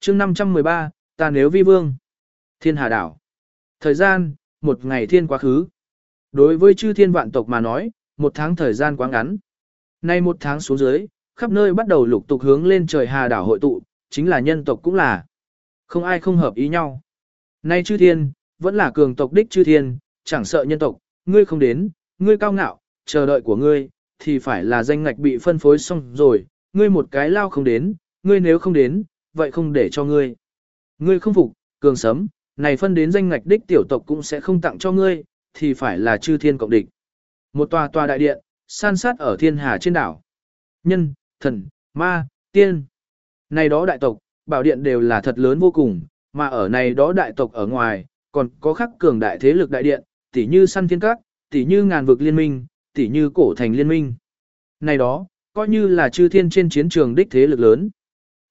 chương 513, ta nếu vi vương. Thiên Hà Đảo. Thời gian, một ngày thiên quá khứ. Đối với chư thiên vạn tộc mà nói, một tháng thời gian quá ngắn. Nay một tháng xuống dưới, khắp nơi bắt đầu lục tục hướng lên trời Hà Đảo hội tụ, chính là nhân tộc cũng là. Không ai không hợp ý nhau. Nay chư thiên, vẫn là cường tộc đích chư thiên, chẳng sợ nhân tộc, ngươi không đến, ngươi cao ngạo, chờ đợi của ngươi, thì phải là danh ngạch bị phân phối xong rồi, ngươi một cái lao không đến, ngươi nếu không đến, vậy không để cho ngươi. Ngươi không phục, cường sấm, này phân đến danh ngạch đích tiểu tộc cũng sẽ không tặng cho ngươi, thì phải là chư thiên cộng địch. Một tòa tòa đại điện, san sát ở thiên hà trên đảo. Nhân, thần, ma, tiên. Này đó đại tộc, bảo điện đều là thật lớn vô cùng, mà ở này đó đại tộc ở ngoài, còn có khắc cường đại thế lực đại điện, tỉ như săn thiên các, tỉ như ngàn vực liên minh, tỉ như cổ thành liên minh. Này đó, coi như là chư thiên trên chiến trường đích thế lực lớn.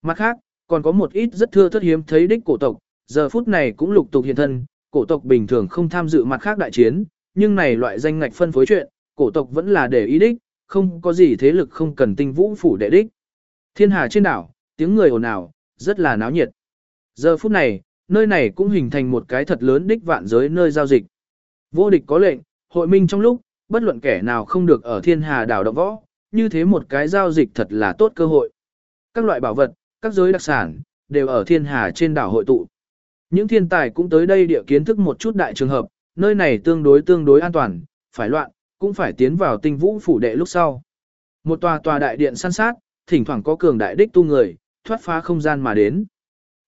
Mặt khác, còn có một ít rất thưa thất hiếm thấy đích cổ tộc, giờ phút này cũng lục tục hiện thân, cổ tộc bình thường không tham dự mặt khác đại chiến, nhưng này loại danh ngạch phân phối chuyện, cổ tộc vẫn là để ý đích, không có gì thế lực không cần tinh vũ phủ đệ đích. Thiên hà trên đảo, tiếng người ồn ào, rất là náo nhiệt. Giờ phút này, nơi này cũng hình thành một cái thật lớn đích vạn giới nơi giao dịch. Vô địch có lệnh, hội minh trong lúc, bất luận kẻ nào không được ở thiên hà đảo động võ, như thế một cái giao dịch thật là tốt cơ hội. Các loại bảo vật, các giới đặc sản, đều ở thiên hà trên đảo hội tụ. Những thiên tài cũng tới đây địa kiến thức một chút đại trường hợp, nơi này tương đối tương đối an toàn, phải loạn, cũng phải tiến vào tinh vũ phủ đệ lúc sau. Một tòa tòa đại điện săn sát, thỉnh thoảng có cường đại đích tu người, thoát phá không gian mà đến.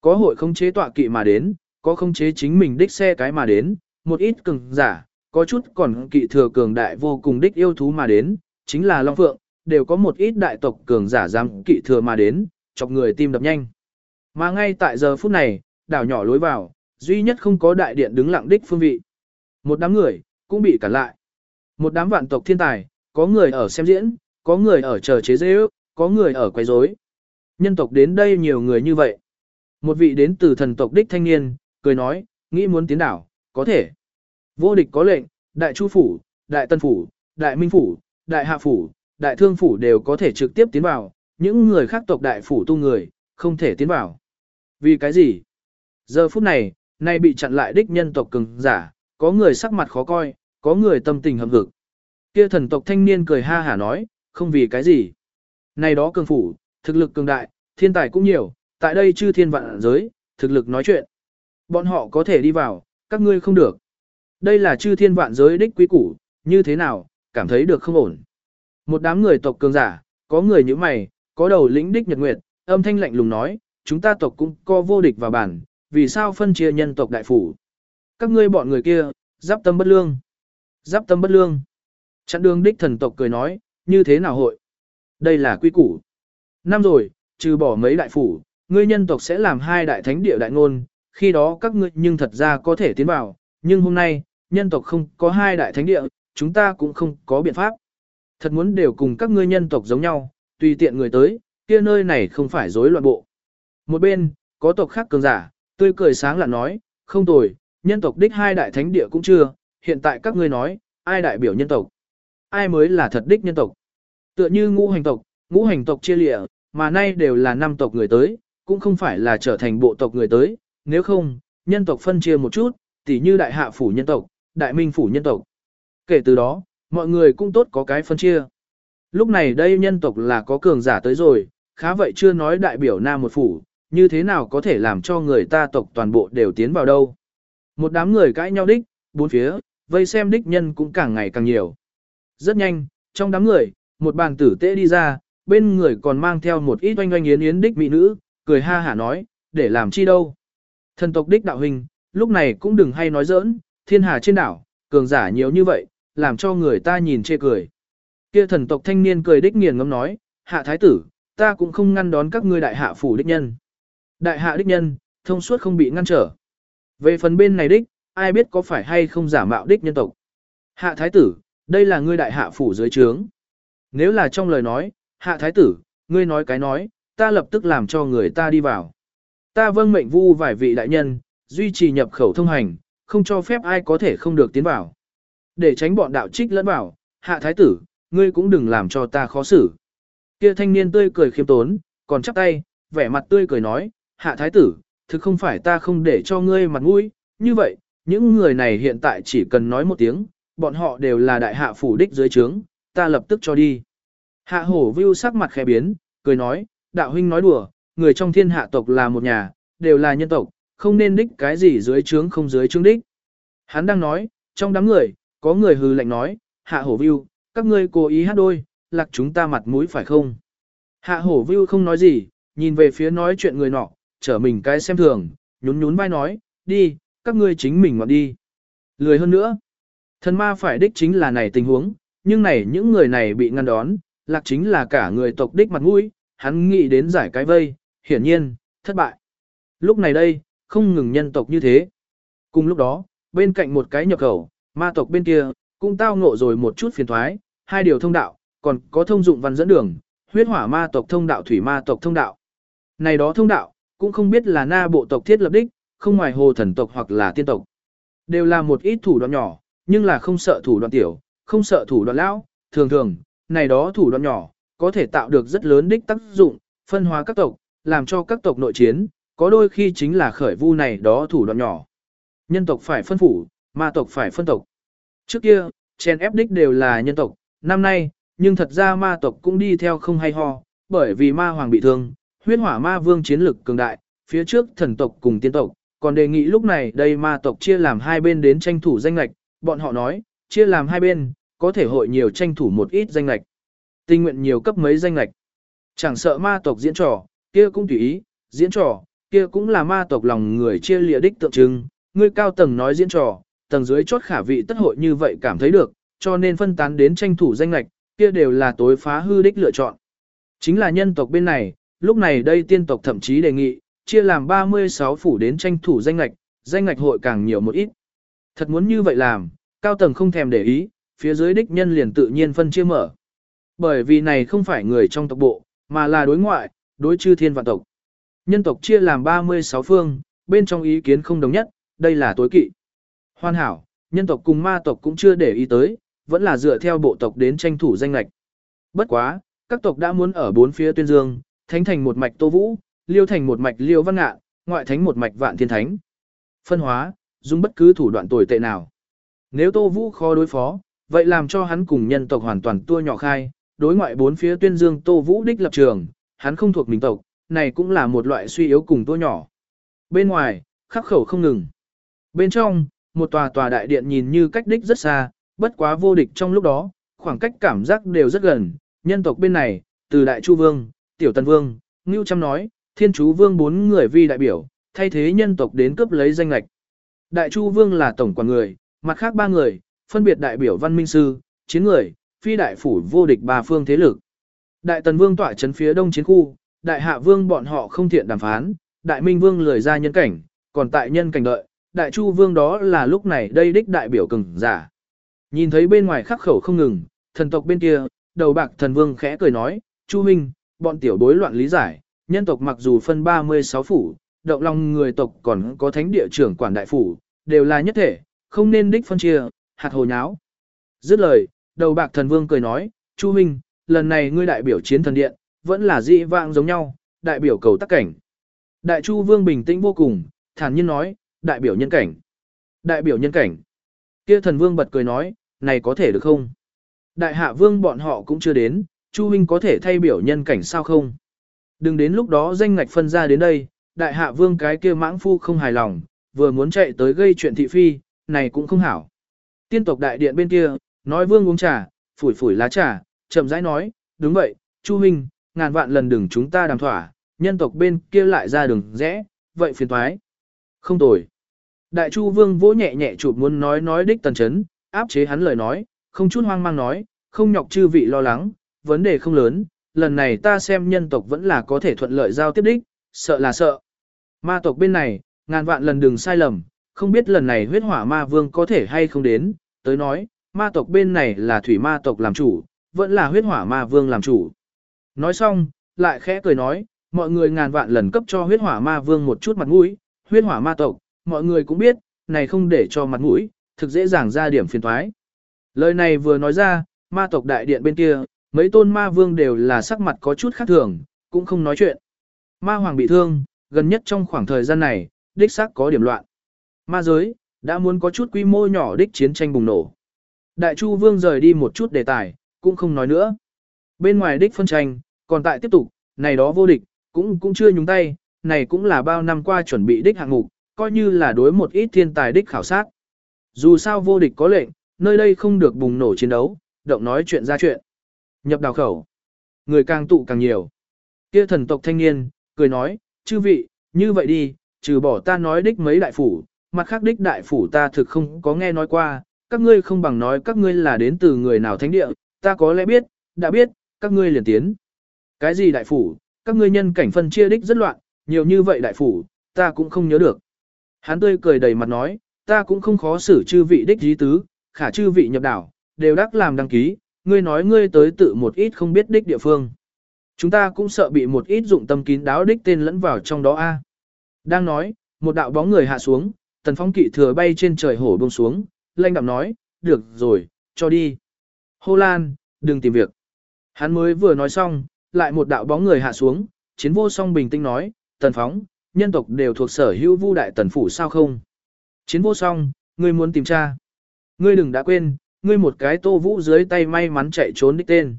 Có hội không chế tọa kỵ mà đến, có không chế chính mình đích xe cái mà đến, một ít cường giả, có chút còn kỵ thừa cường đại vô cùng đích yêu thú mà đến, chính là Long Phượng, đều có một ít đại tộc cường giả giam kỵ thừa mà đến, chọc người tim đập nhanh. Mà ngay tại giờ phút này, đảo nhỏ lối vào, duy nhất không có đại điện đứng lặng đích phương vị. Một đám người, cũng bị cản lại. Một đám vạn tộc thiên tài, có người ở xem diễn, có người ở chờ chế dễ ước, có người ở quay rối. Nhân tộc đến đây nhiều người như vậy. Một vị đến từ thần tộc đích thanh niên, cười nói, nghĩ muốn tiến đảo, có thể. Vô địch có lệnh, đại chu phủ, đại tân phủ, đại minh phủ, đại hạ phủ, đại thương phủ đều có thể trực tiếp tiến vào, những người khác tộc đại phủ tu người, không thể tiến vào. Vì cái gì? Giờ phút này, nay bị chặn lại đích nhân tộc cường giả, có người sắc mặt khó coi, có người tâm tình hậm hực. Kia thần tộc thanh niên cười ha hả nói, không vì cái gì. Này đó cường phủ, thực lực cường đại, thiên tài cũng nhiều, tại đây chư thiên vạn giới, thực lực nói chuyện. Bọn họ có thể đi vào, các ngươi không được. Đây là chư thiên vạn giới đích quý củ, như thế nào, cảm thấy được không ổn. Một đám người tộc cường giả, có người như mày, có đầu lĩnh đích nhật nguyệt, âm thanh lạnh lùng nói, chúng ta tộc cũng có vô địch vào bản, vì sao phân chia nhân tộc đại phủ. Các ngươi bọn người kia, giáp tâm bất lương. Giáp tâm bất lương. Chặn đường đích thần tộc cười nói, như thế nào hội? Đây là quy củ. Năm rồi, trừ bỏ mấy đại phủ, ngươi nhân tộc sẽ làm hai đại thánh địa đại ngôn, khi đó các ngươi nhưng thật ra có thể tiến vào, nhưng hôm nay, nhân tộc không có hai đại thánh địa, chúng ta cũng không có biện pháp. Thật muốn đều cùng các ngươi nhân tộc giống nhau, tùy tiện người tới, kia nơi này không phải rối loạn bộ. Một bên, có tộc khác cường giả, tươi cười sáng là nói, không tồi, nhân tộc đích hai đại thánh địa cũng chưa, hiện tại các ngươi nói, ai đại biểu nhân tộc? Ai mới là thật đích nhân tộc? Tựa như ngũ hành tộc, ngũ hành tộc chia lịa, mà nay đều là năm tộc người tới, cũng không phải là trở thành bộ tộc người tới, nếu không, nhân tộc phân chia một chút, tỉ như đại hạ phủ nhân tộc, đại minh phủ nhân tộc. Kể từ đó, mọi người cũng tốt có cái phân chia. Lúc này đây nhân tộc là có cường giả tới rồi, khá vậy chưa nói đại biểu nam một phủ, như thế nào có thể làm cho người ta tộc toàn bộ đều tiến vào đâu. Một đám người cãi nhau đích, bốn phía, vây xem đích nhân cũng càng ngày càng nhiều. Rất nhanh, trong đám người, một bàn tử tế đi ra, bên người còn mang theo một ít oanh oanh yến yến đích mỹ nữ, cười ha hả nói, để làm chi đâu. Thần tộc đích đạo hình, lúc này cũng đừng hay nói giỡn, thiên hà trên đảo, cường giả nhiều như vậy, làm cho người ta nhìn chê cười. Kia thần tộc thanh niên cười đích nghiền ngâm nói, hạ thái tử, ta cũng không ngăn đón các ngươi đại hạ phủ đích nhân. Đại hạ đích nhân, thông suốt không bị ngăn trở. Về phần bên này đích, ai biết có phải hay không giả mạo đích nhân tộc. Hạ thái tử, đây là ngươi đại hạ phủ dưới trướng. Nếu là trong lời nói, hạ thái tử, ngươi nói cái nói, ta lập tức làm cho người ta đi vào. Ta vâng mệnh vu vài vị đại nhân, duy trì nhập khẩu thông hành, không cho phép ai có thể không được tiến vào. Để tránh bọn đạo trích lẫn vào, hạ thái tử, ngươi cũng đừng làm cho ta khó xử. Kia thanh niên tươi cười khiêm tốn, còn chắp tay, vẻ mặt tươi cười nói, hạ thái tử, thực không phải ta không để cho ngươi mặt mũi, như vậy, những người này hiện tại chỉ cần nói một tiếng, bọn họ đều là đại hạ phủ đích dưới trướng, ta lập tức cho đi. Hạ hổ view sắc mặt khẽ biến, cười nói, đạo huynh nói đùa, người trong thiên hạ tộc là một nhà, đều là nhân tộc, không nên đích cái gì dưới trướng không dưới trướng đích. Hắn đang nói, trong đám người, có người hư lệnh nói, hạ hổ view, các ngươi cố ý hát đôi, lạc chúng ta mặt mũi phải không? Hạ hổ view không nói gì, nhìn về phía nói chuyện người nọ, trở mình cái xem thường, nhún nhún vai nói, đi, các ngươi chính mình ngoạn đi. Lười hơn nữa, thần ma phải đích chính là này tình huống, nhưng này những người này bị ngăn đón, lạc chính là cả người tộc đích mặt mũi, hắn nghĩ đến giải cái vây, hiển nhiên, thất bại. Lúc này đây, không ngừng nhân tộc như thế. Cùng lúc đó, bên cạnh một cái nhập khẩu, ma tộc bên kia, cũng tao ngộ rồi một chút phiền thoái, hai điều thông đạo, còn có thông dụng văn dẫn đường, huyết hỏa ma tộc thông đạo thủy ma tộc thông đạo. Này đó thông đạo, cũng không biết là na bộ tộc thiết lập đích, không ngoài hồ thần tộc hoặc là tiên tộc. Đều là một ít thủ đoạn nhỏ, nhưng là không sợ thủ đoạn tiểu, không sợ thủ đoạn lão, thường thường, này đó thủ đoạn nhỏ, có thể tạo được rất lớn đích tác dụng, phân hóa các tộc, làm cho các tộc nội chiến, có đôi khi chính là khởi vu này đó thủ đoạn nhỏ. Nhân tộc phải phân phủ, ma tộc phải phân tộc. Trước kia, chen ép đích đều là nhân tộc, năm nay, nhưng thật ra ma tộc cũng đi theo không hay ho, bởi vì ma hoàng bị thương, huyết hỏa ma vương chiến lực cường đại, phía trước thần tộc cùng tiên tộc, còn đề nghị lúc này đây ma tộc chia làm hai bên đến tranh thủ danh lạch, bọn họ nói, chia làm hai bên, có thể hội nhiều tranh thủ một ít danh lạch. Tình nguyện nhiều cấp mấy danh lạch. Chẳng sợ ma tộc diễn trò, kia cũng tùy ý, diễn trò, kia cũng là ma tộc lòng người chia lìa đích tượng trưng, người cao tầng nói diễn trò, tầng dưới chốt khả vị tất hội như vậy cảm thấy được, cho nên phân tán đến tranh thủ danh lạch, kia đều là tối phá hư đích lựa chọn. Chính là nhân tộc bên này, lúc này đây tiên tộc thậm chí đề nghị, chia làm 36 phủ đến tranh thủ danh lạch, danh lạch hội càng nhiều một ít. Thật muốn như vậy làm, cao tầng không thèm để ý, phía dưới đích nhân liền tự nhiên phân chia mở. Bởi vì này không phải người trong tộc bộ, mà là đối ngoại, đối chư thiên vạn tộc. Nhân tộc chia làm 36 phương, bên trong ý kiến không đồng nhất, đây là tối kỵ. Hoàn hảo, nhân tộc cùng ma tộc cũng chưa để ý tới, vẫn là dựa theo bộ tộc đến tranh thủ danh lệch. Bất quá, các tộc đã muốn ở bốn phía tuyên dương, thánh thành một mạch tô vũ, liêu thành một mạch liêu văn ngạ, ngoại thánh một mạch vạn thiên thánh. Phân hóa, dùng bất cứ thủ đoạn tồi tệ nào. Nếu tô vũ khó đối phó, vậy làm cho hắn cùng nhân tộc hoàn toàn tua nhỏ khai, đối ngoại bốn phía tuyên dương tô vũ đích lập trường, hắn không thuộc mình tộc, này cũng là một loại suy yếu cùng tua nhỏ. Bên ngoài, khắc khẩu không ngừng. Bên trong, một tòa tòa đại điện nhìn như cách đích rất xa, bất quá vô địch trong lúc đó, khoảng cách cảm giác đều rất gần, nhân tộc bên này, từ Đại Chu Vương, Tiểu Tần Vương, Ngưu Trăm nói, Thiên Chú Vương bốn người vi đại biểu, thay thế nhân tộc đến cướp lấy danh lạch. Đại Chu Vương là tổng quản người, mặt khác ba người, phân biệt đại biểu văn minh sư, chiến người, phi đại phủ vô địch ba phương thế lực. Đại Tần Vương tỏa chấn phía đông chiến khu, Đại Hạ Vương bọn họ không thiện đàm phán, Đại Minh Vương lười ra nhân cảnh, còn tại nhân cảnh đợi, Đại Chu Vương đó là lúc này đây đích đại biểu cường giả. Nhìn thấy bên ngoài khắc khẩu không ngừng, thần tộc bên kia, đầu bạc thần vương khẽ cười nói, Chu Minh, bọn tiểu bối loạn lý giải, nhân tộc mặc dù phân 36 phủ, động lòng người tộc còn có thánh địa trưởng quản đại phủ, đều là nhất thể, không nên đích phân chia, hạt hồ nháo. Dứt lời, đầu bạc thần vương cười nói, Chu Minh, lần này ngươi đại biểu chiến thần điện, vẫn là dị vạng giống nhau, đại biểu cầu tắc cảnh. Đại Chu Vương bình tĩnh vô cùng, thản nhiên nói, đại biểu nhân cảnh. Đại biểu nhân cảnh. Kia thần vương bật cười nói, này có thể được không? Đại hạ vương bọn họ cũng chưa đến, Chu huynh có thể thay biểu nhân cảnh sao không? Đừng đến lúc đó danh ngạch phân ra đến đây, đại hạ vương cái kia mãng phu không hài lòng, vừa muốn chạy tới gây chuyện thị phi, này cũng không hảo. Tiên tộc đại điện bên kia, nói vương uống trà, phủi phủi lá trà, chậm rãi nói, đúng vậy, Chu huynh, ngàn vạn lần đừng chúng ta đàm thỏa, nhân tộc bên kia lại ra đường rẽ, vậy phiền thoái. Không tồi. Đại Chu Vương vỗ nhẹ nhẹ chụp muốn nói nói đích tần chấn, áp chế hắn lời nói, không chút hoang mang nói, không nhọc chư vị lo lắng, vấn đề không lớn, lần này ta xem nhân tộc vẫn là có thể thuận lợi giao tiếp đích, sợ là sợ. Ma tộc bên này, ngàn vạn lần đừng sai lầm, không biết lần này huyết hỏa ma vương có thể hay không đến, tới nói, ma tộc bên này là thủy ma tộc làm chủ, vẫn là huyết hỏa ma vương làm chủ. Nói xong, lại khẽ cười nói, mọi người ngàn vạn lần cấp cho huyết hỏa ma vương một chút mặt mũi, huyết hỏa ma tộc, mọi người cũng biết, này không để cho mặt mũi, thực dễ dàng ra điểm phiền thoái. Lời này vừa nói ra, ma tộc đại điện bên kia, mấy tôn ma vương đều là sắc mặt có chút khác thường, cũng không nói chuyện. Ma hoàng bị thương, gần nhất trong khoảng thời gian này, đích xác có điểm loạn. Ma giới, đã muốn có chút quy mô nhỏ đích chiến tranh bùng nổ. Đại Chu Vương rời đi một chút đề tài, cũng không nói nữa. Bên ngoài đích phân tranh, còn tại tiếp tục, này đó vô địch, cũng cũng chưa nhúng tay, này cũng là bao năm qua chuẩn bị đích hạng mục, coi như là đối một ít thiên tài đích khảo sát. Dù sao vô địch có lệnh, nơi đây không được bùng nổ chiến đấu, động nói chuyện ra chuyện. Nhập đào khẩu. Người càng tụ càng nhiều. Kia thần tộc thanh niên, cười nói, chư vị, như vậy đi, trừ bỏ ta nói đích mấy đại phủ, mặt khác đích đại phủ ta thực không có nghe nói qua, các ngươi không bằng nói các ngươi là đến từ người nào thánh địa, ta có lẽ biết, đã biết, các ngươi liền tiến. Cái gì đại phủ, các ngươi nhân cảnh phân chia đích rất loạn, nhiều như vậy đại phủ, ta cũng không nhớ được. Hắn tươi cười đầy mặt nói, ta cũng không khó xử chư vị đích dí tứ, khả chư vị nhập đảo, đều đắc làm đăng ký, ngươi nói ngươi tới tự một ít không biết đích địa phương. Chúng ta cũng sợ bị một ít dụng tâm kín đáo đích tên lẫn vào trong đó a. Đang nói, một đạo bóng người hạ xuống, tần phong kỵ thừa bay trên trời hổ buông xuống, lanh đạm nói, được rồi, cho đi. Hô Lan, đừng tìm việc. Hắn mới vừa nói xong, lại một đạo bóng người hạ xuống, chiến vô song bình tĩnh nói, tần phóng, nhân tộc đều thuộc sở hữu vu đại tần phủ sao không? Chiến vô song, ngươi muốn tìm cha? Ngươi đừng đã quên, ngươi một cái tô vũ dưới tay may mắn chạy trốn đích tên.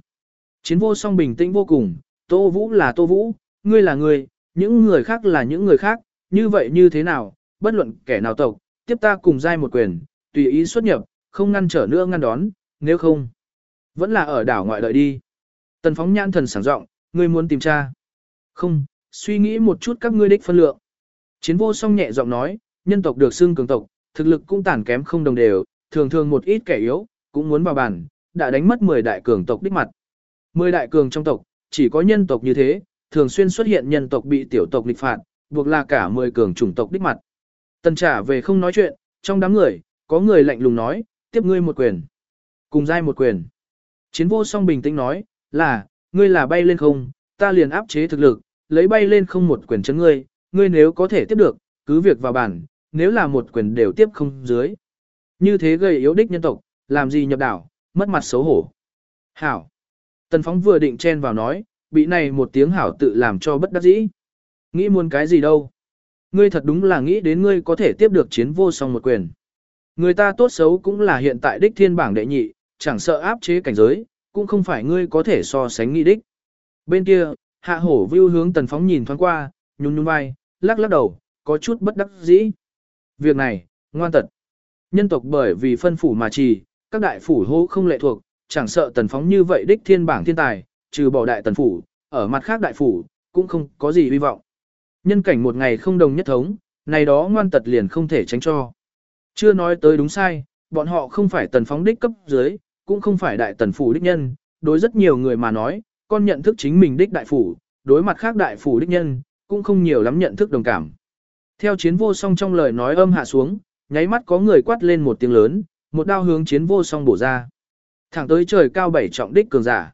Chiến vô song bình tĩnh vô cùng, tô vũ là tô vũ, ngươi là ngươi, những người khác là những người khác, như vậy như thế nào, bất luận kẻ nào tộc, tiếp ta cùng giai một quyền, tùy ý xuất nhập, không ngăn trở nữa ngăn đón, nếu không, vẫn là ở đảo ngoại đợi đi. Tần phóng nhãn thần sảng rộng, ngươi muốn tìm cha? Không, suy nghĩ một chút các ngươi đích phân lượng. Chiến vô song nhẹ giọng nói, nhân tộc được xưng cường tộc, thực lực cũng tàn kém không đồng đều, thường thường một ít kẻ yếu, cũng muốn vào bản, đã đánh mất 10 đại cường tộc đích mặt. 10 đại cường trong tộc, chỉ có nhân tộc như thế, thường xuyên xuất hiện nhân tộc bị tiểu tộc nghịch phạt, buộc là cả 10 cường chủng tộc đích mặt. Tần trả về không nói chuyện, trong đám người, có người lạnh lùng nói, tiếp ngươi một quyền. Cùng giai một quyền. Chiến vô song bình tĩnh nói, là, ngươi là bay lên không, ta liền áp chế thực lực, lấy bay lên không một quyền chấn ngươi, ngươi nếu có thể tiếp được, cứ việc vào bản, nếu là một quyền đều tiếp không dưới. Như thế gây yếu đích nhân tộc, làm gì nhập đảo, mất mặt xấu hổ. Hảo. Tần phóng vừa định chen vào nói, bị này một tiếng hảo tự làm cho bất đắc dĩ. Nghĩ muốn cái gì đâu. Ngươi thật đúng là nghĩ đến ngươi có thể tiếp được chiến vô song một quyền. Người ta tốt xấu cũng là hiện tại đích thiên bảng đệ nhị, chẳng sợ áp chế cảnh giới, cũng không phải ngươi có thể so sánh nghĩ đích. Bên kia, hạ hổ view hướng tần phóng nhìn thoáng qua, nhún nhún vai, lắc lắc đầu, có chút bất đắc dĩ. Việc này, ngoan tật. Nhân tộc bởi vì phân phủ mà trì, các đại phủ hô không lệ thuộc, chẳng sợ tần phóng như vậy đích thiên bảng thiên tài, trừ bỏ đại tần phủ, ở mặt khác đại phủ, cũng không có gì hy vọng. Nhân cảnh một ngày không đồng nhất thống, này đó ngoan tật liền không thể tránh cho. Chưa nói tới đúng sai, bọn họ không phải tần phóng đích cấp dưới, cũng không phải đại tần phủ đích nhân, đối rất nhiều người mà nói, con nhận thức chính mình đích đại phủ, đối mặt khác đại phủ đích nhân, cũng không nhiều lắm nhận thức đồng cảm. Theo chiến vô song trong lời nói âm hạ xuống, nháy mắt có người quát lên một tiếng lớn, một đao hướng chiến vô song bổ ra. Thẳng tới trời cao bảy trọng đích cường giả.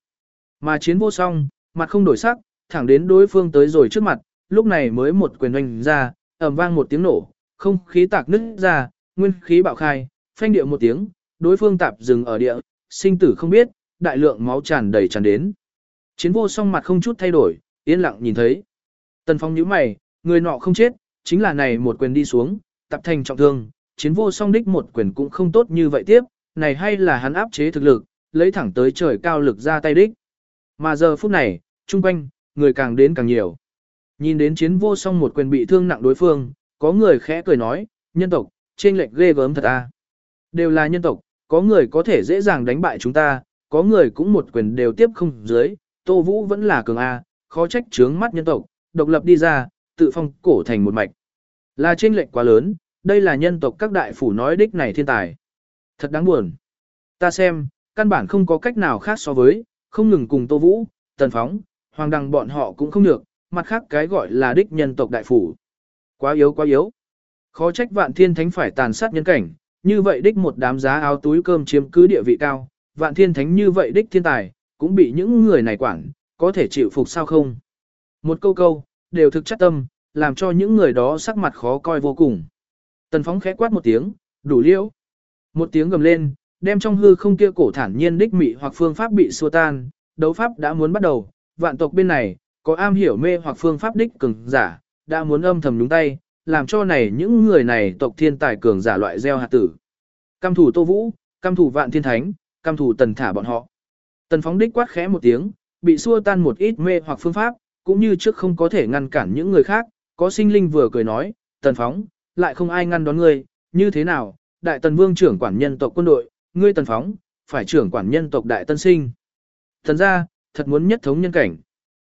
Mà chiến vô song, mặt không đổi sắc, thẳng đến đối phương tới rồi trước mặt, lúc này mới một quyền oanh ra, ầm vang một tiếng nổ, không khí tạc nứt ra, nguyên khí bạo khai, phanh điệu một tiếng, đối phương tạp dừng ở địa, sinh tử không biết, đại lượng máu tràn đầy tràn đến. Chiến vô song mặt không chút thay đổi, yên lặng nhìn thấy. Tần phong nhíu mày, người nọ không chết, chính là này một quyền đi xuống, tập thành trọng thương, chiến vô song đích một quyền cũng không tốt như vậy tiếp, này hay là hắn áp chế thực lực, lấy thẳng tới trời cao lực ra tay đích. Mà giờ phút này, trung quanh, người càng đến càng nhiều. Nhìn đến chiến vô song một quyền bị thương nặng đối phương, có người khẽ cười nói, nhân tộc, trên lệnh ghê gớm thật a. Đều là nhân tộc, có người có thể dễ dàng đánh bại chúng ta, có người cũng một quyền đều tiếp không dưới, Tô Vũ vẫn là cường A, khó trách trướng mắt nhân tộc, độc lập đi ra, tự phong cổ thành một mạch. Là trên lệnh quá lớn, đây là nhân tộc các đại phủ nói đích này thiên tài. Thật đáng buồn. Ta xem, căn bản không có cách nào khác so với, không ngừng cùng Tô Vũ, Tần Phóng, Hoàng Đăng bọn họ cũng không được, mặt khác cái gọi là đích nhân tộc đại phủ. Quá yếu quá yếu. Khó trách vạn thiên thánh phải tàn sát nhân cảnh, như vậy đích một đám giá áo túi cơm chiếm cứ địa vị cao, vạn thiên thánh như vậy đích thiên tài, cũng bị những người này quản, có thể chịu phục sao không? Một câu câu, đều thực chất tâm, làm cho những người đó sắc mặt khó coi vô cùng. Tần phóng khẽ quát một tiếng, đủ liễu. Một tiếng gầm lên, đem trong hư không kia cổ thản nhiên đích mị hoặc phương pháp bị xua tan, đấu pháp đã muốn bắt đầu, vạn tộc bên này, có am hiểu mê hoặc phương pháp đích cường giả, đã muốn âm thầm đúng tay, làm cho này những người này tộc thiên tài cường giả loại gieo hạt tử. Cam thủ Tô Vũ, cam thủ Vạn Thiên Thánh, cam thủ Tần thả bọn họ. Tần phóng đích quát khẽ một tiếng, bị xua tan một ít mê hoặc phương pháp, cũng như trước không có thể ngăn cản những người khác, có sinh linh vừa cười nói, Tần phóng, lại không ai ngăn đón ngươi, như thế nào, đại tần vương trưởng quản nhân tộc quân đội, ngươi Tần phóng, phải trưởng quản nhân tộc đại tân sinh. Thần ra, thật muốn nhất thống nhân cảnh.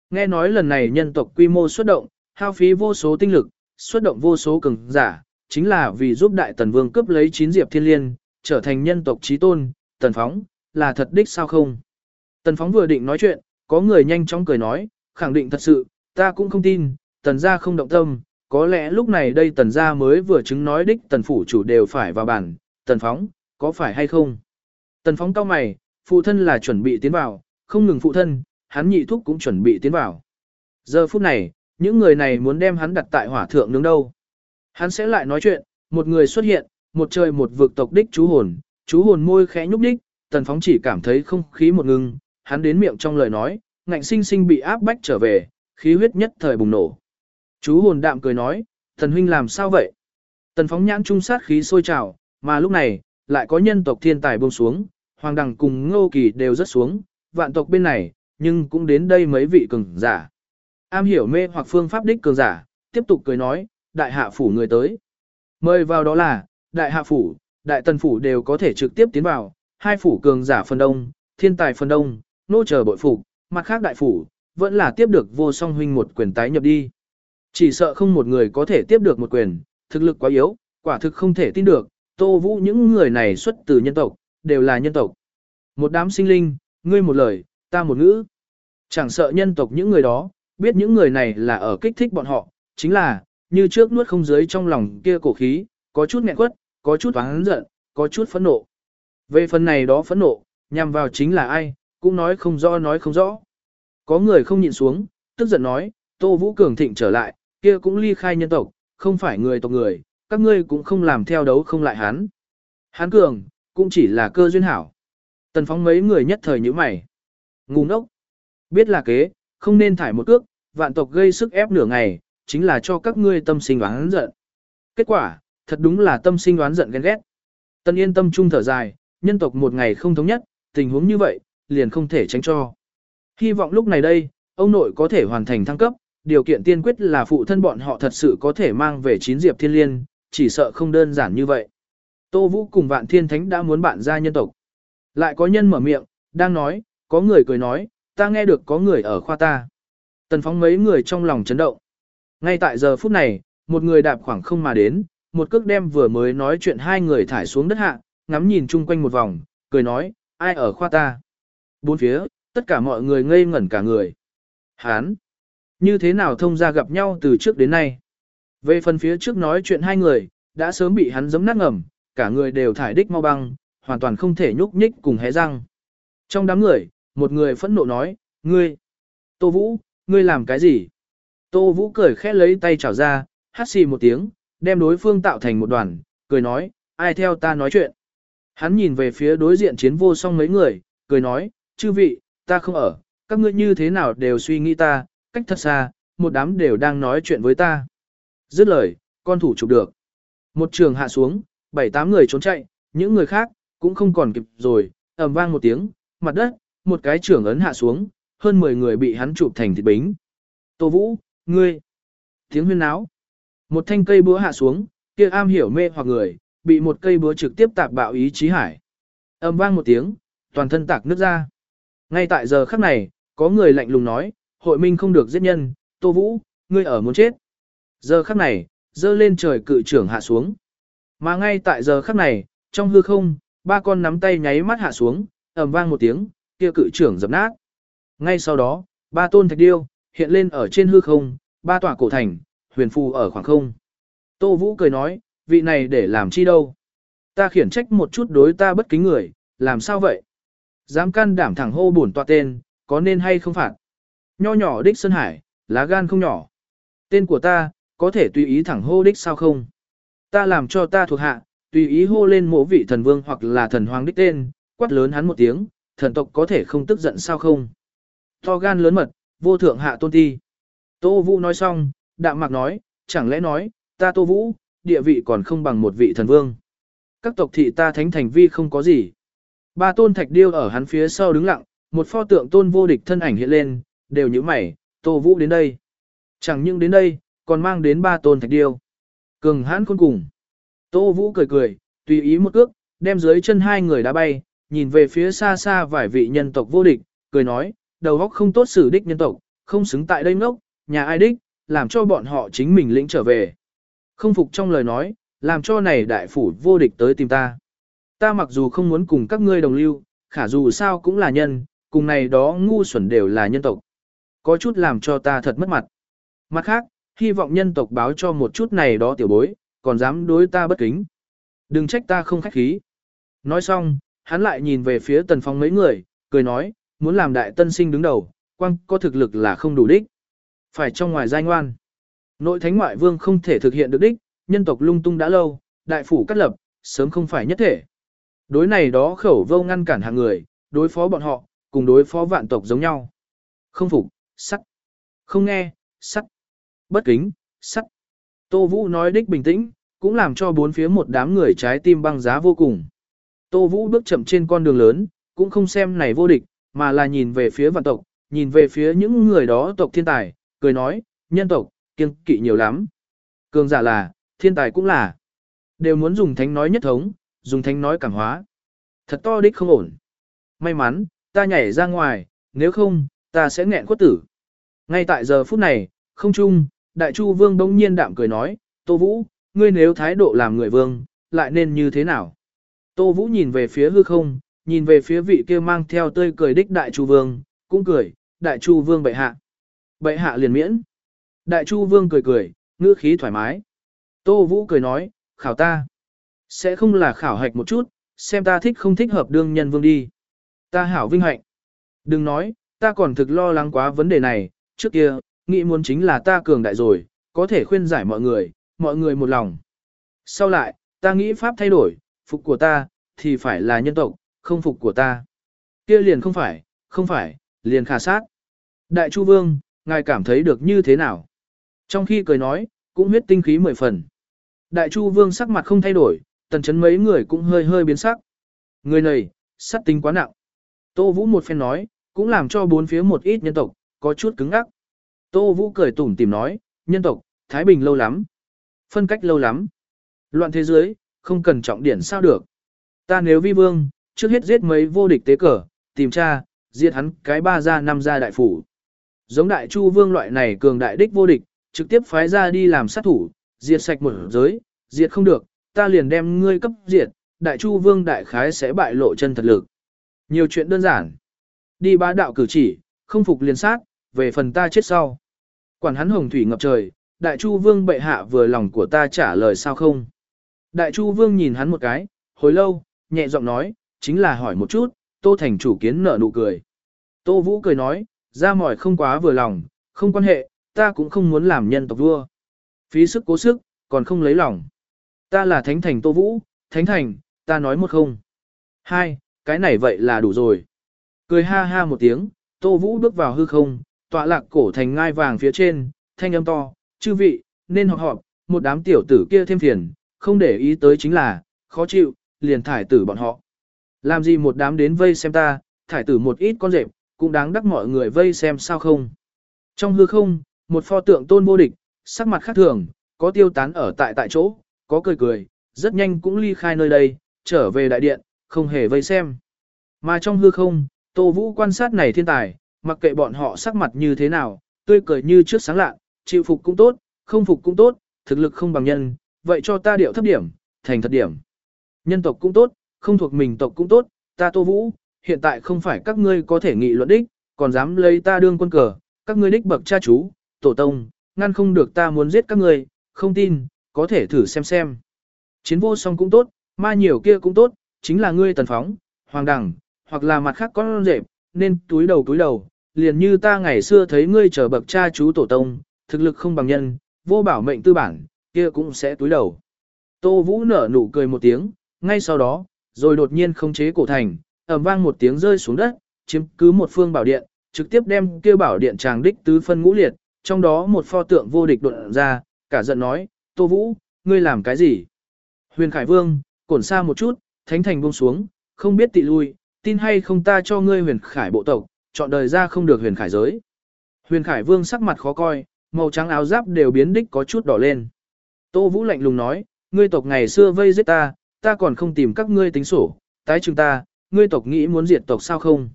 Nghe nói lần này nhân tộc quy mô xuất động, hao phí vô số tinh lực, xuất động vô số cường giả, chính là vì giúp đại tần vương cướp lấy chín diệp thiên liên, trở thành nhân tộc trí tôn, tần phóng, là thật đích sao không? Tần phóng vừa định nói chuyện, có người nhanh chóng cười nói, khẳng định thật sự, ta cũng không tin, tần gia không động tâm, có lẽ lúc này đây tần gia mới vừa chứng nói đích tần phủ chủ đều phải vào bản, tần phóng, có phải hay không? Tần phóng cao mày, phụ thân là chuẩn bị tiến vào, không ngừng phụ thân, hắn nhị thúc cũng chuẩn bị tiến vào. Giờ phút này, những người này muốn đem hắn đặt tại hỏa thượng nướng đâu. Hắn sẽ lại nói chuyện, một người xuất hiện, một trời một vực tộc đích chú hồn, chú hồn môi khẽ nhúc đích, tần phóng chỉ cảm thấy không khí một ngừng, hắn đến miệng trong lời nói, ngạnh sinh sinh bị áp bách trở về, khí huyết nhất thời bùng nổ. Chú hồn đạm cười nói, tần huynh làm sao vậy? Tần phóng nhãn trung sát khí sôi trào, mà lúc này, lại có nhân tộc thiên tài buông xuống, hoàng đằng cùng ngô kỳ đều rất xuống, vạn tộc bên này, nhưng cũng đến đây mấy vị cường giả. Am hiểu mê hoặc phương pháp đích cường giả, tiếp tục cười nói, đại hạ phủ người tới. Mời vào đó là, đại hạ phủ, đại tần phủ đều có thể trực tiếp tiến vào, hai phủ cường giả phần đông, thiên tài phần đông, nô chờ bội phủ, mặt khác đại phủ, vẫn là tiếp được vô song huynh một quyền tái nhập đi. Chỉ sợ không một người có thể tiếp được một quyền, thực lực quá yếu, quả thực không thể tin được, tô vũ những người này xuất từ nhân tộc, đều là nhân tộc. Một đám sinh linh, ngươi một lời, ta một ngữ. Chẳng sợ nhân tộc những người đó, biết những người này là ở kích thích bọn họ, chính là, như trước nuốt không dưới trong lòng kia cổ khí, có chút nghẹn quất, có chút oán giận, có chút phẫn nộ. Về phần này đó phẫn nộ, nhằm vào chính là ai, cũng nói không rõ nói không rõ. Có người không nhịn xuống, tức giận nói, Tô Vũ Cường thịnh trở lại, kia cũng ly khai nhân tộc, không phải người tộc người, các ngươi cũng không làm theo đấu không lại hắn. Hắn cường, cũng chỉ là cơ duyên hảo. Tần phóng mấy người nhất thời như mày. Ngu ngốc. Biết là kế, không nên thải một cước, vạn tộc gây sức ép nửa ngày, chính là cho các ngươi tâm sinh đoán giận. Kết quả, thật đúng là tâm sinh đoán giận ghen ghét. Tần yên tâm trung thở dài, nhân tộc một ngày không thống nhất, tình huống như vậy, liền không thể tránh cho. Hy vọng lúc này đây, ông nội có thể hoàn thành thăng cấp, điều kiện tiên quyết là phụ thân bọn họ thật sự có thể mang về chín diệp thiên liên, chỉ sợ không đơn giản như vậy. Tô Vũ cùng vạn thiên thánh đã muốn bạn ra nhân tộc. Lại có nhân mở miệng, đang nói, có người cười nói, ta nghe được có người ở khoa ta. Tần phóng mấy người trong lòng chấn động. Ngay tại giờ phút này, một người đạp khoảng không mà đến, một cước đem vừa mới nói chuyện hai người thải xuống đất hạ, ngắm nhìn chung quanh một vòng, cười nói, ai ở khoa ta. Bốn phía, tất cả mọi người ngây ngẩn cả người. Hán! Như thế nào thông ra gặp nhau từ trước đến nay? Về phần phía trước nói chuyện hai người, đã sớm bị hắn giấm nát ngầm, cả người đều thải đích mau băng, hoàn toàn không thể nhúc nhích cùng hé răng. Trong đám người, một người phẫn nộ nói, ngươi, Tô Vũ, ngươi làm cái gì? Tô Vũ cười khẽ lấy tay chảo ra, hát xì một tiếng, đem đối phương tạo thành một đoàn, cười nói, ai theo ta nói chuyện. Hắn nhìn về phía đối diện chiến vô song mấy người, cười nói, chư vị, ta không ở, các ngươi như thế nào đều suy nghĩ ta, cách thật xa, một đám đều đang nói chuyện với ta. Dứt lời, con thủ chụp được. Một trường hạ xuống, bảy tám người trốn chạy, những người khác, cũng không còn kịp rồi, ầm vang một tiếng, mặt đất, một cái trưởng ấn hạ xuống, hơn 10 người bị hắn chụp thành thịt bính. Tô Vũ, ngươi, tiếng huyên náo. Một thanh cây búa hạ xuống, kia am hiểu mê hoặc người, bị một cây búa trực tiếp tạp bạo ý chí hải. Âm vang một tiếng, toàn thân tạc nước ra. Ngay tại giờ khắc này, có người lạnh lùng nói, hội minh không được giết nhân, Tô Vũ, ngươi ở muốn chết. Giờ khắc này, dơ lên trời cự trưởng hạ xuống. Mà ngay tại giờ khắc này, trong hư không, ba con nắm tay nháy mắt hạ xuống, ầm vang một tiếng, kia cự trưởng dập nát. Ngay sau đó, ba tôn thạch điêu, hiện lên ở trên hư không, ba tòa cổ thành, huyền phù ở khoảng không. Tô Vũ cười nói, vị này để làm chi đâu? Ta khiển trách một chút đối ta bất kính người, làm sao vậy? Dám can đảm thẳng hô bổn tọa tên, có nên hay không phạt? Nho nhỏ đích Sơn Hải, lá gan không nhỏ. Tên của ta, có thể tùy ý thẳng hô đích sao không? Ta làm cho ta thuộc hạ, tùy ý hô lên mộ vị thần vương hoặc là thần hoàng đích tên, quát lớn hắn một tiếng, thần tộc có thể không tức giận sao không? To gan lớn mật, vô thượng hạ tôn ti. Tô Vũ nói xong, đạm mạc nói, chẳng lẽ nói, ta Tô Vũ, địa vị còn không bằng một vị thần vương. Các tộc thị ta thánh thành vi không có gì. Ba tôn thạch điêu ở hắn phía sau đứng lặng, một pho tượng tôn vô địch thân ảnh hiện lên, đều như mày, Tô Vũ đến đây. Chẳng những đến đây, còn mang đến ba tôn thạch điêu. Cường hãn khôn cùng. Tô Vũ cười cười, tùy ý một cước, đem dưới chân hai người đá bay, nhìn về phía xa xa vài vị nhân tộc vô địch, cười nói, đầu óc không tốt xử đích nhân tộc, không xứng tại đây ngốc, nhà ai đích, làm cho bọn họ chính mình lĩnh trở về. Không phục trong lời nói, làm cho này đại phủ vô địch tới tìm ta. Ta mặc dù không muốn cùng các ngươi đồng lưu, khả dù sao cũng là nhân, cùng này đó ngu xuẩn đều là nhân tộc. Có chút làm cho ta thật mất mặt. Mặt khác, hy vọng nhân tộc báo cho một chút này đó tiểu bối, còn dám đối ta bất kính. Đừng trách ta không khách khí. Nói xong, hắn lại nhìn về phía tần phong mấy người, cười nói, muốn làm đại tân sinh đứng đầu, quang có thực lực là không đủ đích. Phải trong ngoài giai ngoan. Nội thánh ngoại vương không thể thực hiện được đích, nhân tộc lung tung đã lâu, đại phủ cắt lập, sớm không phải nhất thể. Đối này đó khẩu vô ngăn cản hàng người, đối phó bọn họ, cùng đối phó vạn tộc giống nhau. Không phục, sắt. Không nghe, sắt. Bất kính, sắt. Tô Vũ nói đích bình tĩnh, cũng làm cho bốn phía một đám người trái tim băng giá vô cùng. Tô Vũ bước chậm trên con đường lớn, cũng không xem này vô địch, mà là nhìn về phía vạn tộc, nhìn về phía những người đó tộc thiên tài, cười nói, nhân tộc, kiêng kỵ nhiều lắm. Cường giả là, thiên tài cũng là. Đều muốn dùng thánh nói nhất thống, dùng thánh nói cảm hóa. Thật to đích không ổn. May mắn, ta nhảy ra ngoài, nếu không, ta sẽ nghẹn quất tử. Ngay tại giờ phút này, không chung, đại chu vương đông nhiên đạm cười nói, Tô Vũ, ngươi nếu thái độ làm người vương, lại nên như thế nào? Tô Vũ nhìn về phía hư không, nhìn về phía vị kia mang theo tươi cười đích đại chu vương, cũng cười, đại chu vương bệ hạ. Bệ hạ liền miễn. Đại chu vương cười cười, ngữ khí thoải mái. Tô Vũ cười nói, khảo ta. Sẽ không là khảo hạch một chút, xem ta thích không thích hợp đương nhân vương đi. Ta hảo vinh hạnh. Đừng nói, ta còn thực lo lắng quá vấn đề này, trước kia, nghĩ muốn chính là ta cường đại rồi, có thể khuyên giải mọi người, mọi người một lòng. Sau lại, ta nghĩ pháp thay đổi, phục của ta, thì phải là nhân tộc, không phục của ta. kia liền không phải, không phải, liền khả sát. Đại Chu Vương, ngài cảm thấy được như thế nào? Trong khi cười nói, cũng huyết tinh khí mười phần. Đại Chu Vương sắc mặt không thay đổi, tần chấn mấy người cũng hơi hơi biến sắc. Người này, sát tính quá nặng. Tô Vũ một phen nói, cũng làm cho bốn phía một ít nhân tộc, có chút cứng ắc. Tô Vũ cười tủm tìm nói, nhân tộc, Thái Bình lâu lắm. Phân cách lâu lắm. Loạn thế giới, không cần trọng điển sao được. Ta nếu vi vương, trước hết giết mấy vô địch tế cờ, tìm tra, giết hắn cái ba ra năm ra đại phủ. Giống đại chu vương loại này cường đại đích vô địch, trực tiếp phái ra đi làm sát thủ, diệt sạch một giới, diệt không được, ta liền đem ngươi cấp diệt, đại chu vương đại khái sẽ bại lộ chân thật lực. Nhiều chuyện đơn giản. Đi bá đạo cử chỉ, không phục liền sát, về phần ta chết sau. Quản hắn hồng thủy ngập trời, đại chu vương bệ hạ vừa lòng của ta trả lời sao không. Đại chu vương nhìn hắn một cái, hồi lâu, nhẹ giọng nói, chính là hỏi một chút, tô thành chủ kiến nở nụ cười. Tô vũ cười nói, ra mỏi không quá vừa lòng, không quan hệ, ta cũng không muốn làm nhân tộc vua. Phí sức cố sức, còn không lấy lòng. Ta là thánh thành tô vũ, thánh thành, ta nói một không. Hai, cái này vậy là đủ rồi. Cười ha ha một tiếng, tô vũ bước vào hư không, tọa lạc cổ thành ngai vàng phía trên, thanh âm to, chư vị, nên họp họp, một đám tiểu tử kia thêm phiền, không để ý tới chính là, khó chịu, liền thải tử bọn họ. Làm gì một đám đến vây xem ta, thải tử một ít con rệp, cũng đáng đắc mọi người vây xem sao không. Trong hư không, một pho tượng tôn vô địch, sắc mặt khác thường, có tiêu tán ở tại tại chỗ, có cười cười, rất nhanh cũng ly khai nơi đây, trở về đại điện, không hề vây xem. Mà trong hư không, Tô Vũ quan sát này thiên tài, mặc kệ bọn họ sắc mặt như thế nào, tươi cười như trước sáng lạ, chịu phục cũng tốt, không phục cũng tốt, thực lực không bằng nhân, vậy cho ta điệu thấp điểm, thành thật điểm. Nhân tộc cũng tốt, không thuộc mình tộc cũng tốt, ta Tô Vũ, hiện tại không phải các ngươi có thể nghị luận đích, còn dám lấy ta đương quân cờ, các ngươi đích bậc cha chú, tổ tông, ngăn không được ta muốn giết các ngươi, không tin, có thể thử xem xem. Chiến vô song cũng tốt, ma nhiều kia cũng tốt, chính là ngươi tần phóng, hoàng đẳng, hoặc là mặt khác con rệp, nên túi đầu túi đầu, liền như ta ngày xưa thấy ngươi trở bậc cha chú tổ tông, thực lực không bằng nhân, vô bảo mệnh tư bản, kia cũng sẽ túi đầu. Tô Vũ nở nụ cười một tiếng, ngay sau đó, rồi đột nhiên không chế cổ thành, ầm vang một tiếng rơi xuống đất, chiếm cứ một phương bảo điện, trực tiếp đem kia bảo điện tràng đích tứ phân ngũ liệt, Trong đó một pho tượng vô địch đột ra, cả giận nói, Tô Vũ, ngươi làm cái gì? Huyền Khải Vương, cổn xa một chút, thánh thành buông xuống, không biết tị lui, tin hay không ta cho ngươi huyền khải bộ tộc, chọn đời ra không được huyền khải giới. Huyền Khải Vương sắc mặt khó coi, màu trắng áo giáp đều biến đích có chút đỏ lên. Tô Vũ lạnh lùng nói, ngươi tộc ngày xưa vây giết ta, ta còn không tìm các ngươi tính sổ, tái chừng ta, ngươi tộc nghĩ muốn diệt tộc sao không?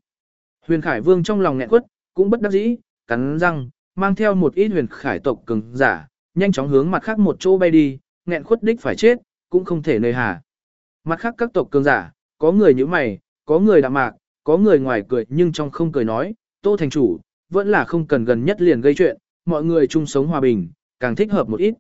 Huyền Khải Vương trong lòng nghẹn quất, cũng bất đắc dĩ, cắn răng, mang theo một ít huyền khải tộc cứng giả, nhanh chóng hướng mặt khác một chỗ bay đi, nghẹn khuất đích phải chết, cũng không thể nơi hà. Mặt khác các tộc cường giả, có người như mày, có người đạm mạc, có người ngoài cười nhưng trong không cười nói, Tô Thành Chủ, vẫn là không cần gần nhất liền gây chuyện, mọi người chung sống hòa bình, càng thích hợp một ít.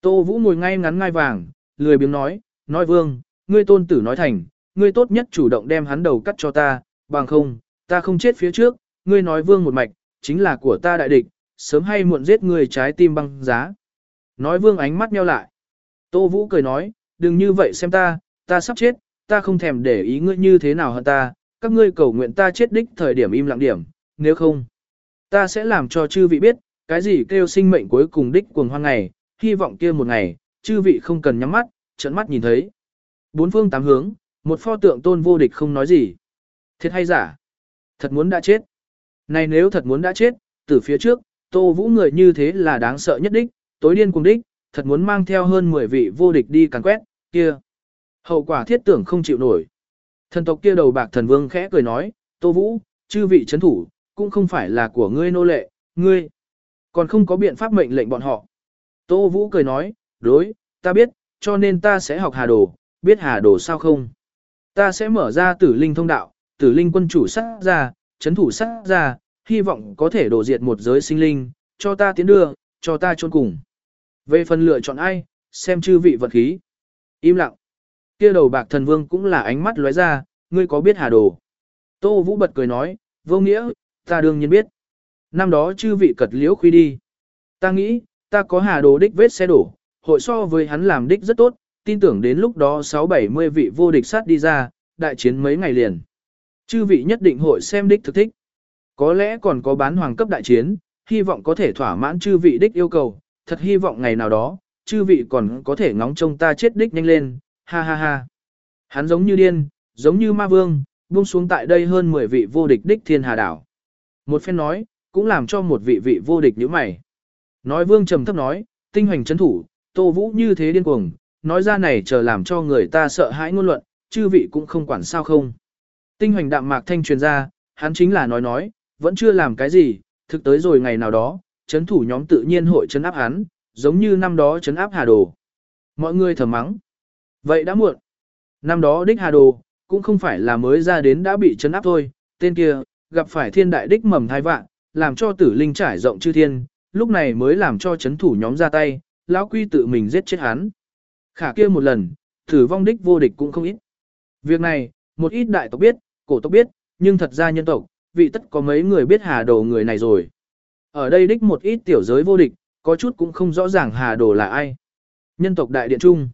Tô Vũ ngồi ngay ngắn ngai vàng, lười biếng nói, nói vương, ngươi tôn tử nói thành, ngươi tốt nhất chủ động đem hắn đầu cắt cho ta, bằng không, ta không chết phía trước, ngươi nói vương một mạch, chính là của ta đại địch, sớm hay muộn giết ngươi trái tim băng giá. Nói vương ánh mắt nheo lại. Tô Vũ cười nói, đừng như vậy xem ta, ta sắp chết, ta không thèm để ý ngươi như thế nào hơn ta, các ngươi cầu nguyện ta chết đích thời điểm im lặng điểm, nếu không, ta sẽ làm cho chư vị biết, cái gì kêu sinh mệnh cuối cùng đích cuồng hoang ngày, hy vọng kia một ngày, chư vị không cần nhắm mắt, trận mắt nhìn thấy. Bốn phương tám hướng, một pho tượng tôn vô địch không nói gì. Thiệt hay giả? Thật muốn đã chết. Này nếu thật muốn đã chết, từ phía trước, tô vũ người như thế là đáng sợ nhất đích, tối điên cùng đích, thật muốn mang theo hơn 10 vị vô địch đi càn quét, kia. Hậu quả thiết tưởng không chịu nổi. Thần tộc kia đầu bạc thần vương khẽ cười nói, Tô Vũ, chư vị chấn thủ, cũng không phải là của ngươi nô lệ, ngươi. Còn không có biện pháp mệnh lệnh bọn họ. Tô Vũ cười nói, đối, ta biết, cho nên ta sẽ học hà đồ, biết hà đồ sao không. Ta sẽ mở ra tử linh thông đạo, tử linh quân chủ sát ra, chấn thủ sát ra, hy vọng có thể đổ diệt một giới sinh linh, cho ta tiến đưa, cho ta chôn cùng. Về phần lựa chọn ai, xem chư vị vật khí. Im lặng. Kia đầu bạc thần vương cũng là ánh mắt lóe ra, ngươi có biết hà đồ. Tô Vũ bật cười nói, vô nghĩa, ta đương nhiên biết. Năm đó chư vị cật liễu khuy đi. Ta nghĩ, ta có hà đồ đích vết xe đổ, hội so với hắn làm đích rất tốt, tin tưởng đến lúc đó 6-70 vị vô địch sát đi ra, đại chiến mấy ngày liền. Chư vị nhất định hội xem đích thực thích. Có lẽ còn có bán hoàng cấp đại chiến, hy vọng có thể thỏa mãn chư vị đích yêu cầu, thật hy vọng ngày nào đó, chư vị còn có thể ngóng trông ta chết đích nhanh lên, ha ha ha. Hắn giống như điên, giống như ma vương, buông xuống tại đây hơn 10 vị vô địch đích thiên hà đảo. Một phen nói, cũng làm cho một vị vị vô địch như mày. Nói vương trầm thấp nói, tinh hoành chấn thủ, tô vũ như thế điên cuồng, nói ra này chờ làm cho người ta sợ hãi ngôn luận, chư vị cũng không quản sao không. Tinh hoành đạm mạc thanh truyền ra, hắn chính là nói nói, vẫn chưa làm cái gì, thực tới rồi ngày nào đó, chấn thủ nhóm tự nhiên hội chấn áp hắn, giống như năm đó chấn áp Hà Đồ. Mọi người thầm mắng. Vậy đã muộn. Năm đó đích Hà Đồ, cũng không phải là mới ra đến đã bị chấn áp thôi, tên kia, gặp phải thiên đại đích mầm thai vạn, làm cho tử linh trải rộng chư thiên, lúc này mới làm cho chấn thủ nhóm ra tay, lão quy tự mình giết chết hắn. Khả kia một lần, thử vong đích vô địch cũng không ít. Việc này, một ít đại tộc biết, cổ tộc biết, nhưng thật ra nhân tộc, vị tất có mấy người biết hà đồ người này rồi. Ở đây đích một ít tiểu giới vô địch, có chút cũng không rõ ràng hà đồ là ai. Nhân tộc đại điện trung.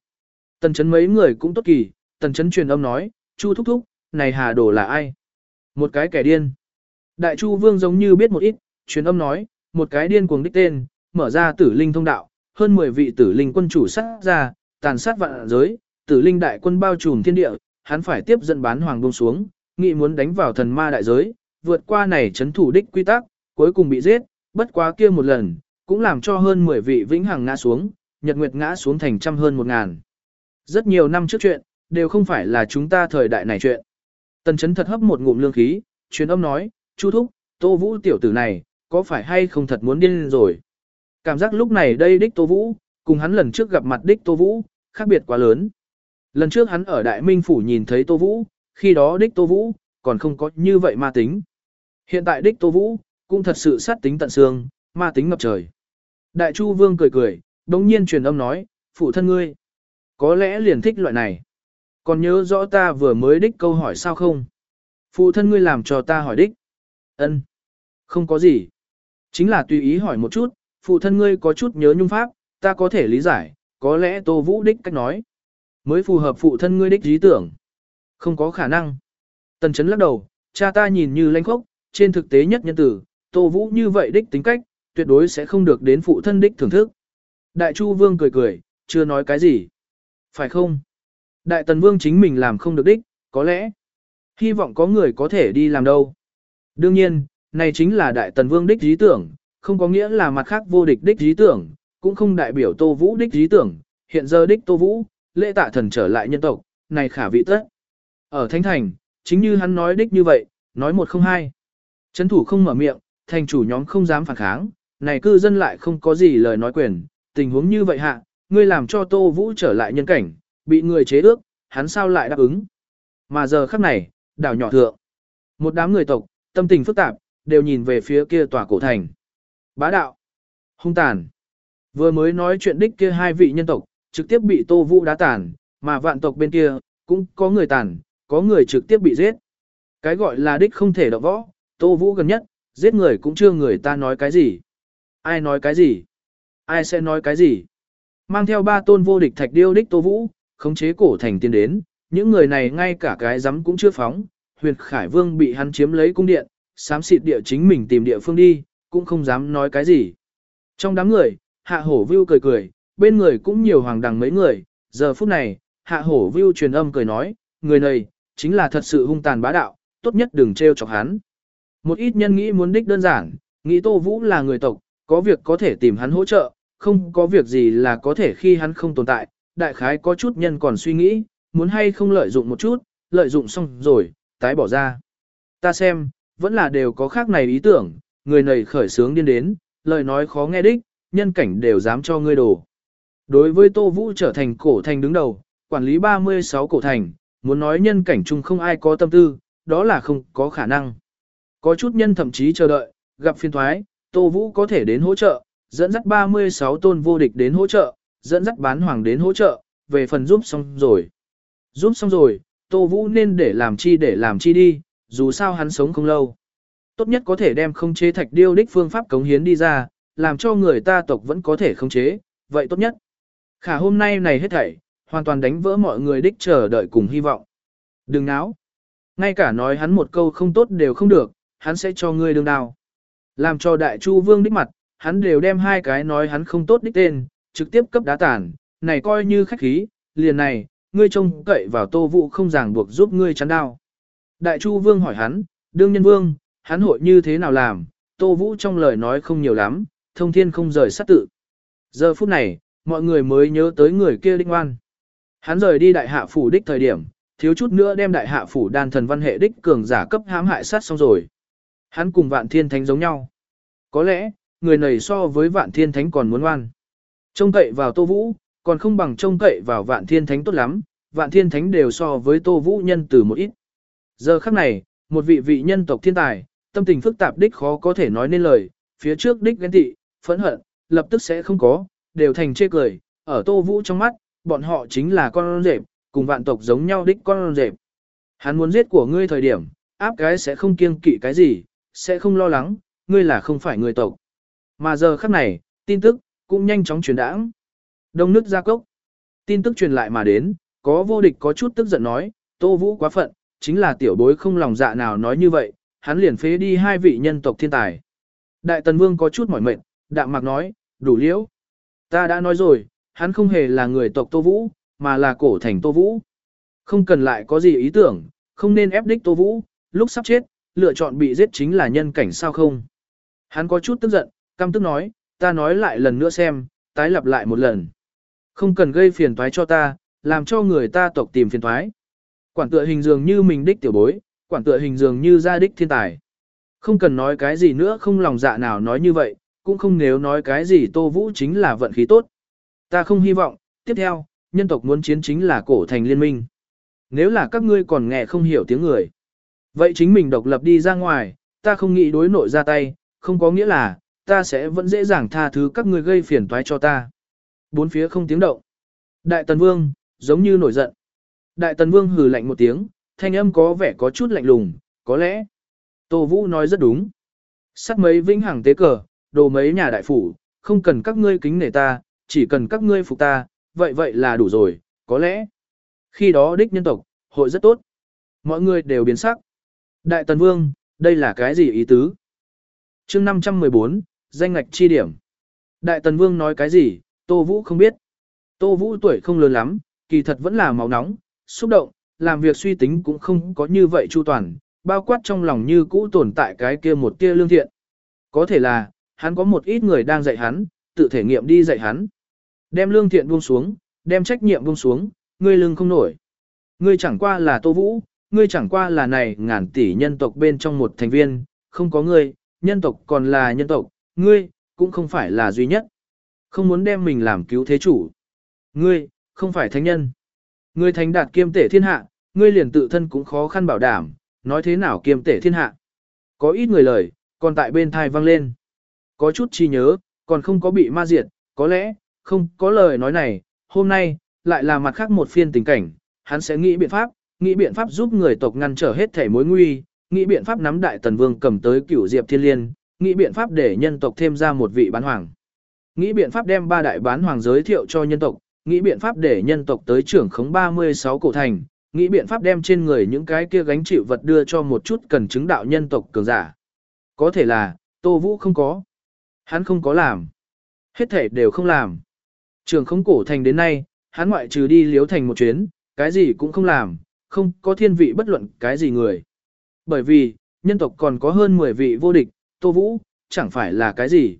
Tần chấn mấy người cũng tốt kỳ, tần chấn truyền âm nói, chu thúc thúc, này hà đồ là ai? Một cái kẻ điên. Đại chu vương giống như biết một ít, truyền âm nói, một cái điên cuồng đích tên, mở ra tử linh thông đạo, hơn 10 vị tử linh quân chủ sát ra, tàn sát vạn giới, tử linh đại quân bao trùm thiên địa, hắn phải tiếp dẫn bán hoàng buông xuống, nghị muốn đánh vào thần ma đại giới, vượt qua này chấn thủ đích quy tắc, cuối cùng bị giết, bất quá kia một lần, cũng làm cho hơn 10 vị vĩnh hằng ngã xuống, nhật nguyệt ngã xuống thành trăm hơn một ngàn. Rất nhiều năm trước chuyện, đều không phải là chúng ta thời đại này chuyện. Tần chấn thật hấp một ngụm lương khí, truyền âm nói, Chu thúc, tô vũ tiểu tử này, có phải hay không thật muốn điên rồi. Cảm giác lúc này đây đích tô vũ, cùng hắn lần trước gặp mặt đích tô vũ, khác biệt quá lớn. Lần trước hắn ở Đại Minh Phủ nhìn thấy tô vũ, khi đó đích tô vũ, còn không có như vậy ma tính. Hiện tại đích tô vũ, cũng thật sự sát tính tận xương, ma tính ngập trời. Đại Chu Vương cười cười, đống nhiên truyền âm nói, phụ thân ngươi. Có lẽ liền thích loại này. Còn nhớ rõ ta vừa mới đích câu hỏi sao không? Phụ thân ngươi làm cho ta hỏi đích. Ân, Không có gì. Chính là tùy ý hỏi một chút, phụ thân ngươi có chút nhớ nhung pháp, ta có thể lý giải, có lẽ Tô Vũ đích cách nói. Mới phù hợp phụ thân ngươi đích ý tưởng. Không có khả năng. Tần chấn lắc đầu, cha ta nhìn như lanh khốc, trên thực tế nhất nhân tử, Tô Vũ như vậy đích tính cách, tuyệt đối sẽ không được đến phụ thân đích thưởng thức. Đại Chu Vương cười cười, chưa nói cái gì. Phải không? Đại Tần Vương chính mình làm không được đích, có lẽ. Hy vọng có người có thể đi làm đâu. Đương nhiên, này chính là Đại Tần Vương đích ý tưởng, không có nghĩa là mặt khác vô địch đích ý tưởng, cũng không đại biểu Tô Vũ đích ý tưởng, hiện giờ đích Tô Vũ, lễ tạ thần trở lại nhân tộc, này khả vị tất. Ở Thánh Thành, chính như hắn nói đích như vậy, nói một không hai. Chấn thủ không mở miệng, thành chủ nhóm không dám phản kháng, này cư dân lại không có gì lời nói quyền, tình huống như vậy hạ, ngươi làm cho Tô Vũ trở lại nhân cảnh, bị người chế ước, hắn sao lại đáp ứng. Mà giờ khắc này, đảo nhỏ thượng, một đám người tộc, tâm tình phức tạp, đều nhìn về phía kia tòa cổ thành. Bá đạo, hung tàn. Vừa mới nói chuyện đích kia hai vị nhân tộc, trực tiếp bị Tô Vũ đá tàn, mà vạn tộc bên kia, cũng có người tàn, có người trực tiếp bị giết. Cái gọi là đích không thể động võ, Tô Vũ gần nhất, giết người cũng chưa người ta nói cái gì. Ai nói cái gì? Ai sẽ nói cái gì? Mang theo ba tôn vô địch thạch điêu đích Tô Vũ, khống chế cổ thành tiên đến, những người này ngay cả cái rắm cũng chưa phóng, huyền khải vương bị hắn chiếm lấy cung điện, sám xịt địa chính mình tìm địa phương đi, cũng không dám nói cái gì. Trong đám người, hạ hổ view cười cười, bên người cũng nhiều hoàng đằng mấy người, giờ phút này, hạ hổ view truyền âm cười nói, người này, chính là thật sự hung tàn bá đạo, tốt nhất đừng trêu chọc hắn. Một ít nhân nghĩ muốn đích đơn giản, nghĩ Tô Vũ là người tộc, có việc có thể tìm hắn hỗ trợ, không có việc gì là có thể khi hắn không tồn tại, đại khái có chút nhân còn suy nghĩ, muốn hay không lợi dụng một chút, lợi dụng xong rồi, tái bỏ ra. Ta xem, vẫn là đều có khác này ý tưởng, người này khởi sướng điên đến, lời nói khó nghe đích, nhân cảnh đều dám cho ngươi đổ. Đối với Tô Vũ trở thành cổ thành đứng đầu, quản lý 36 cổ thành, muốn nói nhân cảnh chung không ai có tâm tư, đó là không có khả năng. Có chút nhân thậm chí chờ đợi, gặp phiên thoái, Tô Vũ có thể đến hỗ trợ, dẫn dắt 36 tôn vô địch đến hỗ trợ, dẫn dắt bán hoàng đến hỗ trợ, về phần giúp xong rồi. Giúp xong rồi, Tô Vũ nên để làm chi để làm chi đi, dù sao hắn sống không lâu. Tốt nhất có thể đem không chế thạch điêu đích phương pháp cống hiến đi ra, làm cho người ta tộc vẫn có thể không chế, vậy tốt nhất. Khả hôm nay này hết thảy, hoàn toàn đánh vỡ mọi người đích chờ đợi cùng hy vọng. Đừng náo. Ngay cả nói hắn một câu không tốt đều không được, hắn sẽ cho ngươi đương đào. Làm cho đại chu vương đích mặt, hắn đều đem hai cái nói hắn không tốt đích tên, trực tiếp cấp đá tản này coi như khách khí, liền này, ngươi trông cậy vào tô vụ không ràng buộc giúp ngươi chắn đao. Đại chu vương hỏi hắn, đương nhân vương, hắn hội như thế nào làm, tô vũ trong lời nói không nhiều lắm, thông thiên không rời sát tự. Giờ phút này, mọi người mới nhớ tới người kia đích ngoan. Hắn rời đi đại hạ phủ đích thời điểm, thiếu chút nữa đem đại hạ phủ đan thần văn hệ đích cường giả cấp hãm hại sát xong rồi. Hắn cùng vạn thiên thánh giống nhau. Có lẽ, người này so với vạn thiên thánh còn muốn ngoan. Trông cậy vào tô vũ, còn không bằng trông cậy vào vạn thiên thánh tốt lắm, vạn thiên thánh đều so với tô vũ nhân từ một ít. Giờ khắc này, một vị vị nhân tộc thiên tài, tâm tình phức tạp đích khó có thể nói nên lời, phía trước đích ghen tị, phẫn hận, lập tức sẽ không có, đều thành chê cười, ở tô vũ trong mắt, bọn họ chính là con rệp, cùng vạn tộc giống nhau đích con rệp. Hắn muốn giết của ngươi thời điểm, áp cái sẽ không kiêng kỵ cái gì, sẽ không lo lắng, ngươi là không phải người tộc. Mà giờ khắc này, tin tức, cũng nhanh chóng truyền đãng. Đông nước ra cốc. Tin tức truyền lại mà đến, có vô địch có chút tức giận nói, Tô Vũ quá phận, chính là tiểu bối không lòng dạ nào nói như vậy, hắn liền phế đi hai vị nhân tộc thiên tài. Đại Tần Vương có chút mỏi mệt, đạm mạc nói, đủ liễu. Ta đã nói rồi, hắn không hề là người tộc Tô Vũ, mà là cổ thành Tô Vũ. Không cần lại có gì ý tưởng, không nên ép đích Tô Vũ, lúc sắp chết, lựa chọn bị giết chính là nhân cảnh sao không. Hắn có chút tức giận, căm tức nói, ta nói lại lần nữa xem, tái lặp lại một lần. Không cần gây phiền toái cho ta, làm cho người ta tộc tìm phiền toái. Quản tựa hình dường như mình đích tiểu bối, quản tựa hình dường như gia đích thiên tài. Không cần nói cái gì nữa không lòng dạ nào nói như vậy, cũng không nếu nói cái gì Tô Vũ chính là vận khí tốt. Ta không hy vọng, tiếp theo, nhân tộc muốn chiến chính là cổ thành liên minh. Nếu là các ngươi còn nghe không hiểu tiếng người. Vậy chính mình độc lập đi ra ngoài, ta không nghĩ đối nội ra tay, không có nghĩa là, ta sẽ vẫn dễ dàng tha thứ các người gây phiền toái cho ta. Bốn phía không tiếng động. Đại Tần Vương, giống như nổi giận. Đại Tần Vương hừ lạnh một tiếng, thanh âm có vẻ có chút lạnh lùng, có lẽ. Tô Vũ nói rất đúng. Sắt mấy vĩnh hằng tế cờ, đồ mấy nhà đại phủ, không cần các ngươi kính nể ta, chỉ cần các ngươi phục ta, vậy vậy là đủ rồi, có lẽ. Khi đó đích nhân tộc, hội rất tốt. Mọi người đều biến sắc. Đại Tần Vương, đây là cái gì ý tứ? chương 514, Danh ngạch chi điểm. Đại Tần Vương nói cái gì, Tô Vũ không biết. Tô Vũ tuổi không lớn lắm, kỳ thật vẫn là máu nóng, xúc động, làm việc suy tính cũng không có như vậy chu toàn, bao quát trong lòng như cũ tồn tại cái kia một kia lương thiện. Có thể là, hắn có một ít người đang dạy hắn, tự thể nghiệm đi dạy hắn. Đem lương thiện buông xuống, đem trách nhiệm buông xuống, ngươi lưng không nổi. Ngươi chẳng qua là Tô Vũ, ngươi chẳng qua là này ngàn tỷ nhân tộc bên trong một thành viên, không có ngươi, nhân tộc còn là nhân tộc, ngươi, cũng không phải là duy nhất. Không muốn đem mình làm cứu thế chủ. Ngươi, không phải thánh nhân. Ngươi thánh đạt kiêm tể thiên hạ, ngươi liền tự thân cũng khó khăn bảo đảm, nói thế nào kiêm tể thiên hạ. Có ít người lời, còn tại bên thai vang lên. Có chút chi nhớ, còn không có bị ma diệt, có lẽ, không có lời nói này, hôm nay, lại là mặt khác một phiên tình cảnh, hắn sẽ nghĩ biện pháp, nghĩ biện pháp giúp người tộc ngăn trở hết thể mối nguy, nghĩ biện pháp nắm đại tần vương cầm tới cửu diệp thiên liên, nghĩ biện pháp để nhân tộc thêm ra một vị bán hoàng. Nghĩ biện pháp đem ba đại bán hoàng giới thiệu cho nhân tộc, nghĩ biện pháp để nhân tộc tới trưởng khống 36 cổ thành, nghĩ biện pháp đem trên người những cái kia gánh chịu vật đưa cho một chút cần chứng đạo nhân tộc cường giả. Có thể là, Tô Vũ không có. Hắn không có làm. Hết thể đều không làm. Trường không cổ thành đến nay, hắn ngoại trừ đi liếu thành một chuyến, cái gì cũng không làm, không có thiên vị bất luận cái gì người. Bởi vì, nhân tộc còn có hơn 10 vị vô địch, Tô Vũ, chẳng phải là cái gì.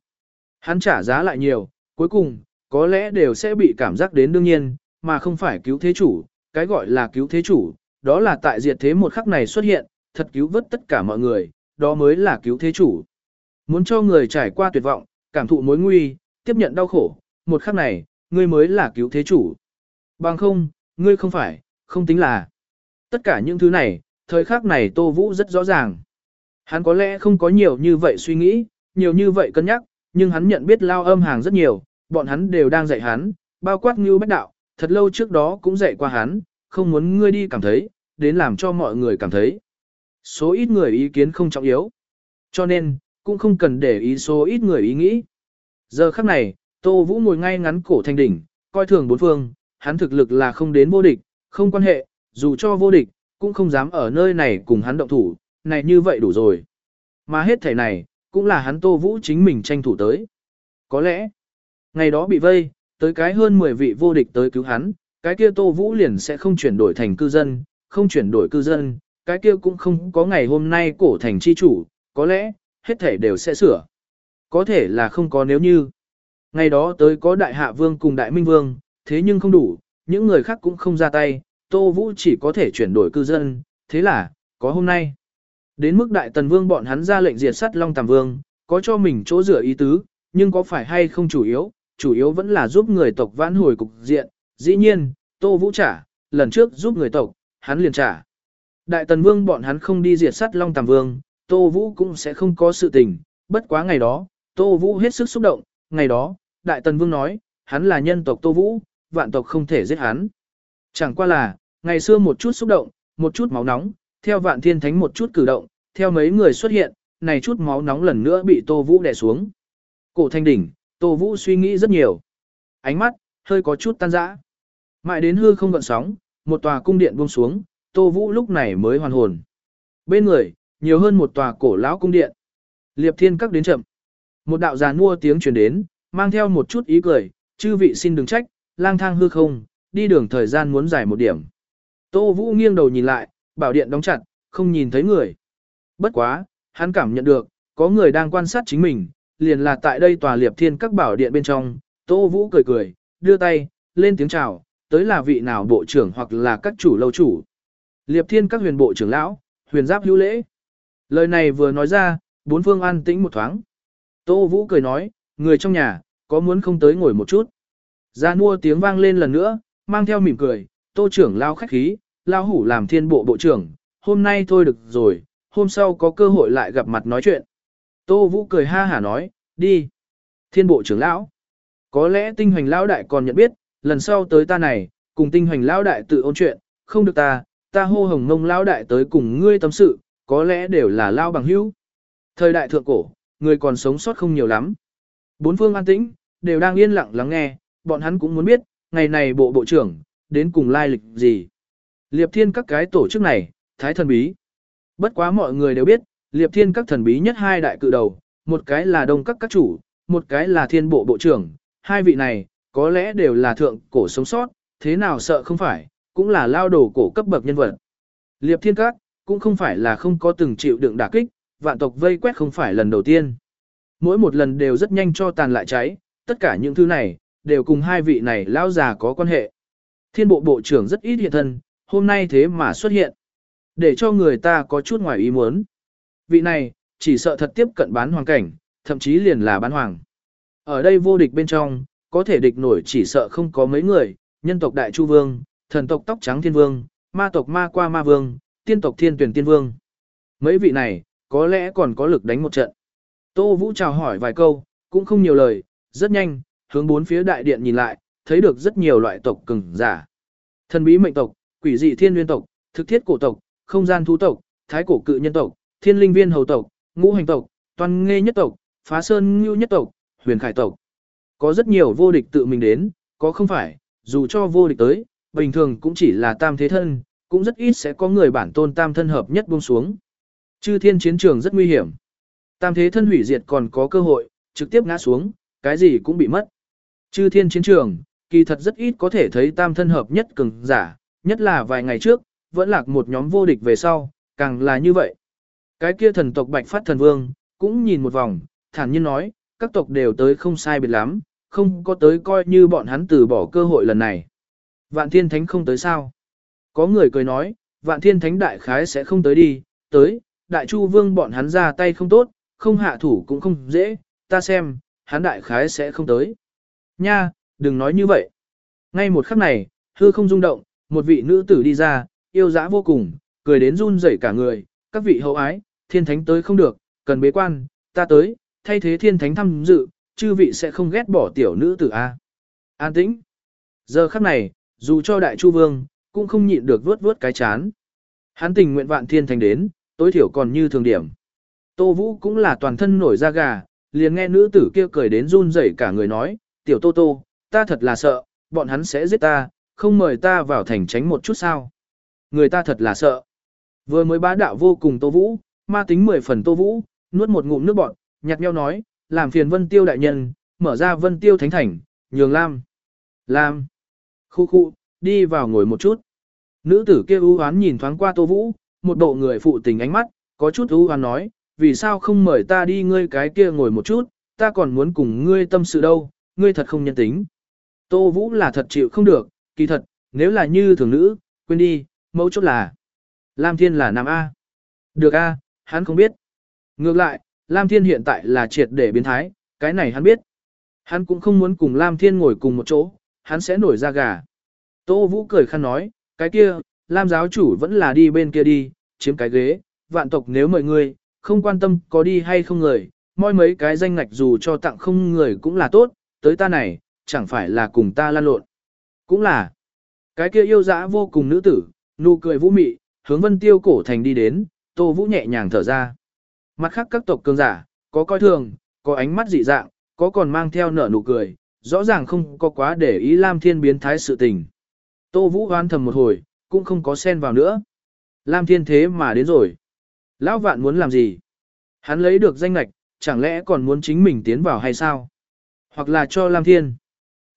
Hắn trả giá lại nhiều, cuối cùng, có lẽ đều sẽ bị cảm giác đến đương nhiên, mà không phải cứu thế chủ, cái gọi là cứu thế chủ, đó là tại diệt thế một khắc này xuất hiện, thật cứu vớt tất cả mọi người, đó mới là cứu thế chủ. Muốn cho người trải qua tuyệt vọng, cảm thụ mối nguy, tiếp nhận đau khổ, một khắc này, ngươi mới là cứu thế chủ. Bằng không, ngươi không phải, không tính là. Tất cả những thứ này, thời khắc này Tô Vũ rất rõ ràng. Hắn có lẽ không có nhiều như vậy suy nghĩ, nhiều như vậy cân nhắc, nhưng hắn nhận biết lao âm hàng rất nhiều, bọn hắn đều đang dạy hắn, bao quát như bách đạo, thật lâu trước đó cũng dạy qua hắn, không muốn ngươi đi cảm thấy, đến làm cho mọi người cảm thấy. Số ít người ý kiến không trọng yếu. Cho nên, cũng không cần để ý số ít người ý nghĩ. Giờ khắc này, Tô Vũ ngồi ngay ngắn cổ thanh đỉnh, coi thường bốn phương, hắn thực lực là không đến vô địch, không quan hệ, dù cho vô địch, cũng không dám ở nơi này cùng hắn động thủ, này như vậy đủ rồi. Mà hết thể này, cũng là hắn Tô Vũ chính mình tranh thủ tới. Có lẽ, ngày đó bị vây, tới cái hơn 10 vị vô địch tới cứu hắn, cái kia Tô Vũ liền sẽ không chuyển đổi thành cư dân, không chuyển đổi cư dân, cái kia cũng không có ngày hôm nay cổ thành chi chủ, có lẽ, hết thể đều sẽ sửa. Có thể là không có nếu như. Ngày đó tới có đại hạ vương cùng đại minh vương, thế nhưng không đủ, những người khác cũng không ra tay, Tô Vũ chỉ có thể chuyển đổi cư dân, thế là, có hôm nay. Đến mức đại tần vương bọn hắn ra lệnh diệt sát Long Tàm Vương, có cho mình chỗ rửa ý tứ, nhưng có phải hay không chủ yếu, chủ yếu vẫn là giúp người tộc vãn hồi cục diện, dĩ nhiên, Tô Vũ trả, lần trước giúp người tộc, hắn liền trả. Đại tần vương bọn hắn không đi diệt sát Long Tàm Vương, Tô Vũ cũng sẽ không có sự tình, bất quá ngày đó, Tô Vũ hết sức xúc động, ngày đó, Đại tần vương nói, hắn là nhân tộc Tô Vũ, vạn tộc không thể giết hắn. Chẳng qua là, ngày xưa một chút xúc động, một chút máu nóng, theo vạn thiên thánh một chút cử động, theo mấy người xuất hiện, này chút máu nóng lần nữa bị Tô Vũ đè xuống. Cổ thanh đỉnh, Tô Vũ suy nghĩ rất nhiều. Ánh mắt, hơi có chút tan rã. Mãi đến hư không gợn sóng, một tòa cung điện buông xuống, Tô Vũ lúc này mới hoàn hồn. Bên người, nhiều hơn một tòa cổ lão cung điện. Liệp thiên các đến chậm. Một đạo già mua tiếng truyền đến, mang theo một chút ý cười, chư vị xin đừng trách, lang thang hư không, đi đường thời gian muốn dài một điểm. Tô Vũ nghiêng đầu nhìn lại, bảo điện đóng chặt, không nhìn thấy người. Bất quá, hắn cảm nhận được, có người đang quan sát chính mình, liền là tại đây tòa liệp thiên các bảo điện bên trong, Tô Vũ cười cười, đưa tay, lên tiếng chào, tới là vị nào bộ trưởng hoặc là các chủ lâu chủ. Liệp thiên các huyền bộ trưởng lão, huyền giáp hữu lễ. Lời này vừa nói ra, bốn phương an tĩnh một thoáng. Tô Vũ cười nói, người trong nhà, có muốn không tới ngồi một chút. Ra mua tiếng vang lên lần nữa, mang theo mỉm cười, tô trưởng lao khách khí, lao hủ làm thiên bộ bộ trưởng, hôm nay thôi được rồi, hôm sau có cơ hội lại gặp mặt nói chuyện. Tô Vũ cười ha hả nói, đi. Thiên bộ trưởng lão. Có lẽ tinh hoành lão đại còn nhận biết, lần sau tới ta này, cùng tinh hoành lão đại tự ôn chuyện, không được ta, ta hô hồng mông lão đại tới cùng ngươi tâm sự, có lẽ đều là lao bằng hữu. Thời đại thượng cổ, người còn sống sót không nhiều lắm. Bốn phương an tĩnh, đều đang yên lặng lắng nghe, bọn hắn cũng muốn biết, ngày này bộ bộ trưởng, đến cùng lai lịch gì. Liệp thiên các cái tổ chức này, thái thần bí. Bất quá mọi người đều biết, liệp thiên các thần bí nhất hai đại cự đầu, một cái là đông các các chủ, một cái là thiên bộ bộ trưởng, hai vị này, có lẽ đều là thượng cổ sống sót, thế nào sợ không phải, cũng là lao đồ cổ cấp bậc nhân vật. Liệp thiên các, cũng không phải là không có từng chịu đựng đả kích, vạn tộc vây quét không phải lần đầu tiên. Mỗi một lần đều rất nhanh cho tàn lại cháy, tất cả những thứ này, đều cùng hai vị này lao già có quan hệ. Thiên bộ bộ trưởng rất ít hiện thân, hôm nay thế mà xuất hiện. Để cho người ta có chút ngoài ý muốn. Vị này, chỉ sợ thật tiếp cận bán hoàng cảnh, thậm chí liền là bán hoàng. Ở đây vô địch bên trong, có thể địch nổi chỉ sợ không có mấy người, nhân tộc Đại Chu Vương, thần tộc Tóc Trắng Thiên Vương, ma tộc Ma Qua Ma Vương, tiên tộc Thiên Tuyển Tiên Vương. Mấy vị này, có lẽ còn có lực đánh một trận. Tô Vũ chào hỏi vài câu, cũng không nhiều lời, rất nhanh, hướng bốn phía đại điện nhìn lại, thấy được rất nhiều loại tộc cường giả. Thần bí mệnh tộc, quỷ dị thiên nguyên tộc, thực thiết cổ tộc, không gian thú tộc, thái cổ cự nhân tộc, thiên linh viên hầu tộc, ngũ hành tộc, toàn nghe nhất tộc, phá sơn ngưu nhất tộc, huyền khải tộc. Có rất nhiều vô địch tự mình đến, có không phải, dù cho vô địch tới, bình thường cũng chỉ là tam thế thân, cũng rất ít sẽ có người bản tôn tam thân hợp nhất buông xuống. Chư thiên chiến trường rất nguy hiểm. Tam thế thân hủy diệt còn có cơ hội, trực tiếp ngã xuống, cái gì cũng bị mất. Chư thiên chiến trường, kỳ thật rất ít có thể thấy tam thân hợp nhất cường giả, nhất là vài ngày trước, vẫn lạc một nhóm vô địch về sau, càng là như vậy. Cái kia thần tộc Bạch Phát Thần Vương, cũng nhìn một vòng, thản nhiên nói, các tộc đều tới không sai biệt lắm, không có tới coi như bọn hắn từ bỏ cơ hội lần này. Vạn Thiên Thánh không tới sao? Có người cười nói, Vạn Thiên Thánh đại khái sẽ không tới đi, tới, Đại Chu Vương bọn hắn ra tay không tốt, không hạ thủ cũng không dễ, ta xem, hắn đại khái sẽ không tới. Nha, đừng nói như vậy. Ngay một khắc này, hư không rung động, một vị nữ tử đi ra, yêu dã vô cùng, cười đến run rẩy cả người, các vị hậu ái, thiên thánh tới không được, cần bế quan, ta tới, thay thế thiên thánh thăm dự, chư vị sẽ không ghét bỏ tiểu nữ tử A. An tĩnh. Giờ khắc này, dù cho đại chu vương, cũng không nhịn được vớt vớt cái chán. Hắn tình nguyện vạn thiên thánh đến, tối thiểu còn như thường điểm. Tô Vũ cũng là toàn thân nổi da gà, liền nghe nữ tử kia cười đến run rẩy cả người nói, tiểu Tô Tô, ta thật là sợ, bọn hắn sẽ giết ta, không mời ta vào thành tránh một chút sao. Người ta thật là sợ. Vừa mới bá đạo vô cùng Tô Vũ, ma tính mười phần Tô Vũ, nuốt một ngụm nước bọt, nhạt nheo nói, làm phiền Vân Tiêu đại nhân, mở ra Vân Tiêu thánh thành, nhường Lam. Lam. Khu khu, đi vào ngồi một chút. Nữ tử kia ưu hoán nhìn thoáng qua Tô Vũ, một bộ người phụ tình ánh mắt, có chút ưu hoán nói, vì sao không mời ta đi ngươi cái kia ngồi một chút, ta còn muốn cùng ngươi tâm sự đâu, ngươi thật không nhân tính. Tô Vũ là thật chịu không được, kỳ thật, nếu là như thường nữ, quên đi, mẫu chốt là. Lam Thiên là nam A. Được A, hắn không biết. Ngược lại, Lam Thiên hiện tại là triệt để biến thái, cái này hắn biết. Hắn cũng không muốn cùng Lam Thiên ngồi cùng một chỗ, hắn sẽ nổi ra gà. Tô Vũ cười khăn nói, cái kia, Lam giáo chủ vẫn là đi bên kia đi, chiếm cái ghế, vạn tộc nếu mời người không quan tâm có đi hay không người, moi mấy cái danh ngạch dù cho tặng không người cũng là tốt, tới ta này, chẳng phải là cùng ta lan lộn. Cũng là, cái kia yêu dã vô cùng nữ tử, nụ cười vũ mị, hướng vân tiêu cổ thành đi đến, tô vũ nhẹ nhàng thở ra. Mặt khác các tộc cường giả, có coi thường, có ánh mắt dị dạng, có còn mang theo nở nụ cười, rõ ràng không có quá để ý Lam Thiên biến thái sự tình. Tô Vũ hoan thầm một hồi, cũng không có xen vào nữa. Lam Thiên thế mà đến rồi. Lão vạn muốn làm gì? Hắn lấy được danh lạch, chẳng lẽ còn muốn chính mình tiến vào hay sao? Hoặc là cho Lam Thiên.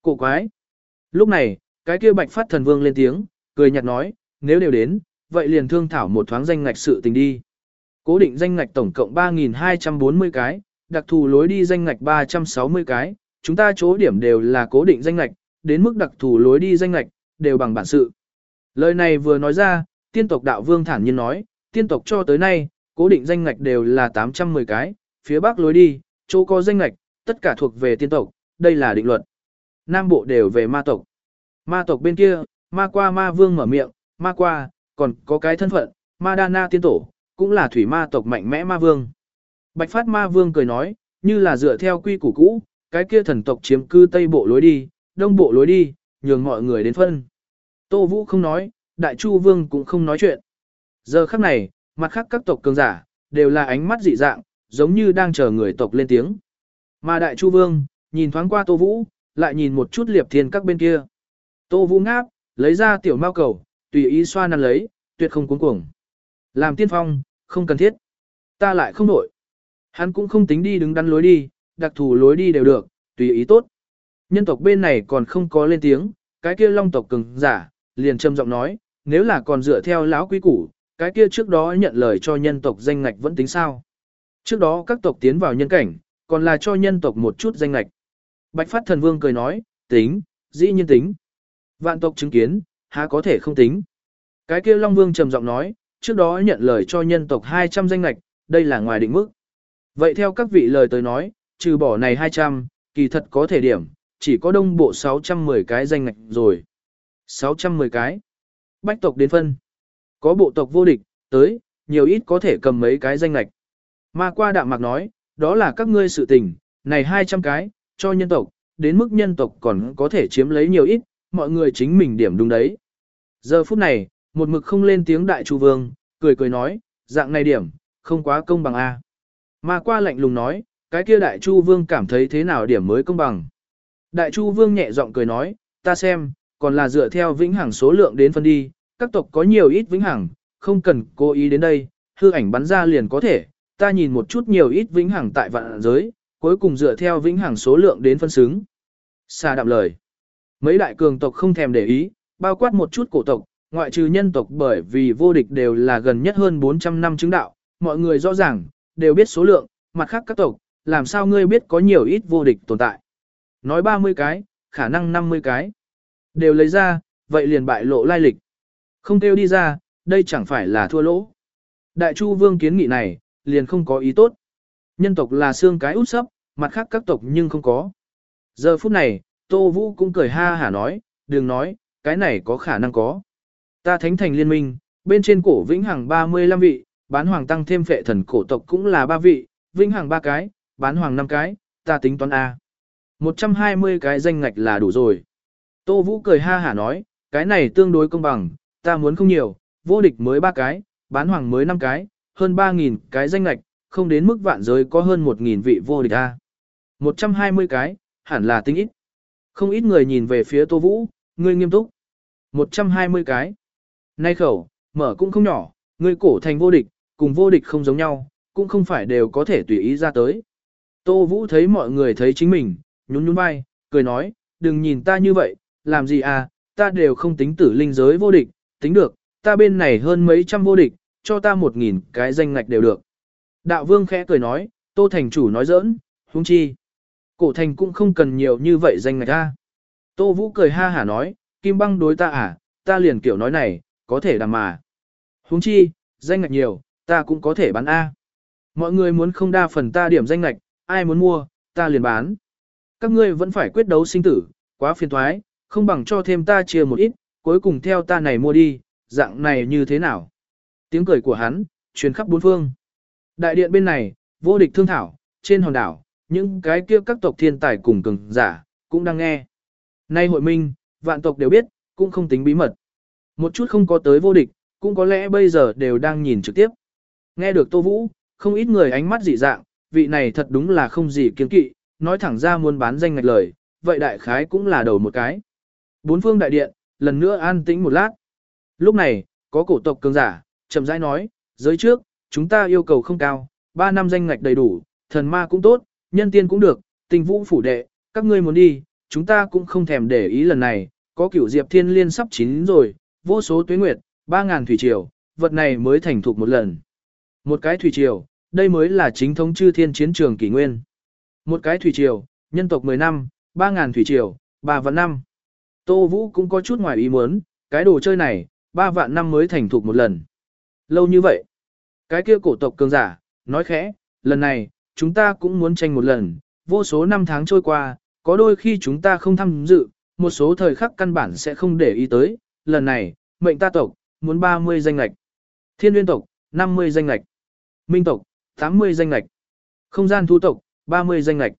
Cổ quái. Lúc này, cái kia bạch phát thần vương lên tiếng, cười nhạt nói, nếu đều đến, vậy liền thương thảo một thoáng danh ngạch sự tình đi. Cố định danh ngạch tổng cộng 3.240 cái, đặc thù lối đi danh ngạch 360 cái, chúng ta chỗ điểm đều là cố định danh ngạch, đến mức đặc thù lối đi danh ngạch, đều bằng bản sự. Lời này vừa nói ra, tiên tộc đạo vương thản nhiên nói, tiên tộc cho tới nay, cố định danh ngạch đều là 810 cái, phía bắc lối đi, chỗ có danh ngạch, tất cả thuộc về tiên tộc, đây là định luật. Nam bộ đều về ma tộc. Ma tộc bên kia, ma qua ma vương mở miệng, ma qua, còn có cái thân phận, ma đa na tiên tổ, cũng là thủy ma tộc mạnh mẽ ma vương. Bạch phát ma vương cười nói, như là dựa theo quy củ cũ, cái kia thần tộc chiếm cư tây bộ lối đi, đông bộ lối đi, nhường mọi người đến phân. Tô Vũ không nói, đại chu vương cũng không nói chuyện. Giờ khắc này, mặt khác các tộc cường giả, đều là ánh mắt dị dạng, giống như đang chờ người tộc lên tiếng. Mà đại chu vương, nhìn thoáng qua Tô Vũ, lại nhìn một chút liệp thiên các bên kia. Tô Vũ ngáp, lấy ra tiểu mao cầu, tùy ý xoa năn lấy, tuyệt không cuống cuồng. Làm tiên phong, không cần thiết. Ta lại không nổi. Hắn cũng không tính đi đứng đắn lối đi, đặc thù lối đi đều được, tùy ý tốt. Nhân tộc bên này còn không có lên tiếng, cái kia long tộc cứng, giả, liền trầm giọng nói, nếu là còn dựa theo lão quý củ, cái kia trước đó nhận lời cho nhân tộc danh ngạch vẫn tính sao. Trước đó các tộc tiến vào nhân cảnh, còn là cho nhân tộc một chút danh ngạch. Bạch Phát Thần Vương cười nói, tính, dĩ nhiên tính. Vạn tộc chứng kiến, há có thể không tính. Cái kia Long Vương trầm giọng nói, trước đó nhận lời cho nhân tộc 200 danh ngạch, đây là ngoài định mức. Vậy theo các vị lời tới nói, trừ bỏ này 200, kỳ thật có thể điểm, chỉ có đông bộ 610 cái danh ngạch rồi. 610 cái. Bách tộc đến phân. Có bộ tộc vô địch, tới, nhiều ít có thể cầm mấy cái danh ngạch. Mà qua đạm mạc nói, đó là các ngươi sự tình, này 200 cái, cho nhân tộc, đến mức nhân tộc còn có thể chiếm lấy nhiều ít, mọi người chính mình điểm đúng đấy. Giờ phút này, một mực không lên tiếng đại chu vương, cười cười nói, dạng này điểm, không quá công bằng A. Mà qua lạnh lùng nói, cái kia đại chu vương cảm thấy thế nào điểm mới công bằng. Đại chu vương nhẹ giọng cười nói, ta xem, còn là dựa theo vĩnh hằng số lượng đến phân đi, các tộc có nhiều ít vĩnh hằng, không cần cố ý đến đây, hư ảnh bắn ra liền có thể, ta nhìn một chút nhiều ít vĩnh hằng tại vạn giới, cuối cùng dựa theo vĩnh hằng số lượng đến phân xứng. Xa đạm lời. Mấy đại cường tộc không thèm để ý, bao quát một chút cổ tộc, ngoại trừ nhân tộc bởi vì vô địch đều là gần nhất hơn 400 năm chứng đạo, mọi người rõ ràng, đều biết số lượng, mặt khác các tộc, làm sao ngươi biết có nhiều ít vô địch tồn tại. Nói 30 cái, khả năng 50 cái. Đều lấy ra, vậy liền bại lộ lai lịch. Không kêu đi ra, đây chẳng phải là thua lỗ. Đại Chu Vương kiến nghị này, liền không có ý tốt. Nhân tộc là xương cái út sấp, mặt khác các tộc nhưng không có. Giờ phút này, Tô Vũ cũng cười ha hả nói, đừng nói, cái này có khả năng có. Ta thánh thành liên minh, bên trên cổ vĩnh hằng 35 vị, bán hoàng tăng thêm phệ thần cổ tộc cũng là 3 vị, vĩnh hằng 3 cái, bán hoàng 5 cái, ta tính toán A. 120 cái danh ngạch là đủ rồi. Tô Vũ cười ha hả nói, cái này tương đối công bằng, ta muốn không nhiều, vô địch mới 3 cái, bán hoàng mới 5 cái, hơn 3.000 cái danh ngạch, không đến mức vạn giới có hơn 1.000 vị vô địch A. 120 cái, hẳn là tính ít. Không ít người nhìn về phía Tô Vũ, ngươi nghiêm túc. 120 cái. Nay khẩu, mở cũng không nhỏ, ngươi cổ thành vô địch, cùng vô địch không giống nhau, cũng không phải đều có thể tùy ý ra tới. Tô Vũ thấy mọi người thấy chính mình, nhún nhún vai, cười nói, đừng nhìn ta như vậy, làm gì à, ta đều không tính tử linh giới vô địch, tính được, ta bên này hơn mấy trăm vô địch, cho ta một nghìn cái danh ngạch đều được. Đạo vương khẽ cười nói, Tô Thành chủ nói giỡn, huống chi. Cổ thành cũng không cần nhiều như vậy danh ngạch ta. Tô Vũ cười ha hả nói, Kim băng đối ta à, ta liền kiểu nói này, có thể đàm mà. Huống chi, danh ngạch nhiều, ta cũng có thể bán A. Mọi người muốn không đa phần ta điểm danh ngạch, ai muốn mua, ta liền bán. Các ngươi vẫn phải quyết đấu sinh tử, quá phiền thoái, không bằng cho thêm ta chia một ít, cuối cùng theo ta này mua đi, dạng này như thế nào. Tiếng cười của hắn, truyền khắp bốn phương. Đại điện bên này, vô địch thương thảo, trên hòn đảo, những cái kia các tộc thiên tài cùng cường giả, cũng đang nghe. Nay hội minh, vạn tộc đều biết, cũng không tính bí mật. Một chút không có tới vô địch, cũng có lẽ bây giờ đều đang nhìn trực tiếp. Nghe được Tô Vũ, không ít người ánh mắt dị dạng, vị này thật đúng là không gì kiên kỵ, nói thẳng ra muốn bán danh ngạch lời, vậy đại khái cũng là đầu một cái. Bốn phương đại điện, lần nữa an tĩnh một lát. Lúc này, có cổ tộc cường giả, chậm rãi nói, giới trước, chúng ta yêu cầu không cao, 3 năm danh ngạch đầy đủ, thần ma cũng tốt, nhân tiên cũng được, tình vũ phủ đệ, các ngươi muốn đi, chúng ta cũng không thèm để ý lần này, có cửu diệp thiên liên sắp chín rồi, vô số tuế nguyệt, 3.000 thủy triều, vật này mới thành thục một lần. Một cái thủy triều, đây mới là chính thống chư thiên chiến trường kỷ nguyên. Một cái thủy triều, nhân tộc 10 năm, 3.000 thủy triều, 3 vạn năm. Tô Vũ cũng có chút ngoài ý muốn, cái đồ chơi này, 3 vạn năm mới thành thục một lần. Lâu như vậy, cái kia cổ tộc cường giả, nói khẽ, lần này, chúng ta cũng muốn tranh một lần, vô số năm tháng trôi qua, có đôi khi chúng ta không tham dự, một số thời khắc căn bản sẽ không để ý tới, lần này, mệnh ta tộc, muốn 30 danh lạch. Thiên nguyên tộc, 50 danh lạch. Minh tộc, 80 danh lạch. Không gian thu tộc, 30 danh lạch.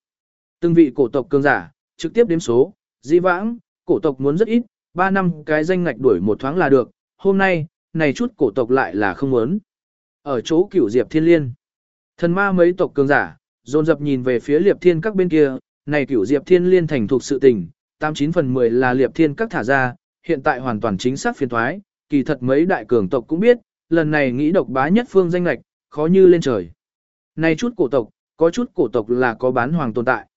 Từng vị cổ tộc cường giả, trực tiếp đếm số, di vãng, cổ tộc muốn rất ít, 3 năm cái danh lạch đuổi một thoáng là được, hôm nay, này chút cổ tộc lại là không muốn. Ở chỗ cửu diệp thiên liên, thần ma mấy tộc cường giả, dồn dập nhìn về phía liệp thiên các bên kia, này cửu diệp thiên liên thành thuộc sự tình, 89 phần 10 là liệp thiên các thả ra, hiện tại hoàn toàn chính xác phiền thoái, kỳ thật mấy đại cường tộc cũng biết, lần này nghĩ độc bá nhất phương danh lạch, khó như lên trời. Này chút cổ tộc, Có chút cổ tộc là có bán hoàng tồn tại.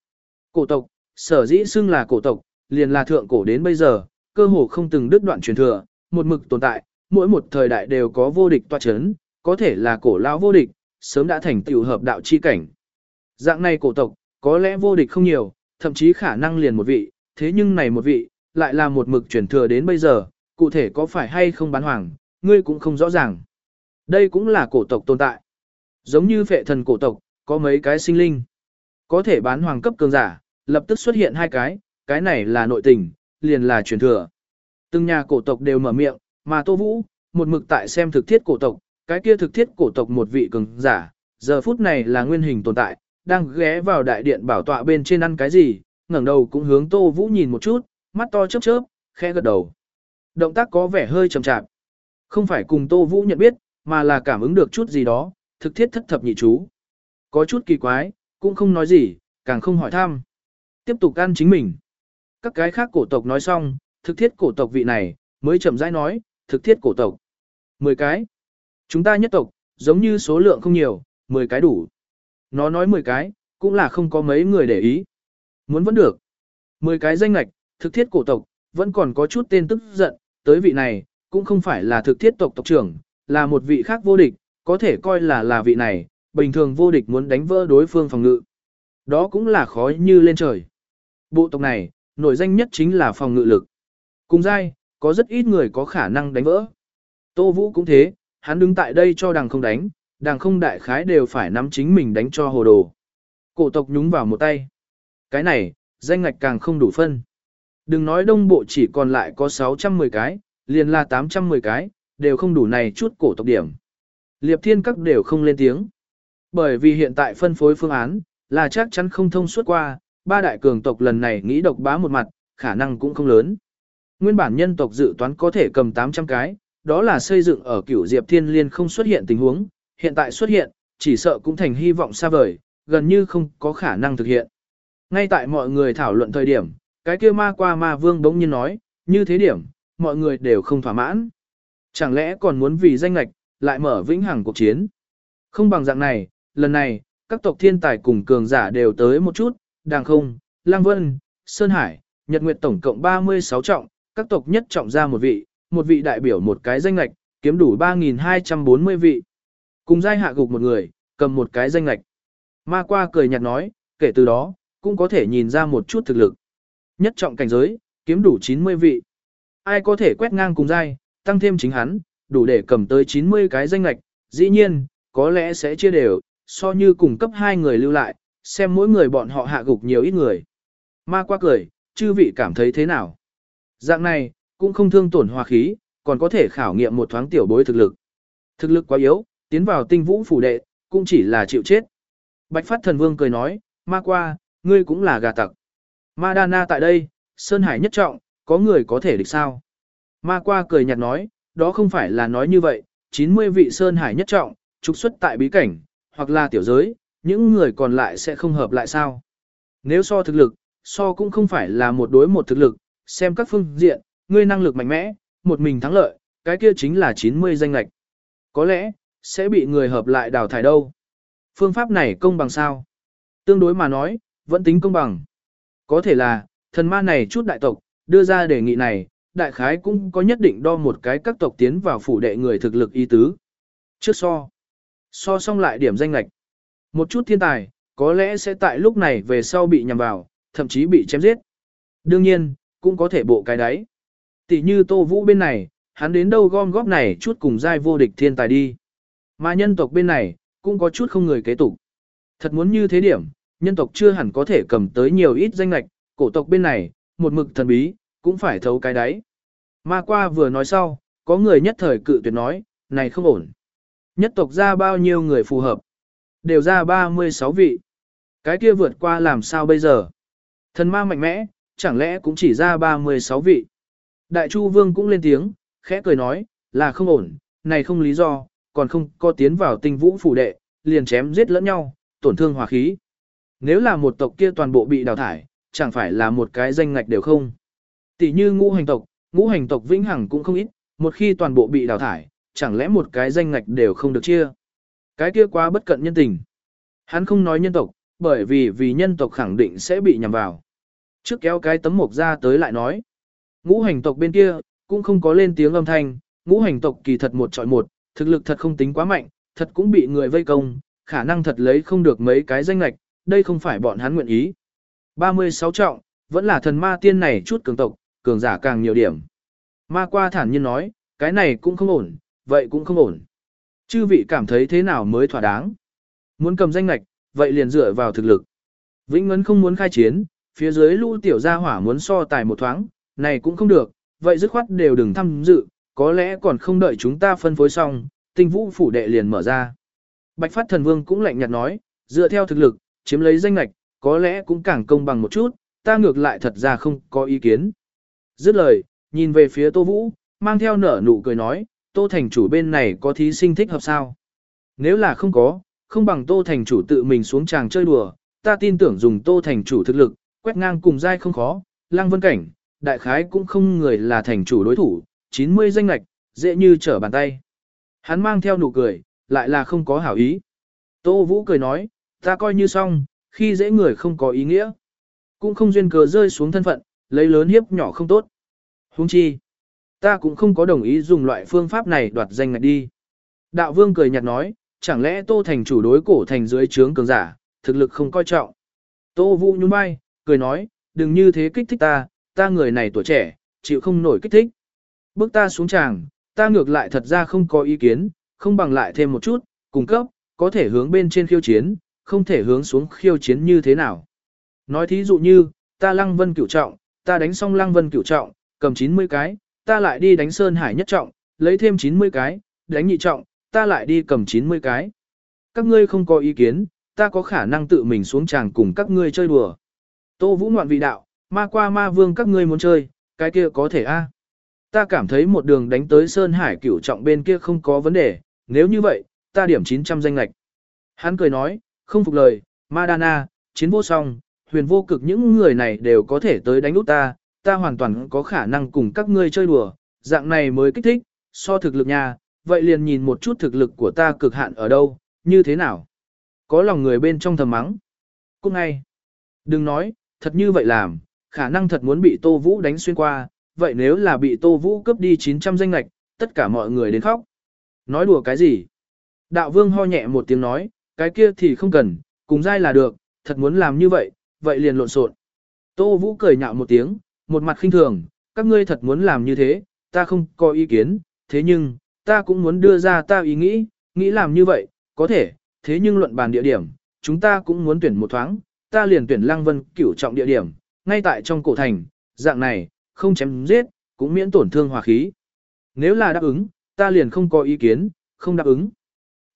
Cổ tộc, sở dĩ xưng là cổ tộc, liền là thượng cổ đến bây giờ, cơ hồ không từng đứt đoạn truyền thừa, một mực tồn tại, mỗi một thời đại đều có vô địch tọa chấn, có thể là cổ lão vô địch, sớm đã thành tiểu hợp đạo chi cảnh. Dạng này cổ tộc, có lẽ vô địch không nhiều, thậm chí khả năng liền một vị, thế nhưng này một vị, lại là một mực truyền thừa đến bây giờ, cụ thể có phải hay không bán hoàng, ngươi cũng không rõ ràng. Đây cũng là cổ tộc tồn tại. Giống như phệ thần cổ tộc, có mấy cái sinh linh. Có thể bán hoàng cấp cường giả, lập tức xuất hiện hai cái, cái này là nội tình, liền là truyền thừa. Từng nhà cổ tộc đều mở miệng, mà Tô Vũ, một mực tại xem thực thiết cổ tộc, cái kia thực thiết cổ tộc một vị cường giả, giờ phút này là nguyên hình tồn tại, đang ghé vào đại điện bảo tọa bên trên ăn cái gì, ngẩng đầu cũng hướng Tô Vũ nhìn một chút, mắt to chớp chớp, khẽ gật đầu. Động tác có vẻ hơi chậm chạp. Không phải cùng Tô Vũ nhận biết, mà là cảm ứng được chút gì đó, thực thiết thất thập nhị chú. Có chút kỳ quái, cũng không nói gì, càng không hỏi thăm. Tiếp tục ăn chính mình. Các cái khác cổ tộc nói xong, thực thiết cổ tộc vị này, mới chậm rãi nói, thực thiết cổ tộc. 10 cái. Chúng ta nhất tộc, giống như số lượng không nhiều, 10 cái đủ. Nó nói 10 cái, cũng là không có mấy người để ý. Muốn vẫn được. 10 cái danh ngạch, thực thiết cổ tộc, vẫn còn có chút tên tức giận, tới vị này, cũng không phải là thực thiết tộc tộc trưởng, là một vị khác vô địch, có thể coi là là vị này, bình thường vô địch muốn đánh vỡ đối phương phòng ngự. Đó cũng là khó như lên trời. Bộ tộc này, nổi danh nhất chính là phòng ngự lực. Cùng dai, có rất ít người có khả năng đánh vỡ. Tô Vũ cũng thế, hắn đứng tại đây cho đằng không đánh, đằng không đại khái đều phải nắm chính mình đánh cho hồ đồ. Cổ tộc nhúng vào một tay. Cái này, danh ngạch càng không đủ phân. Đừng nói đông bộ chỉ còn lại có 610 cái, liền là 810 cái, đều không đủ này chút cổ tộc điểm. Liệp thiên các đều không lên tiếng. Bởi vì hiện tại phân phối phương án, là chắc chắn không thông suốt qua, ba đại cường tộc lần này nghĩ độc bá một mặt, khả năng cũng không lớn. Nguyên bản nhân tộc dự toán có thể cầm 800 cái, đó là xây dựng ở cửu Diệp Thiên Liên không xuất hiện tình huống, hiện tại xuất hiện, chỉ sợ cũng thành hy vọng xa vời, gần như không có khả năng thực hiện. Ngay tại mọi người thảo luận thời điểm, cái kia ma qua ma vương bỗng nhiên nói, như thế điểm, mọi người đều không thỏa mãn. Chẳng lẽ còn muốn vì danh lạch, lại mở vĩnh hằng cuộc chiến. Không bằng dạng này, lần này, các tộc thiên tài cùng cường giả đều tới một chút, đàng không, lang vân, sơn hải, nhật nguyệt tổng cộng 36 trọng, các tộc nhất trọng ra một vị, một vị đại biểu một cái danh lạch, kiếm đủ 3.240 vị. Cùng giai hạ gục một người, cầm một cái danh lạch. Ma qua cười nhạt nói, kể từ đó, cũng có thể nhìn ra một chút thực lực. Nhất trọng cảnh giới, kiếm đủ 90 vị. Ai có thể quét ngang cùng giai, tăng thêm chính hắn, đủ để cầm tới 90 cái danh lạch, dĩ nhiên, có lẽ sẽ chia đều, so như cùng cấp hai người lưu lại, xem mỗi người bọn họ hạ gục nhiều ít người. Ma qua cười, chư vị cảm thấy thế nào? Dạng này, cũng không thương tổn hòa khí, còn có thể khảo nghiệm một thoáng tiểu bối thực lực. Thực lực quá yếu, tiến vào tinh vũ phủ đệ, cũng chỉ là chịu chết. Bạch phát thần vương cười nói, ma qua, ngươi cũng là gà tặc. Ma đa na tại đây, Sơn Hải nhất trọng, có người có thể địch sao? Ma qua cười nhạt nói, đó không phải là nói như vậy, 90 vị Sơn Hải nhất trọng, trục xuất tại bí cảnh, hoặc là tiểu giới, những người còn lại sẽ không hợp lại sao? Nếu so thực lực, so cũng không phải là một đối một thực lực, xem các phương diện, ngươi năng lực mạnh mẽ, một mình thắng lợi, cái kia chính là 90 danh lạch. Có lẽ, sẽ bị người hợp lại đào thải đâu. Phương pháp này công bằng sao? Tương đối mà nói, vẫn tính công bằng. Có thể là, thần ma này chút đại tộc, đưa ra đề nghị này, đại khái cũng có nhất định đo một cái các tộc tiến vào phủ đệ người thực lực y tứ. Trước so, so xong lại điểm danh lạch. Một chút thiên tài, có lẽ sẽ tại lúc này về sau bị nhầm vào, thậm chí bị chém giết. Đương nhiên, cũng có thể bộ cái đáy. Tỷ như Tô Vũ bên này, hắn đến đâu gom góp này chút cùng giai vô địch thiên tài đi. Mà nhân tộc bên này, cũng có chút không người kế tục. Thật muốn như thế điểm, nhân tộc chưa hẳn có thể cầm tới nhiều ít danh lạch, cổ tộc bên này, một mực thần bí, cũng phải thấu cái đáy. Ma qua vừa nói sau, có người nhất thời cự tuyệt nói, này không ổn. Nhất tộc ra bao nhiêu người phù hợp? Đều ra 36 vị. Cái kia vượt qua làm sao bây giờ? Thần ma mạnh mẽ, chẳng lẽ cũng chỉ ra 36 vị? Đại Chu Vương cũng lên tiếng, khẽ cười nói, là không ổn, này không lý do, còn không có tiến vào tinh vũ phủ đệ, liền chém giết lẫn nhau, tổn thương hòa khí. Nếu là một tộc kia toàn bộ bị đào thải, chẳng phải là một cái danh ngạch đều không. Tỷ như ngũ hành tộc, ngũ hành tộc vĩnh hằng cũng không ít, một khi toàn bộ bị đào thải, chẳng lẽ một cái danh ngạch đều không được chia. Cái kia quá bất cận nhân tình. Hắn không nói nhân tộc, bởi vì vì nhân tộc khẳng định sẽ bị nhầm vào. Trước kéo cái tấm mộc ra tới lại nói. Ngũ hành tộc bên kia, cũng không có lên tiếng âm thanh, ngũ hành tộc kỳ thật một trọi một, thực lực thật không tính quá mạnh, thật cũng bị người vây công, khả năng thật lấy không được mấy cái danh lạch, đây không phải bọn hắn nguyện ý. 36 trọng, vẫn là thần ma tiên này chút cường tộc, cường giả càng nhiều điểm. Ma qua thản nhiên nói, cái này cũng không ổn, vậy cũng không ổn. Chư vị cảm thấy thế nào mới thỏa đáng? Muốn cầm danh lạch, vậy liền dựa vào thực lực. Vĩnh Ngân không muốn khai chiến, phía dưới lũ tiểu gia hỏa muốn so tài một thoáng, này cũng không được, vậy dứt khoát đều đừng tham dự, có lẽ còn không đợi chúng ta phân phối xong, tinh vũ phủ đệ liền mở ra. Bạch Phát Thần Vương cũng lạnh nhạt nói, dựa theo thực lực, chiếm lấy danh lạch, có lẽ cũng càng công bằng một chút, ta ngược lại thật ra không có ý kiến. Dứt lời, nhìn về phía Tô Vũ, mang theo nở nụ cười nói, Tô Thành chủ bên này có thí sinh thích hợp sao? Nếu là không có, không bằng Tô Thành chủ tự mình xuống tràng chơi đùa, ta tin tưởng dùng Tô Thành chủ thực lực, quét ngang cùng dai không khó, lăng vân cảnh, đại khái cũng không người là thành chủ đối thủ, 90 danh lạch, dễ như trở bàn tay. Hắn mang theo nụ cười, lại là không có hảo ý. Tô Vũ cười nói, ta coi như xong, khi dễ người không có ý nghĩa. Cũng không duyên cớ rơi xuống thân phận, lấy lớn hiếp nhỏ không tốt. Hung chi, ta cũng không có đồng ý dùng loại phương pháp này đoạt danh ngạch đi. Đạo vương cười nhạt nói, chẳng lẽ Tô Thành chủ đối cổ thành dưới trướng cường giả, thực lực không coi trọng. Tô Vũ nhún vai, cười nói, đừng như thế kích thích ta, ta người này tuổi trẻ, chịu không nổi kích thích. Bước ta xuống tràng, ta ngược lại thật ra không có ý kiến, không bằng lại thêm một chút, cung cấp, có thể hướng bên trên khiêu chiến, không thể hướng xuống khiêu chiến như thế nào. Nói thí dụ như, ta lăng vân cửu trọng, ta đánh xong lăng vân cửu trọng, cầm 90 cái, ta lại đi đánh sơn hải nhất trọng, lấy thêm 90 cái, đánh nhị trọng, ta lại đi cầm 90 cái. Các ngươi không có ý kiến, ta có khả năng tự mình xuống tràng cùng các ngươi chơi đùa. Tô Vũ ngoạn vị đạo, ma qua ma vương các ngươi muốn chơi, cái kia có thể a Ta cảm thấy một đường đánh tới Sơn Hải cửu trọng bên kia không có vấn đề, nếu như vậy, ta điểm 900 danh lạch. Hắn cười nói, không phục lời, Madana, chiến vô song, huyền vô cực những người này đều có thể tới đánh út ta, ta hoàn toàn có khả năng cùng các ngươi chơi đùa, dạng này mới kích thích, so thực lực nha, vậy liền nhìn một chút thực lực của ta cực hạn ở đâu, như thế nào. Có lòng người bên trong thầm mắng. cũng ngay. Đừng nói, thật như vậy làm, khả năng thật muốn bị Tô Vũ đánh xuyên qua, vậy nếu là bị Tô Vũ cướp đi 900 danh lạch, tất cả mọi người đến khóc. Nói đùa cái gì? Đạo vương ho nhẹ một tiếng nói, cái kia thì không cần, cùng dai là được, thật muốn làm như vậy, vậy liền lộn xộn. Tô Vũ cười nhạo một tiếng, một mặt khinh thường, các ngươi thật muốn làm như thế, ta không có ý kiến, thế nhưng, ta cũng muốn đưa ra ta ý nghĩ, nghĩ làm như vậy, có thể, thế nhưng luận bàn địa điểm, chúng ta cũng muốn tuyển một thoáng, ta liền tuyển Lăng Vân cửu trọng địa điểm, ngay tại trong cổ thành, dạng này, không chém giết, cũng miễn tổn thương hòa khí. Nếu là đáp ứng, ta liền không có ý kiến, không đáp ứng.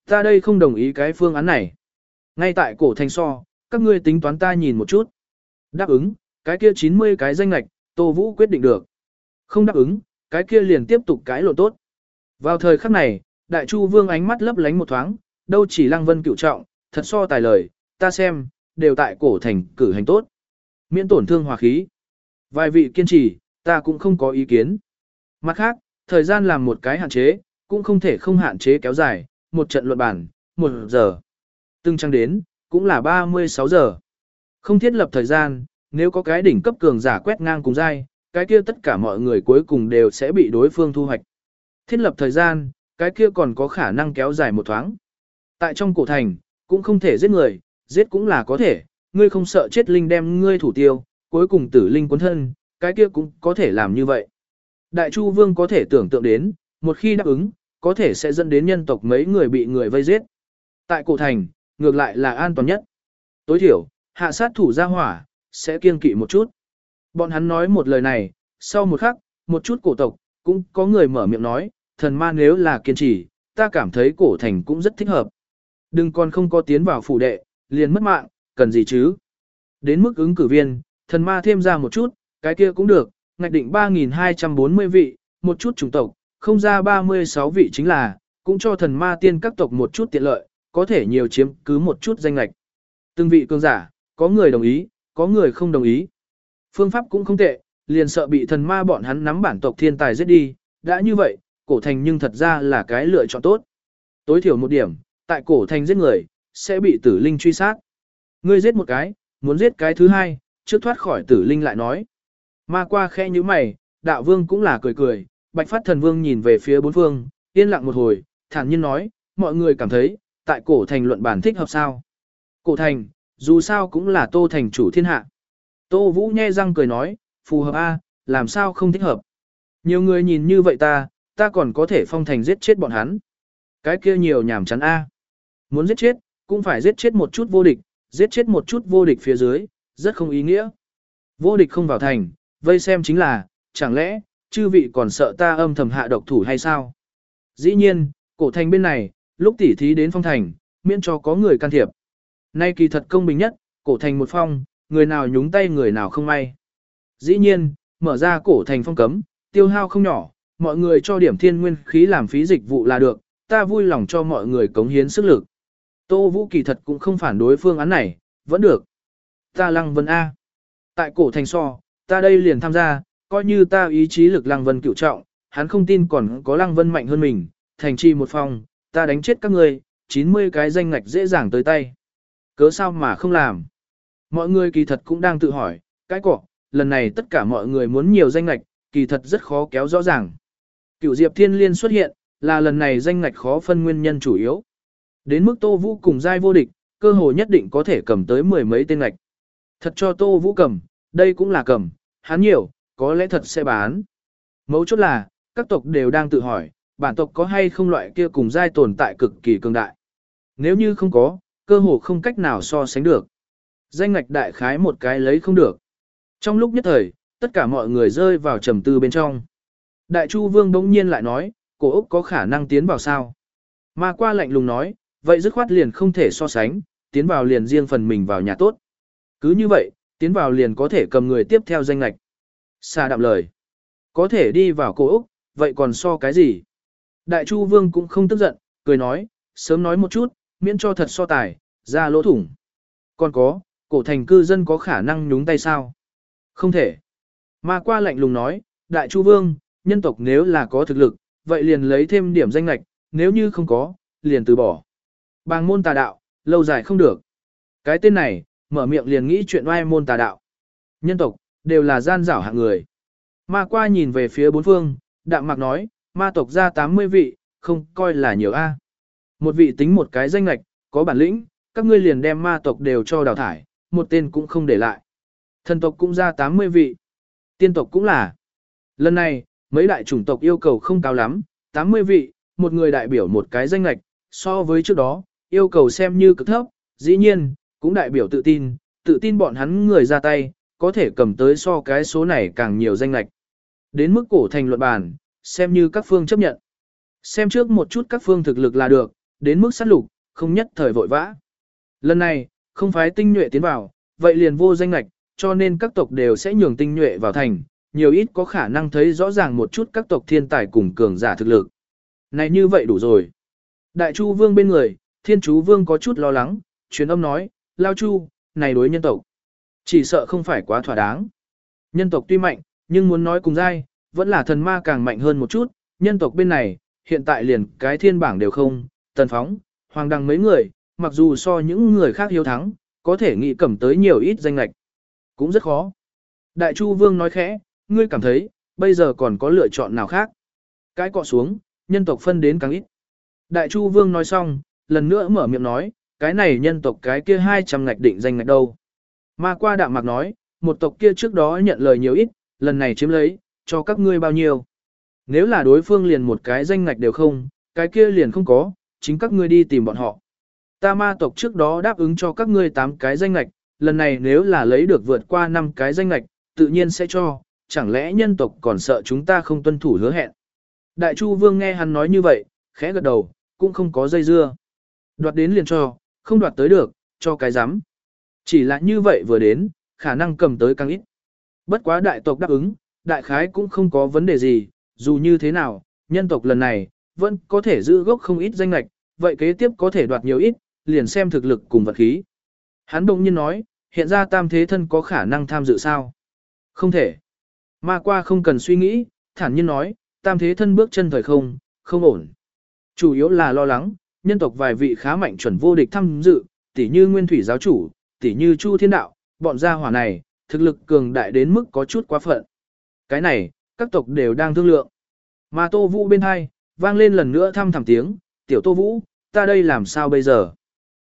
Ta đây không đồng ý cái phương án này. Ngay tại cổ thành so, các ngươi tính toán ta nhìn một chút. Đáp ứng, cái kia 90 cái danh lạch, Tô Vũ quyết định được. Không đáp ứng, cái kia liền tiếp tục cái lộ tốt. Vào thời khắc này, Đại Chu Vương ánh mắt lấp lánh một thoáng, đâu chỉ Lăng Vân cựu trọng, thật so tài lời, ta xem, đều tại cổ thành cử hành tốt. Miễn tổn thương hòa khí. Vài vị kiên trì, ta cũng không có ý kiến. Mặt khác, thời gian làm một cái hạn chế, cũng không thể không hạn chế kéo dài, một trận luận bản, một giờ. Từng trăng đến, cũng là 36 giờ. Không thiết lập thời gian, nếu có cái đỉnh cấp cường giả quét ngang cùng dai, cái kia tất cả mọi người cuối cùng đều sẽ bị đối phương thu hoạch. Thiết lập thời gian, cái kia còn có khả năng kéo dài một thoáng. Tại trong cổ thành, cũng không thể giết người, giết cũng là có thể, ngươi không sợ chết linh đem ngươi thủ tiêu, cuối cùng tử linh cuốn thân, cái kia cũng có thể làm như vậy. Đại Chu Vương có thể tưởng tượng đến, một khi đáp ứng, có thể sẽ dẫn đến nhân tộc mấy người bị người vây giết. Tại cổ thành, ngược lại là an toàn nhất. Tối thiểu, hạ sát thủ ra hỏa, sẽ kiên kỵ một chút. Bọn hắn nói một lời này, sau một khắc, một chút cổ tộc, cũng có người mở miệng nói, thần ma nếu là kiên trì, ta cảm thấy cổ thành cũng rất thích hợp. Đừng còn không có tiến vào phủ đệ, liền mất mạng, cần gì chứ? Đến mức ứng cử viên, thần ma thêm ra một chút, cái kia cũng được, ngạch định 3.240 vị, một chút chủng tộc, không ra 36 vị chính là, cũng cho thần ma tiên các tộc một chút tiện lợi, có thể nhiều chiếm cứ một chút danh ngạch. Từng vị cường giả, có người đồng ý, có người không đồng ý. Phương pháp cũng không tệ, liền sợ bị thần ma bọn hắn nắm bản tộc thiên tài giết đi, đã như vậy, cổ thành nhưng thật ra là cái lựa chọn tốt. Tối thiểu một điểm, tại cổ thành giết người, sẽ bị tử linh truy sát. Ngươi giết một cái, muốn giết cái thứ hai, trước thoát khỏi tử linh lại nói. Ma qua khe như mày, đạo vương cũng là cười cười, bạch phát thần vương nhìn về phía bốn phương, yên lặng một hồi, thản nhiên nói, mọi người cảm thấy, tại cổ thành luận bản thích hợp sao. Cổ thành, dù sao cũng là tô thành chủ thiên hạ. Tô Vũ nhe răng cười nói, phù hợp A, làm sao không thích hợp. Nhiều người nhìn như vậy ta, ta còn có thể phong thành giết chết bọn hắn. Cái kia nhiều nhảm chán A. Muốn giết chết, cũng phải giết chết một chút vô địch, giết chết một chút vô địch phía dưới, rất không ý nghĩa. Vô địch không vào thành, vây xem chính là, chẳng lẽ, chư vị còn sợ ta âm thầm hạ độc thủ hay sao? Dĩ nhiên, cổ thành bên này, lúc tỉ thí đến phong thành, miễn cho có người can thiệp. Nay kỳ thật công bình nhất, cổ thành một phong, người nào nhúng tay người nào không may. Dĩ nhiên, mở ra cổ thành phong cấm, tiêu hao không nhỏ, mọi người cho điểm thiên nguyên khí làm phí dịch vụ là được, ta vui lòng cho mọi người cống hiến sức lực. Tô Vũ kỳ thật cũng không phản đối phương án này, vẫn được. Ta Lăng Vân A. Tại cổ thành so, ta đây liền tham gia, coi như ta ý chí lực Lăng Vân cựu trọng, hắn không tin còn có Lăng Vân mạnh hơn mình, thành chi một phòng, ta đánh chết các người, 90 cái danh ngạch dễ dàng tới tay. Cớ sao mà không làm? Mọi người kỳ thật cũng đang tự hỏi, cái cỏ, lần này tất cả mọi người muốn nhiều danh ngạch, kỳ thật rất khó kéo rõ ràng. Cựu Diệp Thiên Liên xuất hiện, là lần này danh ngạch khó phân nguyên nhân chủ yếu. Đến mức Tô Vũ cùng giai vô địch, cơ hội nhất định có thể cầm tới mười mấy tên ngạch. Thật cho Tô Vũ cầm, đây cũng là cầm, hắn nhiều, có lẽ thật sẽ bán. Mấu chốt là, các tộc đều đang tự hỏi, bản tộc có hay không loại kia cùng giai tồn tại cực kỳ cường đại. Nếu như không có, cơ hồ không cách nào so sánh được. Danh ngạch đại khái một cái lấy không được. Trong lúc nhất thời, tất cả mọi người rơi vào trầm tư bên trong. Đại Chu Vương bỗng nhiên lại nói, cổ Úc có khả năng tiến vào sao? Mà qua lạnh lùng nói, vậy dứt khoát liền không thể so sánh, tiến vào liền riêng phần mình vào nhà tốt. Cứ như vậy, tiến vào liền có thể cầm người tiếp theo danh lạch. Xa đạm lời. Có thể đi vào cổ Úc, vậy còn so cái gì? Đại Chu Vương cũng không tức giận, cười nói, sớm nói một chút, miễn cho thật so tài, ra lỗ thủng. Còn có, cổ thành cư dân có khả năng nhúng tay sao? Không thể. Mà qua lạnh lùng nói, Đại Chu Vương, nhân tộc nếu là có thực lực, vậy liền lấy thêm điểm danh lạch, nếu như không có, liền từ bỏ. Bàng môn tà đạo, lâu dài không được. Cái tên này, mở miệng liền nghĩ chuyện oai môn tà đạo. Nhân tộc, đều là gian rảo hạng người. Ma qua nhìn về phía bốn phương, đạm mạc nói, ma tộc ra 80 vị, không coi là nhiều a. Một vị tính một cái danh lạch, có bản lĩnh, các ngươi liền đem ma tộc đều cho đào thải, một tên cũng không để lại. Thần tộc cũng ra 80 vị. Tiên tộc cũng là. Lần này, mấy đại chủng tộc yêu cầu không cao lắm, 80 vị, một người đại biểu một cái danh lạch, so với trước đó, yêu cầu xem như cực thấp, dĩ nhiên, cũng đại biểu tự tin, tự tin bọn hắn người ra tay, có thể cầm tới so cái số này càng nhiều danh lạch. Đến mức cổ thành luận bàn, xem như các phương chấp nhận. Xem trước một chút các phương thực lực là được, đến mức sát lục, không nhất thời vội vã. Lần này, không phải tinh nhuệ tiến vào, vậy liền vô danh lạch, cho nên các tộc đều sẽ nhường tinh nhuệ vào thành, nhiều ít có khả năng thấy rõ ràng một chút các tộc thiên tài cùng cường giả thực lực. Này như vậy đủ rồi. Đại Chu Vương bên người, Thiên Chú Vương có chút lo lắng, truyền âm nói, Lao Chu, này đối nhân tộc. Chỉ sợ không phải quá thỏa đáng. Nhân tộc tuy mạnh, nhưng muốn nói cùng dai, vẫn là thần ma càng mạnh hơn một chút, nhân tộc bên này, hiện tại liền cái thiên bảng đều không, tần phóng, hoàng đăng mấy người, mặc dù so những người khác hiếu thắng, có thể nghĩ cầm tới nhiều ít danh lạch. Cũng rất khó. Đại Chu Vương nói khẽ, ngươi cảm thấy, bây giờ còn có lựa chọn nào khác. Cái cọ xuống, nhân tộc phân đến càng ít. Đại Chu Vương nói xong, lần nữa mở miệng nói, cái này nhân tộc cái kia 200 ngạch định danh ngạch đâu. Ma qua đạm mạc nói, một tộc kia trước đó nhận lời nhiều ít, lần này chiếm lấy, cho các ngươi bao nhiêu. Nếu là đối phương liền một cái danh ngạch đều không, cái kia liền không có, chính các ngươi đi tìm bọn họ. Ta ma tộc trước đó đáp ứng cho các ngươi 8 cái danh ngạch, lần này nếu là lấy được vượt qua 5 cái danh ngạch, tự nhiên sẽ cho, chẳng lẽ nhân tộc còn sợ chúng ta không tuân thủ hứa hẹn. Đại Chu Vương nghe hắn nói như vậy, khẽ gật đầu, cũng không có dây dưa. Đoạt đến liền cho, không đoạt tới được, cho cái dám. Chỉ là như vậy vừa đến, khả năng cầm tới càng ít. Bất quá đại tộc đáp ứng, đại khái cũng không có vấn đề gì, dù như thế nào, nhân tộc lần này, vẫn có thể giữ gốc không ít danh lạch, vậy kế tiếp có thể đoạt nhiều ít, liền xem thực lực cùng vật khí. Hắn đồng nhiên nói, hiện ra tam thế thân có khả năng tham dự sao? Không thể. Ma qua không cần suy nghĩ, thản nhiên nói, tam thế thân bước chân thời không, không ổn. Chủ yếu là lo lắng, nhân tộc vài vị khá mạnh chuẩn vô địch tham dự, tỷ như Nguyên Thủy giáo chủ, tỷ như Chu Thiên Đạo, bọn gia hỏa này, thực lực cường đại đến mức có chút quá phận. Cái này, các tộc đều đang thương lượng. Mà Tô Vũ bên hai, vang lên lần nữa thăm thẳm tiếng, tiểu Tô Vũ, ta đây làm sao bây giờ?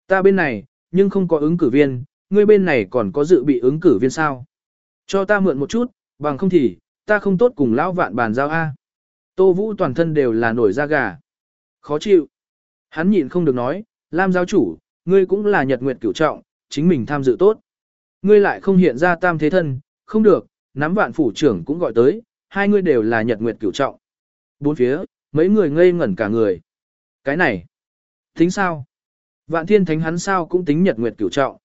Ta bên này, nhưng không có ứng cử viên, ngươi bên này còn có dự bị ứng cử viên sao? Cho ta mượn một chút, bằng không thì, ta không tốt cùng lão vạn bàn giao A. Tô Vũ toàn thân đều là nổi da gà. Khó chịu. Hắn nhịn không được nói, Lam giáo chủ, ngươi cũng là nhật nguyệt cửu trọng, chính mình tham dự tốt. Ngươi lại không hiện ra tam thế thân, không được, nắm vạn phủ trưởng cũng gọi tới, hai ngươi đều là nhật nguyệt cửu trọng. Bốn phía, mấy người ngây ngẩn cả người. Cái này, tính sao? Vạn thiên thánh hắn sao cũng tính nhật nguyệt cửu trọng.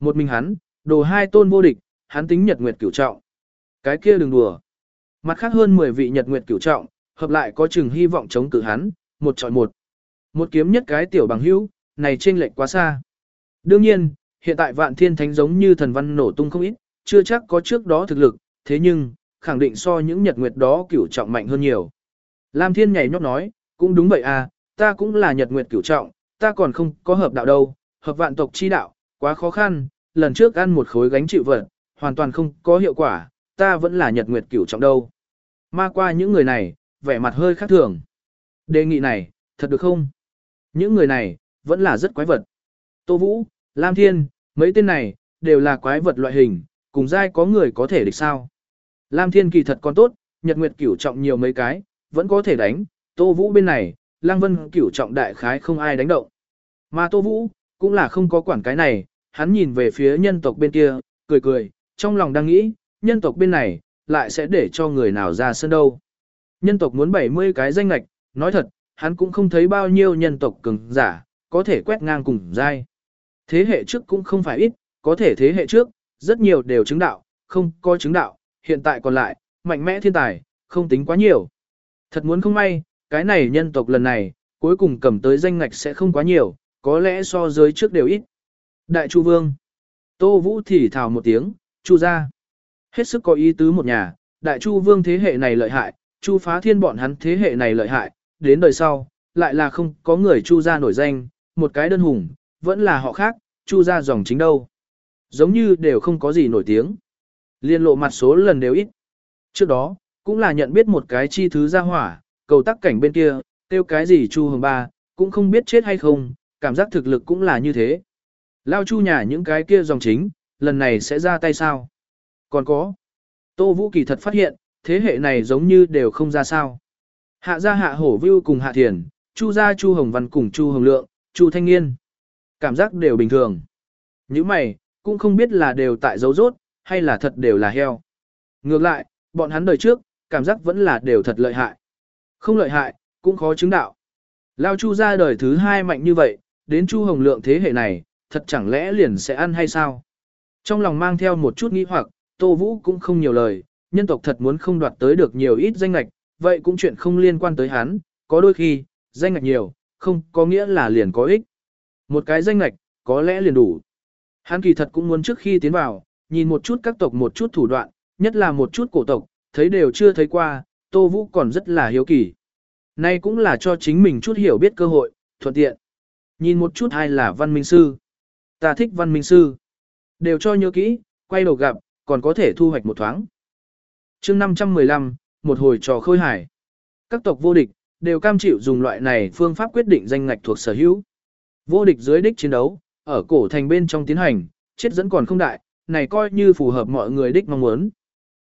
Một mình hắn, đồ hai tôn vô địch, hắn tính nhật nguyệt cửu trọng. Cái kia đừng đùa. Mặt khác hơn 10 vị nhật nguyệt cửu trọng, hợp lại có chừng hy vọng chống cự hắn, một chọi một. Một kiếm nhất cái tiểu bằng hữu, này chênh lệch quá xa. Đương nhiên, hiện tại vạn thiên thánh giống như thần văn nổ tung không ít, chưa chắc có trước đó thực lực, thế nhưng, khẳng định so những nhật nguyệt đó cửu trọng mạnh hơn nhiều. Lam thiên nhảy nhót nói, cũng đúng vậy à, ta cũng là nhật nguyệt cửu trọng, ta còn không có hợp đạo đâu, hợp vạn tộc chi đạo, quá khó khăn, lần trước ăn một khối gánh chịu vật, hoàn toàn không có hiệu quả, ta vẫn là nhật nguyệt cửu trọng đâu. Ma qua những người này, vẻ mặt hơi khác thường. Đề nghị này, thật được không? Những người này, vẫn là rất quái vật. Tô Vũ, Lam Thiên, mấy tên này, đều là quái vật loại hình, cùng dai có người có thể địch sao. Lam Thiên kỳ thật còn tốt, Nhật Nguyệt cửu trọng nhiều mấy cái, vẫn có thể đánh, Tô Vũ bên này, Lang Vân cửu trọng đại khái không ai đánh động. Mà Tô Vũ, cũng là không có quản cái này, hắn nhìn về phía nhân tộc bên kia, cười cười, trong lòng đang nghĩ, nhân tộc bên này, lại sẽ để cho người nào ra sân đâu. Nhân tộc muốn 70 cái danh lạch, nói thật, hắn cũng không thấy bao nhiêu nhân tộc cường giả, có thể quét ngang cùng giai. Thế hệ trước cũng không phải ít, có thể thế hệ trước, rất nhiều đều chứng đạo, không có chứng đạo, hiện tại còn lại, mạnh mẽ thiên tài, không tính quá nhiều. Thật muốn không may, cái này nhân tộc lần này, cuối cùng cầm tới danh ngạch sẽ không quá nhiều, có lẽ so giới trước đều ít. Đại Chu Vương Tô Vũ thì thào một tiếng, Chu ra. Hết sức có ý tứ một nhà, Đại Chu Vương thế hệ này lợi hại, Chu phá thiên bọn hắn thế hệ này lợi hại, đến đời sau, lại là không có người Chu gia nổi danh, một cái đơn hùng, vẫn là họ khác, Chu gia dòng chính đâu. Giống như đều không có gì nổi tiếng. Liên lộ mặt số lần đều ít. Trước đó, cũng là nhận biết một cái chi thứ gia hỏa, cầu tắc cảnh bên kia, tiêu cái gì Chu Hồng Ba, cũng không biết chết hay không, cảm giác thực lực cũng là như thế. Lao Chu nhà những cái kia dòng chính, lần này sẽ ra tay sao? Còn có. Tô Vũ Kỳ thật phát hiện, thế hệ này giống như đều không ra sao. Hạ gia hạ hổ view cùng hạ thiền, chu gia chu hồng văn cùng chu hồng lượng, chu thanh niên. Cảm giác đều bình thường. Những mày, cũng không biết là đều tại dấu rốt, hay là thật đều là heo. Ngược lại, bọn hắn đời trước, cảm giác vẫn là đều thật lợi hại. Không lợi hại, cũng khó chứng đạo. Lao chu ra đời thứ hai mạnh như vậy, đến chu hồng lượng thế hệ này, thật chẳng lẽ liền sẽ ăn hay sao? Trong lòng mang theo một chút nghi hoặc, Tô Vũ cũng không nhiều lời, nhân tộc thật muốn không đoạt tới được nhiều ít danh lạch, vậy cũng chuyện không liên quan tới hắn, có đôi khi, danh ngạch nhiều, không có nghĩa là liền có ích. Một cái danh ngạch, có lẽ liền đủ. Hắn kỳ thật cũng muốn trước khi tiến vào, nhìn một chút các tộc một chút thủ đoạn, nhất là một chút cổ tộc, thấy đều chưa thấy qua, Tô Vũ còn rất là hiếu kỳ. Nay cũng là cho chính mình chút hiểu biết cơ hội, thuận tiện. Nhìn một chút hay là văn minh sư. Ta thích văn minh sư. Đều cho nhớ kỹ, quay đầu gặp, còn có thể thu hoạch một thoáng. chương 515, một hồi trò khôi hải. Các tộc vô địch, đều cam chịu dùng loại này phương pháp quyết định danh ngạch thuộc sở hữu. Vô địch dưới đích chiến đấu, ở cổ thành bên trong tiến hành, chết dẫn còn không đại, này coi như phù hợp mọi người đích mong muốn.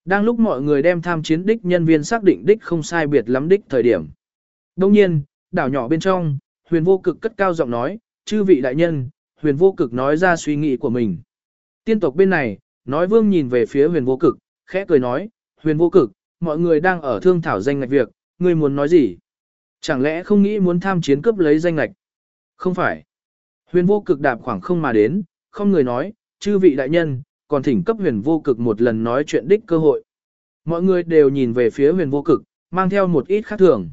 Đang lúc mọi người đem tham chiến đích nhân viên xác định đích không sai biệt lắm đích thời điểm. Đông nhiên, đảo nhỏ bên trong, huyền vô cực cất cao giọng nói, chư vị đại nhân, huyền vô cực nói ra suy nghĩ của mình. Tiên tộc bên này, nói vương nhìn về phía huyền vô cực, khẽ cười nói, huyền vô cực, mọi người đang ở thương thảo danh ngạch việc, ngươi muốn nói gì? Chẳng lẽ không nghĩ muốn tham chiến cướp lấy danh ngạch? Không phải. Huyền vô cực đạp khoảng không mà đến, không người nói, chư vị đại nhân, còn thỉnh cấp huyền vô cực một lần nói chuyện đích cơ hội. Mọi người đều nhìn về phía huyền vô cực, mang theo một ít khác thường.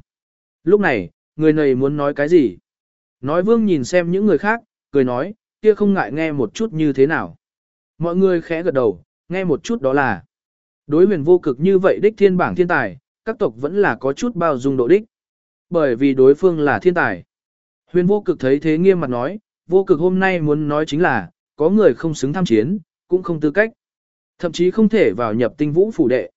Lúc này, người này muốn nói cái gì? Nói vương nhìn xem những người khác, cười nói, kia không ngại nghe một chút như thế nào. Mọi người khẽ gật đầu, nghe một chút đó là. Đối huyền vô cực như vậy đích thiên bảng thiên tài, các tộc vẫn là có chút bao dung độ đích. Bởi vì đối phương là thiên tài. Huyền vô cực thấy thế nghiêm mặt nói, vô cực hôm nay muốn nói chính là, có người không xứng tham chiến, cũng không tư cách. Thậm chí không thể vào nhập tinh vũ phủ đệ.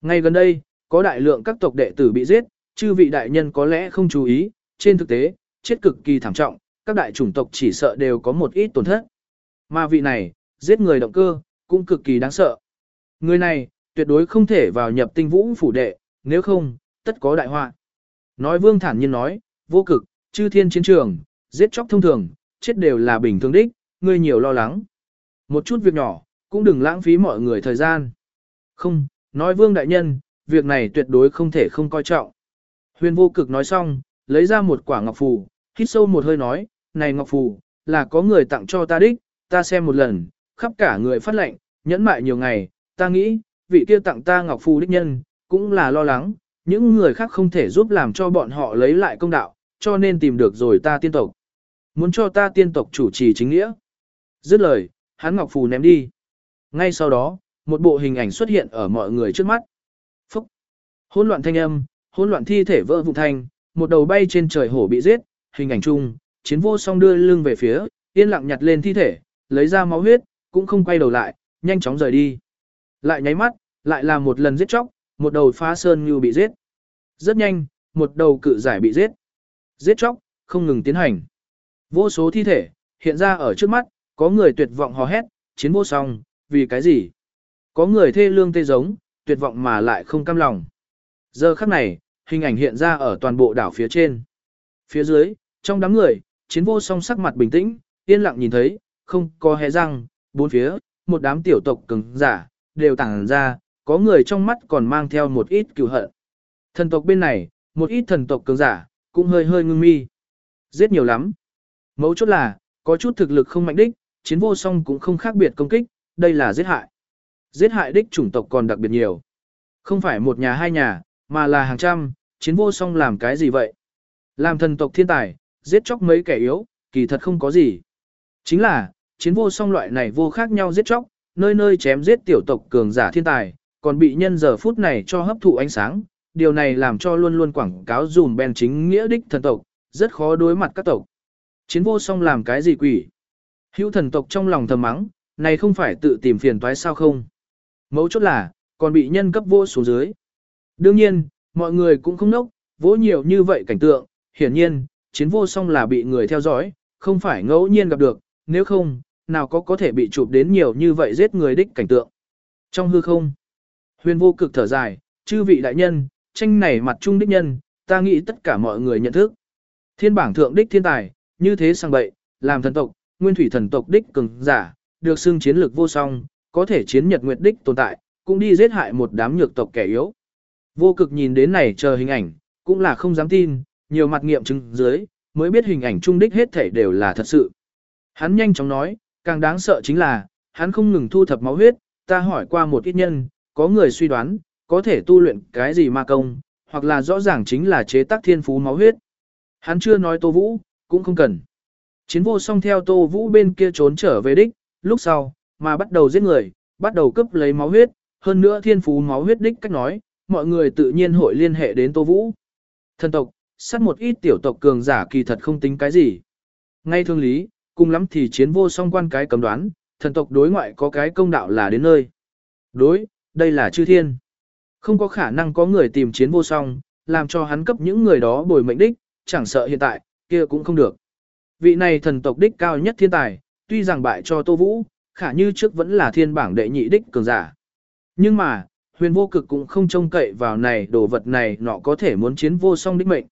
Ngay gần đây, có đại lượng các tộc đệ tử bị giết, chư vị đại nhân có lẽ không chú ý, trên thực tế, chết cực kỳ thảm trọng, các đại chủng tộc chỉ sợ đều có một ít tổn thất. Mà vị này, giết người động cơ, cũng cực kỳ đáng sợ. Người này, tuyệt đối không thể vào nhập tinh vũ phủ đệ, nếu không, tất có đại họa. Nói vương thản nhiên nói, vô cực, chư thiên chiến trường, giết chóc thông thường, chết đều là bình thường đích, ngươi nhiều lo lắng. Một chút việc nhỏ, cũng đừng lãng phí mọi người thời gian. Không, nói vương đại nhân, việc này tuyệt đối không thể không coi trọng. Huyền vô cực nói xong, lấy ra một quả ngọc phù, hít sâu một hơi nói, này ngọc phù, là có người tặng cho ta đích, ta xem một lần, khắp cả người phát lệnh, nhẫn mại nhiều ngày, ta nghĩ, vị kia tặng ta ngọc phù đích nhân, cũng là lo lắng, những người khác không thể giúp làm cho bọn họ lấy lại công đạo, cho nên tìm được rồi ta tiên tộc. Muốn cho ta tiên tộc chủ trì chính nghĩa. Dứt lời, hắn ngọc phù ném đi. Ngay sau đó, một bộ hình ảnh xuất hiện ở mọi người trước mắt. Phúc! Hỗn loạn thanh âm, hỗn loạn thi thể vỡ vụn thanh, một đầu bay trên trời hổ bị giết, hình ảnh chung, chiến vô song đưa lưng về phía, yên lặng nhặt lên thi thể, lấy ra máu huyết, cũng không quay đầu lại, nhanh chóng rời đi. Lại nháy mắt, lại là một lần giết chóc, một đầu phá sơn như bị giết. Rất nhanh, một đầu cự giải bị giết. Giết chóc, không ngừng tiến hành. Vô số thi thể, hiện ra ở trước mắt, có người tuyệt vọng hò hét, chiến vô song, vì cái gì? Có người thê lương tê giống, tuyệt vọng mà lại không cam lòng. Giờ khắc này, hình ảnh hiện ra ở toàn bộ đảo phía trên. Phía dưới, trong đám người, chiến vô song sắc mặt bình tĩnh, yên lặng nhìn thấy, không có hé răng, bốn phía, một đám tiểu tộc cứng giả, đều tàng ra, có người trong mắt còn mang theo một ít cựu hận. Thần tộc bên này, một ít thần tộc cường giả, cũng hơi hơi ngưng mi. Giết nhiều lắm. Mấu chốt là, có chút thực lực không mạnh đích, chiến vô song cũng không khác biệt công kích, đây là giết hại. Giết hại đích chủng tộc còn đặc biệt nhiều. Không phải một nhà hai nhà, mà là hàng trăm, chiến vô song làm cái gì vậy? Làm thần tộc thiên tài, giết chóc mấy kẻ yếu, kỳ thật không có gì. Chính là, chiến vô song loại này vô khác nhau giết chóc, nơi nơi chém giết tiểu tộc cường giả thiên tài, còn bị nhân giờ phút này cho hấp thụ ánh sáng, điều này làm cho luôn luôn quảng cáo dùm ben chính nghĩa đích thần tộc, rất khó đối mặt các tộc. Chiến vô song làm cái gì quỷ? Hữu thần tộc trong lòng thầm mắng, này không phải tự tìm phiền toái sao không? Mấu chốt là, còn bị nhân cấp vô xuống dưới. Đương nhiên, mọi người cũng không nốc, vỗ nhiều như vậy cảnh tượng, hiển nhiên, chiến vô song là bị người theo dõi, không phải ngẫu nhiên gặp được, nếu không, nào có có thể bị chụp đến nhiều như vậy giết người đích cảnh tượng. Trong hư không, huyền vô cực thở dài, chư vị đại nhân, tranh này mặt trung đích nhân, ta nghĩ tất cả mọi người nhận thức. Thiên bảng thượng đích thiên tài, như thế sang bậy, làm thần tộc, nguyên thủy thần tộc đích cường giả, được xưng chiến lược vô song, có thể chiến nhật nguyệt đích tồn tại, cũng đi giết hại một đám nhược tộc kẻ yếu. Vô cực nhìn đến này chờ hình ảnh, cũng là không dám tin, nhiều mặt nghiệm chứng dưới, mới biết hình ảnh trung đích hết thể đều là thật sự. Hắn nhanh chóng nói, càng đáng sợ chính là, hắn không ngừng thu thập máu huyết, ta hỏi qua một ít nhân, có người suy đoán, có thể tu luyện cái gì ma công, hoặc là rõ ràng chính là chế tác thiên phú máu huyết. Hắn chưa nói Tô Vũ, cũng không cần. Chiến vô song theo Tô Vũ bên kia trốn trở về đích, lúc sau, mà bắt đầu giết người, bắt đầu cấp lấy máu huyết, hơn nữa thiên phú máu huyết đích cách nói, mọi người tự nhiên hội liên hệ đến Tô Vũ. Thần tộc, sát một ít tiểu tộc cường giả kỳ thật không tính cái gì. Ngay thương lý, cùng lắm thì chiến vô song quan cái cấm đoán, thần tộc đối ngoại có cái công đạo là đến nơi. Đối, đây là chư thiên. Không có khả năng có người tìm chiến vô song, làm cho hắn cấp những người đó bồi mệnh đích, chẳng sợ hiện tại, kia cũng không được. Vị này thần tộc đích cao nhất thiên tài, tuy rằng bại cho Tô Vũ, khả như trước vẫn là thiên bảng đệ nhị đích cường giả. Nhưng mà, huyền vô cực cũng không trông cậy vào này đồ vật này nọ có thể muốn chiến vô song đích mệnh.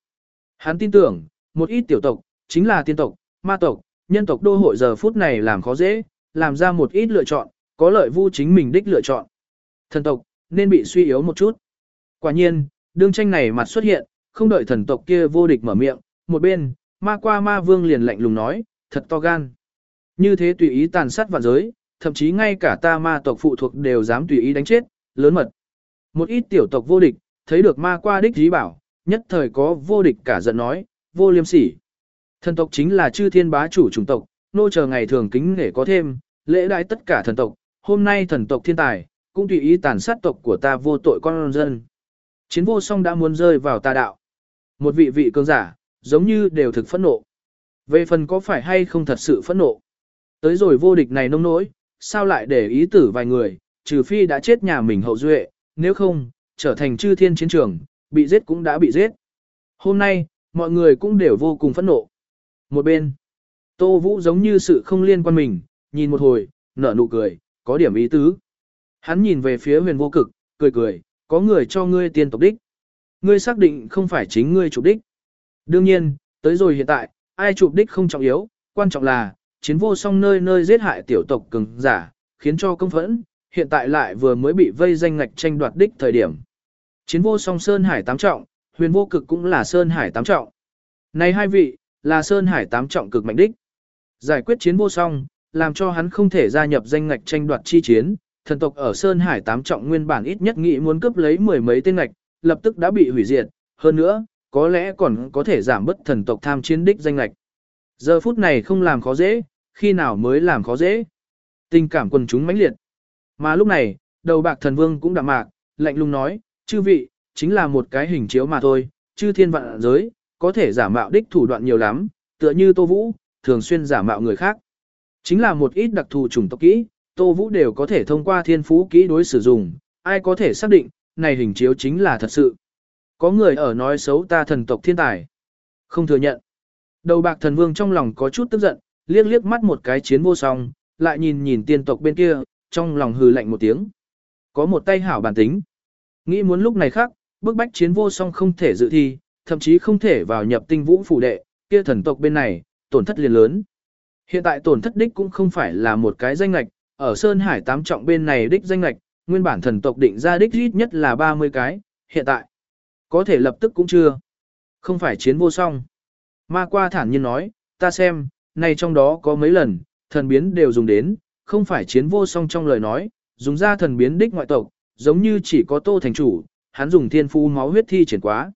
Hắn tin tưởng, một ít tiểu tộc, chính là tiên tộc, ma tộc, nhân tộc đô hội giờ phút này làm khó dễ, làm ra một ít lựa chọn, có lợi vu chính mình đích lựa chọn. Thần tộc, nên bị suy yếu một chút. Quả nhiên, đương tranh này mặt xuất hiện, không đợi thần tộc kia vô địch mở miệng, một bên, ma qua ma vương liền lạnh lùng nói, thật to gan. Như thế tùy ý tàn sát vạn giới, thậm chí ngay cả ta ma tộc phụ thuộc đều dám tùy ý đánh chết, lớn mật. Một ít tiểu tộc vô địch, thấy được ma qua đích dí bảo, nhất thời có vô địch cả giận nói, vô liêm sỉ. Thần tộc chính là chư thiên bá chủ chủng tộc, nô chờ ngày thường kính để có thêm, lễ đại tất cả thần tộc, hôm nay thần tộc thiên tài, cũng tùy ý tàn sát tộc của ta vô tội con dân. Chiến vô song đã muốn rơi vào tà đạo. Một vị vị cường giả, giống như đều thực phẫn nộ. Về phần có phải hay không thật sự phẫn nộ. Tới rồi vô địch này nông nỗi, sao lại để ý tử vài người, trừ phi đã chết nhà mình hậu duệ, nếu không, trở thành chư thiên chiến trường, bị giết cũng đã bị giết. Hôm nay, mọi người cũng đều vô cùng phẫn nộ. Một bên, Tô Vũ giống như sự không liên quan mình, nhìn một hồi, nở nụ cười, có điểm ý tứ. Hắn nhìn về phía huyền vô cực, cười cười, có người cho ngươi tiền tộc đích. Ngươi xác định không phải chính ngươi chụp đích. Đương nhiên, tới rồi hiện tại, ai chụp đích không trọng yếu, quan trọng là, chiến vô song nơi nơi giết hại tiểu tộc cường giả, khiến cho công phẫn, hiện tại lại vừa mới bị vây danh ngạch tranh đoạt đích thời điểm. Chiến vô song Sơn Hải tám trọng, huyền vô cực cũng là Sơn Hải tám trọng. Này hai vị, là Sơn Hải tám trọng cực mạnh đích. Giải quyết chiến vô song, làm cho hắn không thể gia nhập danh ngạch tranh đoạt chi chiến, thần tộc ở Sơn Hải tám trọng nguyên bản ít nhất nghĩ muốn cướp lấy mười mấy tên ngạch, lập tức đã bị hủy diệt, hơn nữa, có lẽ còn có thể giảm bớt thần tộc tham chiến đích danh ngạch. Giờ phút này không làm khó dễ, khi nào mới làm khó dễ. Tình cảm quần chúng mãnh liệt. Mà lúc này, đầu bạc thần vương cũng đạm mạc, lạnh lùng nói, chư vị, chính là một cái hình chiếu mà thôi, chư thiên vạn giới, có thể giả mạo đích thủ đoạn nhiều lắm, tựa như Tô Vũ, thường xuyên giả mạo người khác. Chính là một ít đặc thù chủng tộc kỹ, Tô Vũ đều có thể thông qua thiên phú kỹ đối sử dụng, ai có thể xác định, này hình chiếu chính là thật sự. Có người ở nói xấu ta thần tộc thiên tài. Không thừa nhận. Đầu bạc thần vương trong lòng có chút tức giận, liếc liếc mắt một cái chiến vô song, lại nhìn nhìn tiên tộc bên kia, trong lòng hừ lạnh một tiếng. Có một tay hảo bản tính. Nghĩ muốn lúc này khác, bức bách chiến vô song không thể dự thi, thậm chí không thể vào nhập tinh vũ phủ đệ, kia thần tộc bên này, tổn thất liền lớn. Hiện tại tổn thất đích cũng không phải là một cái danh lạch, ở Sơn Hải tám trọng bên này đích danh lạch, nguyên bản thần tộc định ra đích ít nhất là 30 cái, hiện tại, có thể lập tức cũng chưa. Không phải chiến vô song. Ma qua thản nhiên nói, ta xem, này trong đó có mấy lần, thần biến đều dùng đến, không phải chiến vô song trong lời nói, dùng ra thần biến đích ngoại tộc, giống như chỉ có tô thành chủ, hắn dùng thiên phu máu huyết thi triển quá.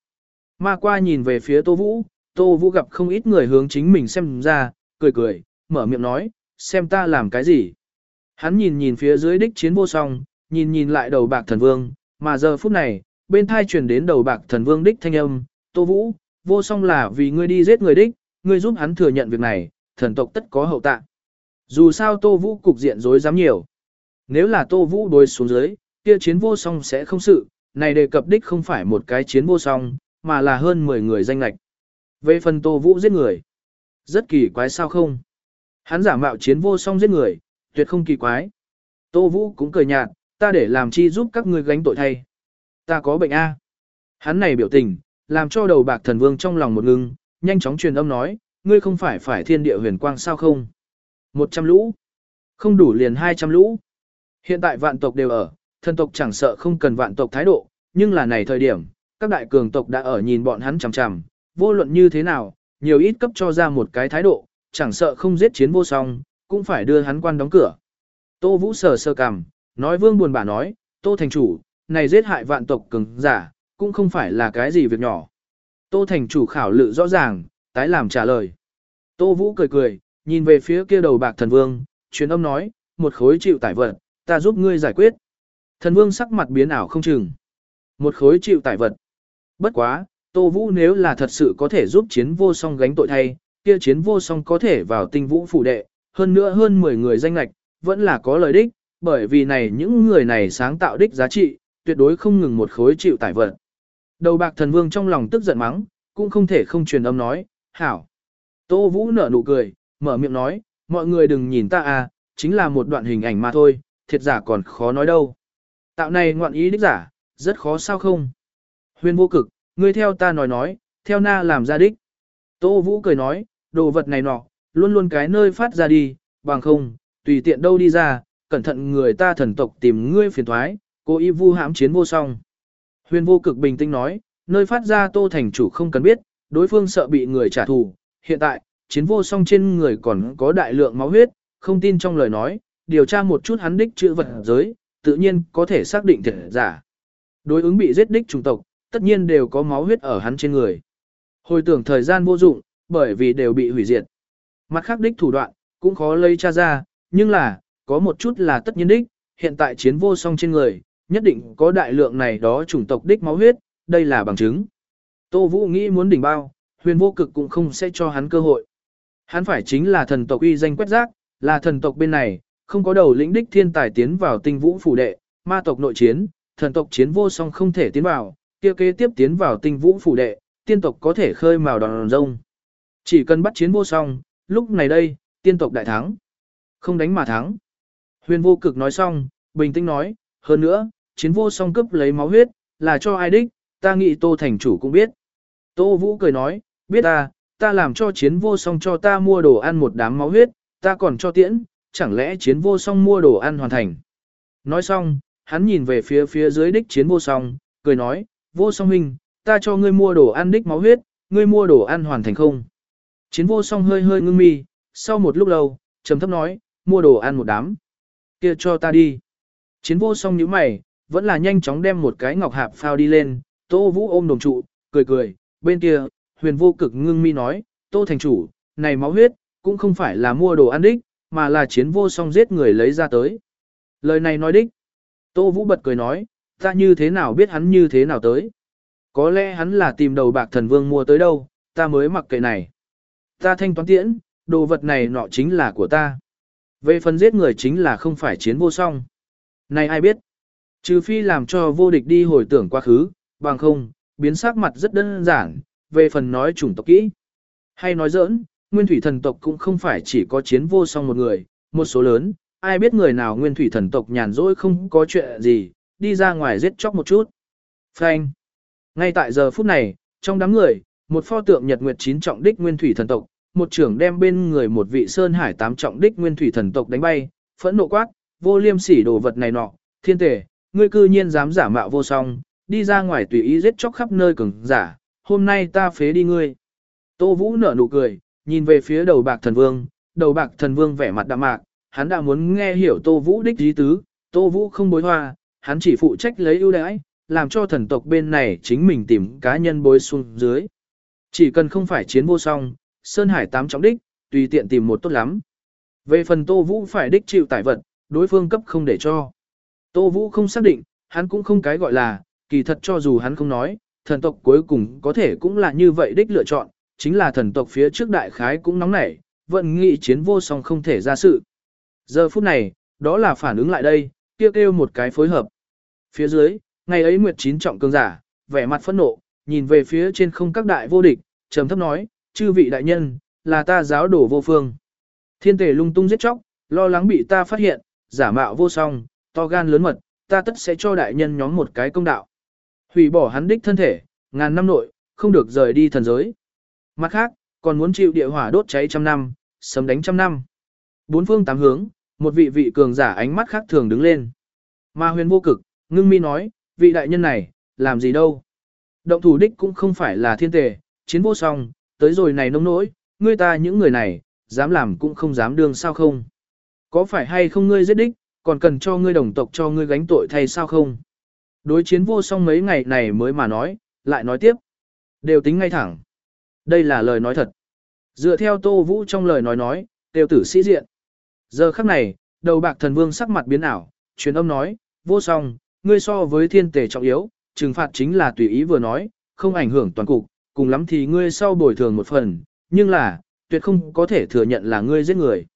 Ma qua nhìn về phía tô vũ, tô vũ gặp không ít người hướng chính mình xem ra, cười cười, mở miệng nói, xem ta làm cái gì. Hắn nhìn nhìn phía dưới đích chiến vô song, nhìn nhìn lại đầu bạc thần vương, mà giờ phút này, bên thai truyền đến đầu bạc thần vương đích thanh âm, tô vũ, vô song là vì ngươi đi giết người đích, ngươi giúp hắn thừa nhận việc này, thần tộc tất có hậu tạ. Dù sao Tô Vũ cục diện rối dám nhiều. Nếu là Tô Vũ đối xuống dưới, kia chiến vô song sẽ không sự, này đề cập đích không phải một cái chiến vô song, mà là hơn 10 người danh lạch. Về phần Tô Vũ giết người, rất kỳ quái sao không? Hắn giả mạo chiến vô song giết người, tuyệt không kỳ quái. Tô Vũ cũng cười nhạt, ta để làm chi giúp các ngươi gánh tội thay. Ta có bệnh A. Hắn này biểu tình, làm cho đầu bạc thần vương trong lòng một ngưng, nhanh chóng truyền âm nói, ngươi không phải phải thiên địa huyền quang sao không? Một trăm lũ. Không đủ liền hai trăm lũ. Hiện tại vạn tộc đều ở, thần tộc chẳng sợ không cần vạn tộc thái độ, nhưng là này thời điểm, các đại cường tộc đã ở nhìn bọn hắn chằm chằm, vô luận như thế nào, nhiều ít cấp cho ra một cái thái độ, chẳng sợ không giết chiến vô song, cũng phải đưa hắn quan đóng cửa. Tô Vũ sờ sơ cằm, nói vương buồn bã nói, Tô Thành Chủ, này giết hại vạn tộc cường giả, cũng không phải là cái gì việc nhỏ. Tô Thành Chủ khảo lự rõ ràng, tái làm trả lời. Tô Vũ cười cười, nhìn về phía kia đầu bạc thần vương, truyền âm nói, một khối chịu tải vật, ta giúp ngươi giải quyết. Thần vương sắc mặt biến ảo không chừng. Một khối chịu tải vật. Bất quá, Tô Vũ nếu là thật sự có thể giúp chiến vô song gánh tội thay, kia chiến vô song có thể vào tinh vũ phủ đệ, hơn nữa hơn 10 người danh lạch, vẫn là có lời đích, bởi vì này những người này sáng tạo đích giá trị, tuyệt đối không ngừng một khối chịu tải vật. Đầu bạc thần vương trong lòng tức giận mắng, cũng không thể không truyền âm nói, hảo. Tô Vũ nở nụ cười, mở miệng nói, mọi người đừng nhìn ta à, chính là một đoạn hình ảnh mà thôi, thiệt giả còn khó nói đâu. Tạo này ngoạn ý đích giả, rất khó sao không? Huyền vô cực, ngươi theo ta nói nói, theo na làm ra đích. Tô Vũ cười nói, đồ vật này nọ, luôn luôn cái nơi phát ra đi, bằng không, tùy tiện đâu đi ra, cẩn thận người ta thần tộc tìm ngươi phiền thoái, cố ý vu hãm chiến vô song. Huyền vô cực bình tĩnh nói, nơi phát ra tô thành chủ không cần biết, đối phương sợ bị người trả thù. Hiện tại, chiến vô song trên người còn có đại lượng máu huyết, không tin trong lời nói, điều tra một chút hắn đích chữ vật giới, tự nhiên có thể xác định thật giả. Đối ứng bị giết đích chủng tộc, tất nhiên đều có máu huyết ở hắn trên người. Hồi tưởng thời gian vô dụng, bởi vì đều bị hủy diệt. Mặt khác đích thủ đoạn, cũng khó lấy cha ra, nhưng là, có một chút là tất nhiên đích, hiện tại chiến vô song trên người, nhất định có đại lượng này đó chủng tộc đích máu huyết, đây là bằng chứng. Tô Vũ nghĩ muốn đỉnh bao, huyền vô cực cũng không sẽ cho hắn cơ hội. Hắn phải chính là thần tộc uy danh quét rác, là thần tộc bên này, không có đầu lĩnh đích thiên tài tiến vào tinh vũ phủ đệ, ma tộc nội chiến, thần tộc chiến vô song không thể tiến vào, kia kế tiếp tiến vào tinh vũ phủ đệ, tiên tộc có thể khơi mào đòn rông. Chỉ cần bắt chiến vô song, lúc này đây, tiên tộc đại thắng. Không đánh mà thắng. Huyền vô cực nói xong, bình tĩnh nói, hơn nữa, chiến vô song cướp lấy máu huyết, là cho ai đích, ta nghĩ tô thành chủ cũng biết. Tô vũ cười nói, biết ta, ta làm cho chiến vô song cho ta mua đồ ăn một đám máu huyết, ta còn cho tiễn, chẳng lẽ chiến vô song mua đồ ăn hoàn thành. Nói xong, hắn nhìn về phía phía dưới đích chiến vô song, cười nói, vô song huynh, ta cho ngươi mua đồ ăn đích máu huyết, ngươi mua đồ ăn hoàn thành không? Chiến vô song hơi hơi ngưng mi, sau một lúc lâu, trầm thấp nói, mua đồ ăn một đám. kia cho ta đi. Chiến vô song nhíu mày, vẫn là nhanh chóng đem một cái ngọc hạp phao đi lên, tô vũ ôm đồng trụ, cười cười, bên kia, huyền vô cực ngưng mi nói, tô thành chủ, này máu huyết, cũng không phải là mua đồ ăn đích, mà là chiến vô song giết người lấy ra tới. Lời này nói đích. Tô Vũ bật cười nói, ta như thế nào biết hắn như thế nào tới. Có lẽ hắn là tìm đầu bạc thần vương mua tới đâu, ta mới mặc kệ này. Ta thanh toán tiễn, đồ vật này nọ chính là của ta. Về phần giết người chính là không phải chiến vô song. Này ai biết? Trừ phi làm cho vô địch đi hồi tưởng quá khứ, bằng không, biến sắc mặt rất đơn giản, về phần nói chủng tộc kỹ. Hay nói giỡn, nguyên thủy thần tộc cũng không phải chỉ có chiến vô song một người, một số lớn, ai biết người nào nguyên thủy thần tộc nhàn rỗi không có chuyện gì, đi ra ngoài giết chóc một chút. Phanh. Ngay tại giờ phút này, trong đám người, một pho tượng nhật nguyệt chín trọng đích nguyên thủy thần tộc, một trưởng đem bên người một vị sơn hải tám trọng đích nguyên thủy thần tộc đánh bay, phẫn nộ quát, vô liêm sỉ đồ vật này nọ, thiên tể, ngươi cư nhiên dám giả mạo vô song, đi ra ngoài tùy ý giết chóc khắp nơi cường giả, hôm nay ta phế đi ngươi. Tô Vũ nở nụ cười, nhìn về phía đầu bạc thần vương, đầu bạc thần vương vẻ mặt đạm mạc, hắn đã muốn nghe hiểu Tô Vũ đích ý tứ, Tô Vũ không bối hoa, hắn chỉ phụ trách lấy ưu đãi, làm cho thần tộc bên này chính mình tìm cá nhân bối xuống dưới. Chỉ cần không phải chiến vô song, Sơn Hải tám trọng đích, tùy tiện tìm một tốt lắm. Về phần Tô Vũ phải đích chịu tải vật, đối phương cấp không để cho. Tô Vũ không xác định, hắn cũng không cái gọi là, kỳ thật cho dù hắn không nói, thần tộc cuối cùng có thể cũng là như vậy đích lựa chọn, chính là thần tộc phía trước đại khái cũng nóng nảy, vận nghị chiến vô song không thể ra sự. Giờ phút này, đó là phản ứng lại đây, kêu kêu một cái phối hợp. Phía dưới, ngày ấy Nguyệt Chín trọng cường giả, vẻ mặt phẫn nộ, nhìn về phía trên không các đại vô địch, trầm thấp nói, chư vị đại nhân, là ta giáo đổ vô phương. Thiên tể lung tung giết chóc, lo lắng bị ta phát hiện, giả mạo vô song, to gan lớn mật, ta tất sẽ cho đại nhân nhóm một cái công đạo. Hủy bỏ hắn đích thân thể, ngàn năm nội, không được rời đi thần giới. Mặt khác, còn muốn chịu địa hỏa đốt cháy trăm năm, sấm đánh trăm năm. Bốn phương tám hướng, một vị vị cường giả ánh mắt khác thường đứng lên. Mà huyền vô cực, ngưng mi nói, vị đại nhân này, làm gì đâu. Động thủ đích cũng không phải là thiên tề, chiến vô song, tới rồi này nông nỗi, ngươi ta những người này, dám làm cũng không dám đương sao không. Có phải hay không ngươi giết đích, còn cần cho ngươi đồng tộc cho ngươi gánh tội thay sao không. Đối chiến vô song mấy ngày này mới mà nói, lại nói tiếp. Đều tính ngay thẳng. Đây là lời nói thật. Dựa theo Tô Vũ trong lời nói nói, đều tử sĩ diện. Giờ khắc này, đầu bạc thần vương sắc mặt biến ảo, truyền âm nói, vô song, ngươi so với thiên tề trọng yếu, trừng phạt chính là tùy ý vừa nói, không ảnh hưởng toàn cục, cùng lắm thì ngươi sau bồi thường một phần, nhưng là, tuyệt không có thể thừa nhận là ngươi giết người.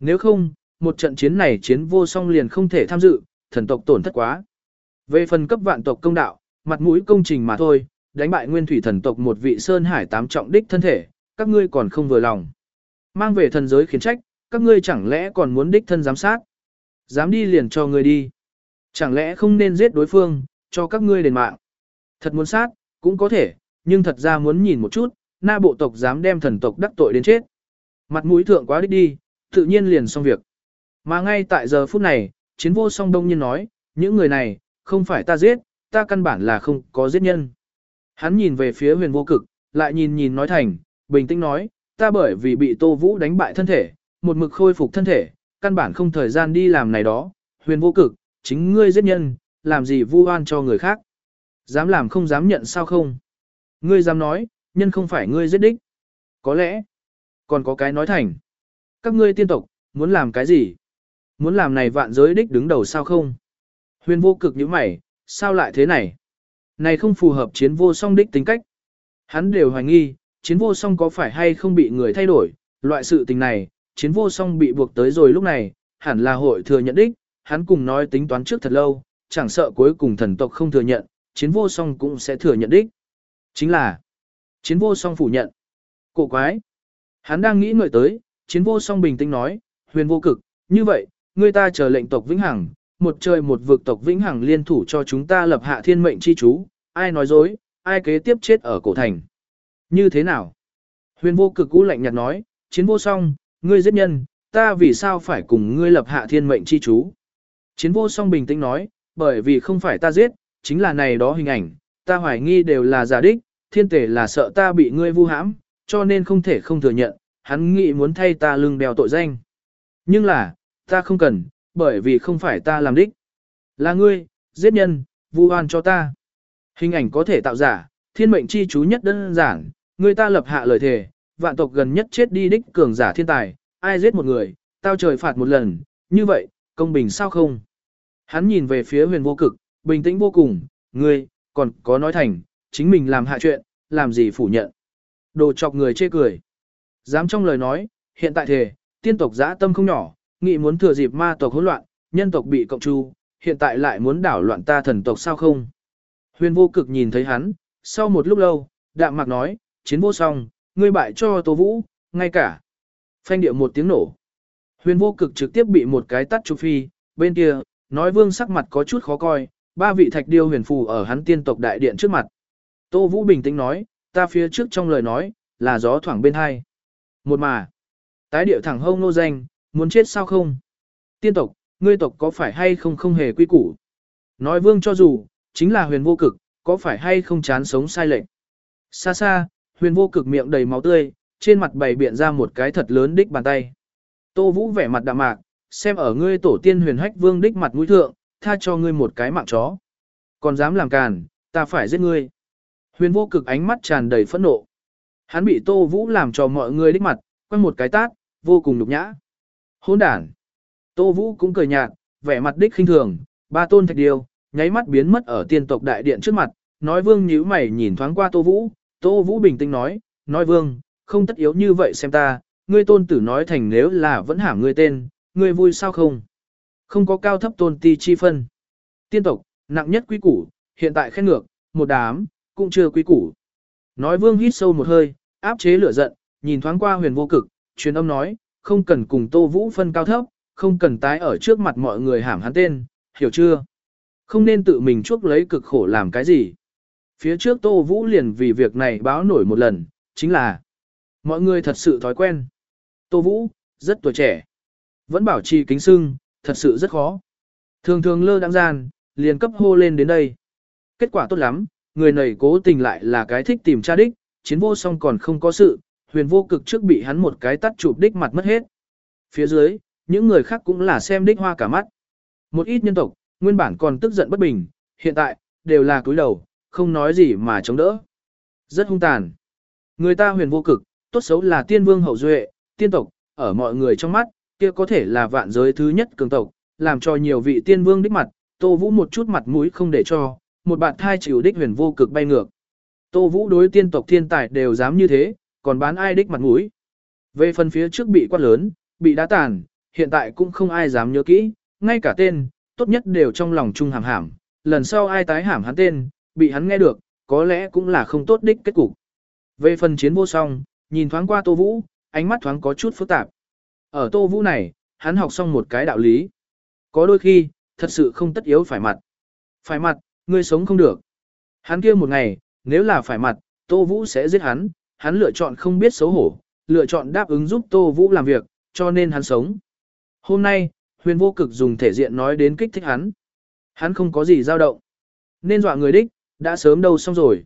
Nếu không, một trận chiến này chiến vô song liền không thể tham dự, thần tộc tổn thất quá. Về phần cấp vạn tộc công đạo, mặt mũi công trình mà thôi, đánh bại nguyên thủy thần tộc một vị sơn hải tám trọng đích thân thể, các ngươi còn không vừa lòng. Mang về thần giới khiến trách, các ngươi chẳng lẽ còn muốn đích thân giám sát? Dám đi liền cho ngươi đi. Chẳng lẽ không nên giết đối phương, cho các ngươi đền mạng? Thật muốn sát, cũng có thể, nhưng thật ra muốn nhìn một chút, na bộ tộc dám đem thần tộc đắc tội đến chết. Mặt mũi thượng quá đích đi, tự nhiên liền xong việc. Mà ngay tại giờ phút này, chiến vô song đông nhiên nói, những người này, không phải ta giết, ta căn bản là không có giết nhân. Hắn nhìn về phía huyền vô cực, lại nhìn nhìn nói thành, bình tĩnh nói, ta bởi vì bị Tô Vũ đánh bại thân thể, một mực khôi phục thân thể, căn bản không thời gian đi làm này đó, huyền vô cực, chính ngươi giết nhân, làm gì vu oan cho người khác. Dám làm không dám nhận sao không. Ngươi dám nói, nhân không phải ngươi giết đích. Có lẽ, còn có cái nói thành. Các ngươi tiên tộc, muốn làm cái gì? Muốn làm này vạn giới đích đứng đầu sao không? Huyền vô cực như mày, sao lại thế này? Này không phù hợp chiến vô song đích tính cách. Hắn đều hoài nghi, chiến vô song có phải hay không bị người thay đổi, Loại sự tình này, chiến vô song bị buộc tới rồi lúc này, hẳn là hội thừa nhận đích, hắn cùng nói tính toán trước thật lâu, chẳng sợ cuối cùng thần tộc không thừa nhận, chiến vô song cũng sẽ thừa nhận đích. Chính là, chiến vô song phủ nhận. Cổ quái. Hắn đang nghĩ ngợi tới, chiến vô song bình tĩnh nói, huyền vô cực, như vậy, người ta chờ lệnh tộc vĩnh hằng, một trời một vực tộc vĩnh hằng liên thủ cho chúng ta lập hạ thiên mệnh chi chú, ai nói dối, ai kế tiếp chết ở cổ thành. Như thế nào? Huyền vô cực cũ lạnh nhạt nói, chiến vô song, ngươi giết nhân, ta vì sao phải cùng ngươi lập hạ thiên mệnh chi chú? Chiến vô song bình tĩnh nói, bởi vì không phải ta giết, chính là này đó hình ảnh, ta hoài nghi đều là giả đích, thiên tể là sợ ta bị ngươi vu hãm, cho nên không thể không thừa nhận, hắn nghĩ muốn thay ta lưng đèo tội danh. Nhưng là, ta không cần, bởi vì không phải ta làm đích. Là ngươi, giết nhân, vu oan cho ta. Hình ảnh có thể tạo giả, thiên mệnh chi chú nhất đơn giản, người ta lập hạ lời thề, vạn tộc gần nhất chết đi đích cường giả thiên tài, ai giết một người, tao trời phạt một lần, như vậy, công bình sao không? Hắn nhìn về phía huyền vô cực, bình tĩnh vô cùng, ngươi, còn có nói thành, chính mình làm hạ chuyện, làm gì phủ nhận. Đồ chọc người chê cười. Dám trong lời nói, hiện tại thể, tiên tộc giã tâm không nhỏ, nghị muốn thừa dịp ma tộc hỗn loạn, nhân tộc bị cộng tru, hiện tại lại muốn đảo loạn ta thần tộc sao không? Huyền vô cực nhìn thấy hắn, sau một lúc lâu, đạm mạc nói, chiến vô song, ngươi bại cho Tô Vũ, ngay cả. Phanh điệu một tiếng nổ. Huyền vô cực trực tiếp bị một cái tắt chụp phi, bên kia, nói vương sắc mặt có chút khó coi, ba vị thạch điêu huyền phù ở hắn tiên tộc đại điện trước mặt. Tô Vũ bình tĩnh nói, ta phía trước trong lời nói, là gió thoảng bên hai. Một mà, tái điệu thẳng hông nô danh, muốn chết sao không? Tiên tộc, ngươi tộc có phải hay không không hề quy củ? Nói vương cho dù, chính là huyền vô cực, có phải hay không chán sống sai lệch? Xa xa, huyền vô cực miệng đầy máu tươi, trên mặt bày biện ra một cái thật lớn đích bàn tay. Tô Vũ vẻ mặt đạm mạc, xem ở ngươi tổ tiên huyền hách vương đích mặt mũi thượng, tha cho ngươi một cái mạng chó. Còn dám làm càn, ta phải giết ngươi. Huyền vô cực ánh mắt tràn đầy phẫn nộ. Hắn bị Tô Vũ làm cho mọi người đích mặt, quăng một cái tát, vô cùng nhục nhã. Hôn đản. Tô Vũ cũng cười nhạt, vẻ mặt đích khinh thường, ba tôn thạch điêu, nháy mắt biến mất ở tiên tộc đại điện trước mặt, nói vương nhíu mày nhìn thoáng qua Tô Vũ, Tô Vũ bình tĩnh nói, nói vương, không tất yếu như vậy xem ta, ngươi tôn tử nói thành nếu là vẫn hãm ngươi tên, ngươi vui sao không? Không có cao thấp tôn ti chi phân. Tiên tộc, nặng nhất quý củ, hiện tại khen ngược, một đám, cũng chưa quý củ. Nói vương hít sâu một hơi, áp chế lửa giận, nhìn thoáng qua huyền vô cực, truyền âm nói, không cần cùng Tô Vũ phân cao thấp, không cần tái ở trước mặt mọi người hãm hắn tên, hiểu chưa? Không nên tự mình chuốc lấy cực khổ làm cái gì. Phía trước Tô Vũ liền vì việc này báo nổi một lần, chính là mọi người thật sự thói quen. Tô Vũ, rất tuổi trẻ. Vẫn bảo trì kính sưng, thật sự rất khó. Thường thường lơ đáng gian, liền cấp hô lên đến đây. Kết quả tốt lắm, người này cố tình lại là cái thích tìm tra đích, chiến vô song còn không có sự, huyền vô cực trước bị hắn một cái tắt chụp đích mặt mất hết. Phía dưới, những người khác cũng là xem đích hoa cả mắt. Một ít nhân tộc, nguyên bản còn tức giận bất bình, hiện tại, đều là cúi đầu, không nói gì mà chống đỡ. Rất hung tàn. Người ta huyền vô cực, tốt xấu là tiên vương hậu duệ, tiên tộc, ở mọi người trong mắt, kia có thể là vạn giới thứ nhất cường tộc, làm cho nhiều vị tiên vương đích mặt, Tô Vũ một chút mặt mũi không để cho, một bạn thai chịu đích huyền vô cực bay ngược. Tô Vũ đối tiên tộc thiên tài đều dám như thế, còn bán ai đích mặt mũi. Về phần phía trước bị quát lớn, bị đá tàn, hiện tại cũng không ai dám nhớ kỹ, ngay cả tên, tốt nhất đều trong lòng chung hàm hàm, lần sau ai tái hàm hắn tên, bị hắn nghe được, có lẽ cũng là không tốt đích kết cục. Về phần chiến vô song, nhìn thoáng qua Tô Vũ, ánh mắt thoáng có chút phức tạp. Ở Tô Vũ này, hắn học xong một cái đạo lý. Có đôi khi, thật sự không tất yếu phải mặt. Phải mặt, ngươi sống không được. Hắn kia một ngày, nếu là phải mặt, Tô Vũ sẽ giết hắn, hắn lựa chọn không biết xấu hổ, lựa chọn đáp ứng giúp Tô Vũ làm việc, cho nên hắn sống. Hôm nay, huyền vô cực dùng thể diện nói đến kích thích hắn. Hắn không có gì dao động. Nên dọa người đích, đã sớm đâu xong rồi.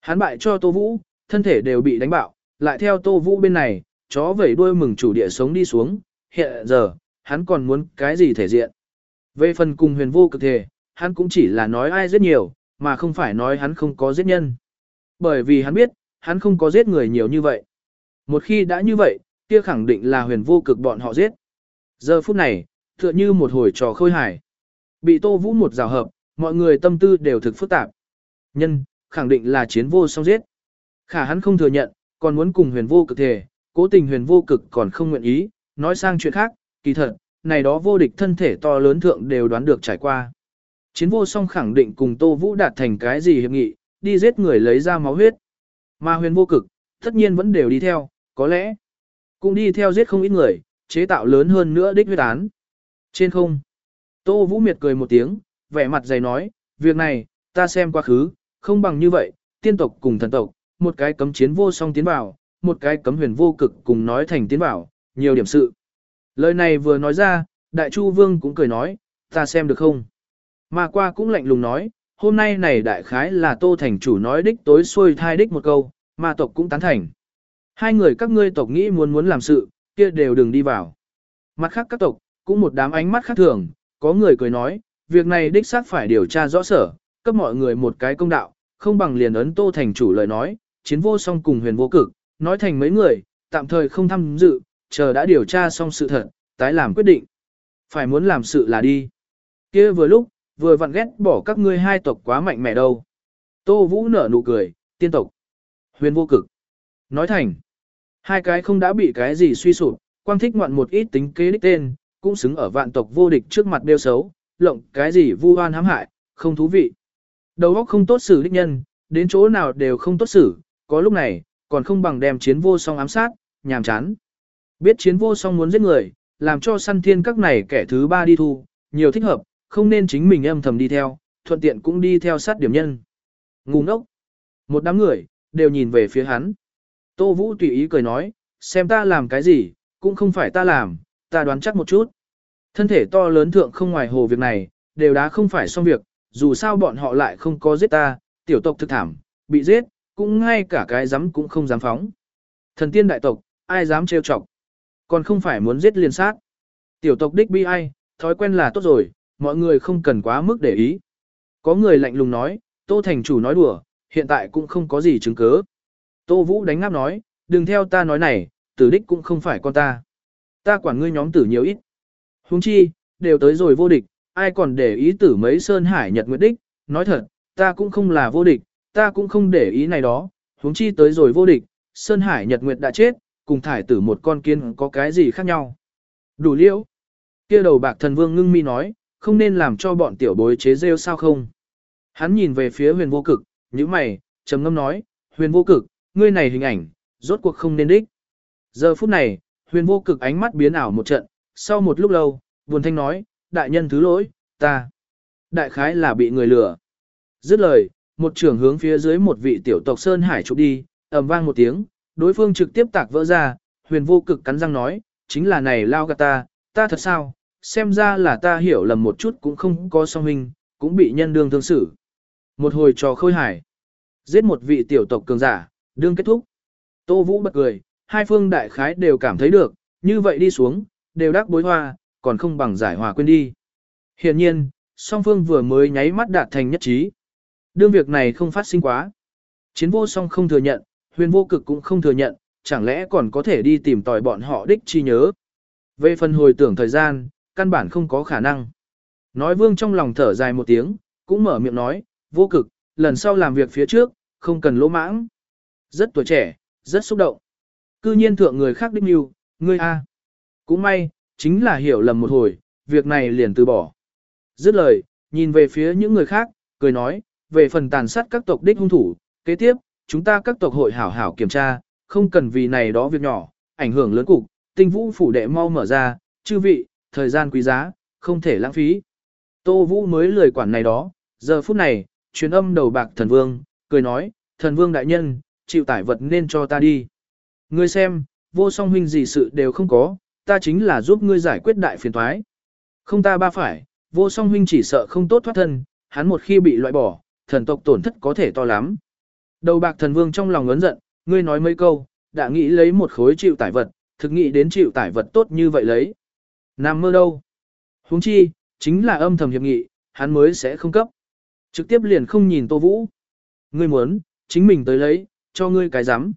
Hắn bại cho Tô Vũ, thân thể đều bị đánh bạo, lại theo Tô Vũ bên này, chó vẩy đuôi mừng chủ địa sống đi xuống, hiện giờ, hắn còn muốn cái gì thể diện. Về phần cùng huyền vô cực thể, hắn cũng chỉ là nói ai rất nhiều, mà không phải nói hắn không có giết nhân. Bởi vì hắn biết, hắn không có giết người nhiều như vậy. Một khi đã như vậy, kia khẳng định là huyền vô cực bọn họ giết. Giờ phút này, tựa như một hồi trò khôi hài. Bị Tô Vũ một rào hợp, mọi người tâm tư đều thực phức tạp. Nhân, khẳng định là chiến vô song giết. Khả hắn không thừa nhận, còn muốn cùng huyền vô cực thể, cố tình huyền vô cực còn không nguyện ý, nói sang chuyện khác, kỳ thật, này đó vô địch thân thể to lớn thượng đều đoán được trải qua. Chiến vô song khẳng định cùng Tô Vũ đạt thành cái gì hiệp nghị, đi giết người lấy ra máu huyết. Mà huyền vô cực, tất nhiên vẫn đều đi theo, có lẽ cũng đi theo giết không ít người, chế tạo lớn hơn nữa đích huyết án. Trên không, Tô Vũ Miệt cười một tiếng, vẻ mặt dày nói, việc này, ta xem quá khứ, không bằng như vậy, tiên tộc cùng thần tộc, một cái cấm chiến vô song tiến vào, một cái cấm huyền vô cực cùng nói thành tiến vào, nhiều điểm sự. Lời này vừa nói ra, Đại Chu Vương cũng cười nói, ta xem được không? Mà qua cũng lạnh lùng nói, hôm nay này đại khái là Tô Thành chủ nói đích tối xuôi thai đích một câu, mà tộc cũng tán thành. Hai người các ngươi tộc nghĩ muốn muốn làm sự, kia đều đừng đi vào. Mặt khác các tộc, cũng một đám ánh mắt khác thường, có người cười nói, việc này đích xác phải điều tra rõ sở, cấp mọi người một cái công đạo, không bằng liền ấn Tô Thành chủ lời nói, chiến vô song cùng huyền vô cực, nói thành mấy người, tạm thời không tham dự, chờ đã điều tra xong sự thật, tái làm quyết định. Phải muốn làm sự là đi. kia vừa lúc, vừa vặn ghét bỏ các ngươi hai tộc quá mạnh mẽ đâu. Tô Vũ nở nụ cười, tiên tộc. Huyền vô cực. Nói thành. Hai cái không đã bị cái gì suy sụp, quang thích ngoạn một ít tính kế đích tên, cũng xứng ở vạn tộc vô địch trước mặt đeo xấu, lộng cái gì vu oan hãm hại, không thú vị. Đầu óc không tốt xử đích nhân, đến chỗ nào đều không tốt xử, có lúc này, còn không bằng đem chiến vô song ám sát, nhàm chán. Biết chiến vô song muốn giết người, làm cho săn thiên các này kẻ thứ ba đi thu, nhiều thích hợp, không nên chính mình âm thầm đi theo, thuận tiện cũng đi theo sát điểm nhân. Ngu ngốc. Một đám người, đều nhìn về phía hắn. Tô Vũ tùy ý cười nói, xem ta làm cái gì, cũng không phải ta làm, ta đoán chắc một chút. Thân thể to lớn thượng không ngoài hồ việc này, đều đã không phải xong việc, dù sao bọn họ lại không có giết ta, tiểu tộc thực thảm, bị giết, cũng ngay cả cái dám cũng không dám phóng. Thần tiên đại tộc, ai dám trêu chọc, còn không phải muốn giết liên sát. Tiểu tộc đích bi ai, thói quen là tốt rồi, mọi người không cần quá mức để ý. Có người lạnh lùng nói, Tô Thành chủ nói đùa, hiện tại cũng không có gì chứng cứ. Tô Vũ đánh ngáp nói, đừng theo ta nói này, tử đích cũng không phải con ta. Ta quản ngươi nhóm tử nhiều ít. Huống chi, đều tới rồi vô địch, ai còn để ý tử mấy sơn hải nhật nguyệt đích, nói thật, ta cũng không là vô địch, ta cũng không để ý này đó, huống chi tới rồi vô địch, sơn hải nhật nguyệt đã chết, cùng thải tử một con kiến có cái gì khác nhau. Đủ liễu. kia đầu bạc thần vương ngưng mi nói, không nên làm cho bọn tiểu bối chế rêu sao không. Hắn nhìn về phía huyền vô cực, như mày, trầm ngâm nói, huyền vô cực, ngươi này hình ảnh, rốt cuộc không nên đích. Giờ phút này, huyền vô cực ánh mắt biến ảo một trận, sau một lúc lâu, buồn thanh nói, đại nhân thứ lỗi, ta. Đại khái là bị người lừa. Dứt lời, một trưởng hướng phía dưới một vị tiểu tộc Sơn Hải chụp đi, ầm vang một tiếng, đối phương trực tiếp tạc vỡ ra, huyền vô cực cắn răng nói, chính là này lao gạt ta, ta thật sao, xem ra là ta hiểu lầm một chút cũng không có song hình, cũng bị nhân đương thương xử. Một hồi trò khôi hải, giết một vị tiểu tộc cường giả, đương kết thúc. Tô Vũ bật cười, hai phương đại khái đều cảm thấy được, như vậy đi xuống, đều đắc bối hoa, còn không bằng giải hòa quên đi. Hiện nhiên, song phương vừa mới nháy mắt đạt thành nhất trí. Đương việc này không phát sinh quá. Chiến vô song không thừa nhận, huyền vô cực cũng không thừa nhận, chẳng lẽ còn có thể đi tìm tòi bọn họ đích chi nhớ. Về phần hồi tưởng thời gian, căn bản không có khả năng. Nói vương trong lòng thở dài một tiếng, cũng mở miệng nói, vô cực, lần sau làm việc phía trước, không cần lỗ mãng. Rất tuổi trẻ, rất xúc động. Cư nhiên thượng người khác đích mưu, ngươi a. Cũng may, chính là hiểu lầm một hồi, việc này liền từ bỏ. Dứt lời, nhìn về phía những người khác, cười nói, về phần tàn sát các tộc đích hung thủ, kế tiếp, chúng ta các tộc hội hảo hảo kiểm tra, không cần vì này đó việc nhỏ, ảnh hưởng lớn cục, tinh vũ phủ đệ mau mở ra, chư vị, thời gian quý giá, không thể lãng phí. Tô Vũ mới lười quản này đó, giờ phút này, truyền âm đầu bạc thần vương, cười nói, thần vương đại nhân, chịu tải vật nên cho ta đi. Ngươi xem, vô song huynh gì sự đều không có, ta chính là giúp ngươi giải quyết đại phiền toái. Không ta ba phải, vô song huynh chỉ sợ không tốt thoát thân, hắn một khi bị loại bỏ, thần tộc tổn thất có thể to lắm. Đầu bạc thần vương trong lòng ấn giận, ngươi nói mấy câu, đã nghĩ lấy một khối chịu tải vật, thực nghĩ đến chịu tải vật tốt như vậy lấy. Nam mơ đâu? huống chi, chính là âm thầm hiệp nghị, hắn mới sẽ không cấp. Trực tiếp liền không nhìn Tô Vũ. Ngươi muốn, chính mình tới lấy, cho ngươi cái giám.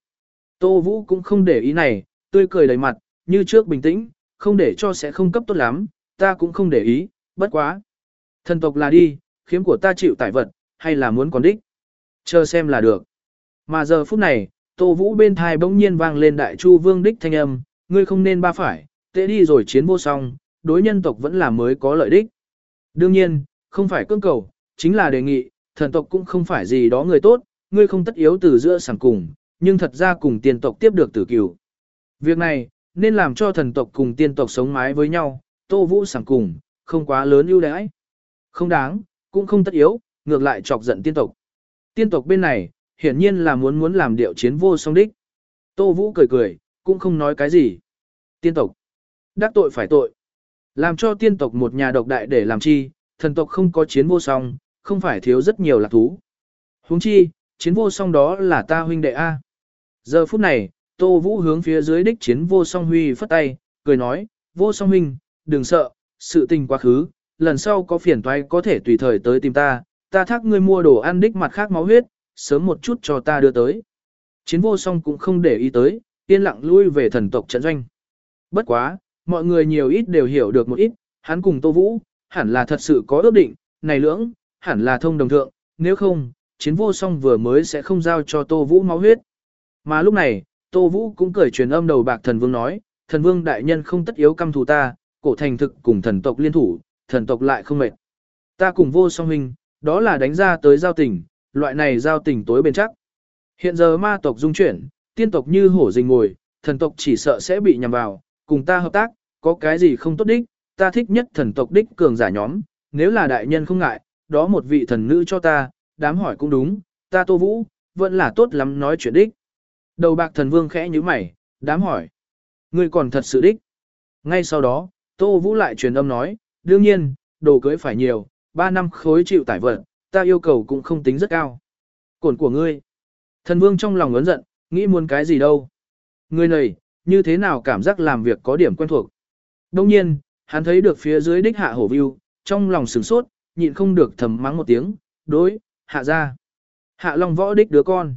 Tô Vũ cũng không để ý này, tươi cười đầy mặt, như trước bình tĩnh, không để cho sẽ không cấp tốt lắm, ta cũng không để ý, bất quá. Thần tộc là đi, khiếm của ta chịu tải vật, hay là muốn còn đích. Chờ xem là được. Mà giờ phút này, Tô Vũ bên thai bỗng nhiên vang lên đại chu vương đích thanh âm, ngươi không nên ba phải, tệ đi rồi chiến vô song, đối nhân tộc vẫn là mới có lợi đích. Đương nhiên, không phải cưỡng cầu, chính là đề nghị, thần tộc cũng không phải gì đó người tốt, ngươi không tất yếu từ giữa sẵn cùng, nhưng thật ra cùng tiền tộc tiếp được tử cửu. Việc này, nên làm cho thần tộc cùng tiên tộc sống mái với nhau, tô vũ sảng cùng, không quá lớn ưu đãi. Không đáng, cũng không tất yếu, ngược lại chọc giận tiên tộc. Tiên tộc bên này, hiển nhiên là muốn muốn làm điệu chiến vô song đích. Tô Vũ cười cười, cũng không nói cái gì. Tiên tộc. Đắc tội phải tội. Làm cho tiên tộc một nhà độc đại để làm chi, thần tộc không có chiến vô song, không phải thiếu rất nhiều lạc thú. huống chi, chiến vô song đó là ta huynh đệ A. Giờ phút này, Tô Vũ hướng phía dưới đích chiến vô song huy phất tay, cười nói, vô song huynh, đừng sợ, sự tình quá khứ, lần sau có phiền toái có thể tùy thời tới tìm ta, ta thác ngươi mua đồ ăn đích mặt khác máu huyết, sớm một chút cho ta đưa tới. Chiến vô song cũng không để ý tới, yên lặng lui về thần tộc trận doanh. Bất quá, mọi người nhiều ít đều hiểu được một ít, hắn cùng Tô Vũ, hẳn là thật sự có ước định, này lưỡng, hẳn là thông đồng thượng, nếu không, chiến vô song vừa mới sẽ không giao cho Tô Vũ máu huyết. Mà lúc này, Tô Vũ cũng cởi truyền âm đầu bạc thần vương nói, thần vương đại nhân không tất yếu căm thù ta, cổ thành thực cùng thần tộc liên thủ, thần tộc lại không mệt. Ta cùng vô song huynh, đó là đánh ra tới giao tình, loại này giao tình tối bền chắc. Hiện giờ ma tộc dung chuyển, tiên tộc như hổ rình ngồi, thần tộc chỉ sợ sẽ bị nhằm vào, cùng ta hợp tác, có cái gì không tốt đích, ta thích nhất thần tộc đích cường giả nhóm, nếu là đại nhân không ngại, đó một vị thần nữ cho ta, đám hỏi cũng đúng, ta tô vũ, vẫn là tốt lắm nói chuyện đích. Đầu bạc thần vương khẽ như mày, đám hỏi. Ngươi còn thật sự đích. Ngay sau đó, tô vũ lại truyền âm nói, đương nhiên, đồ cưới phải nhiều, 3 năm khối chịu tải vận, ta yêu cầu cũng không tính rất cao. Cổn của ngươi. Thần vương trong lòng ấn giận, nghĩ muốn cái gì đâu. Ngươi này, như thế nào cảm giác làm việc có điểm quen thuộc. Đông nhiên, hắn thấy được phía dưới đích hạ hổ view, trong lòng sửng sốt, nhịn không được thầm mắng một tiếng, đối, hạ ra. Hạ long võ đích đứa con.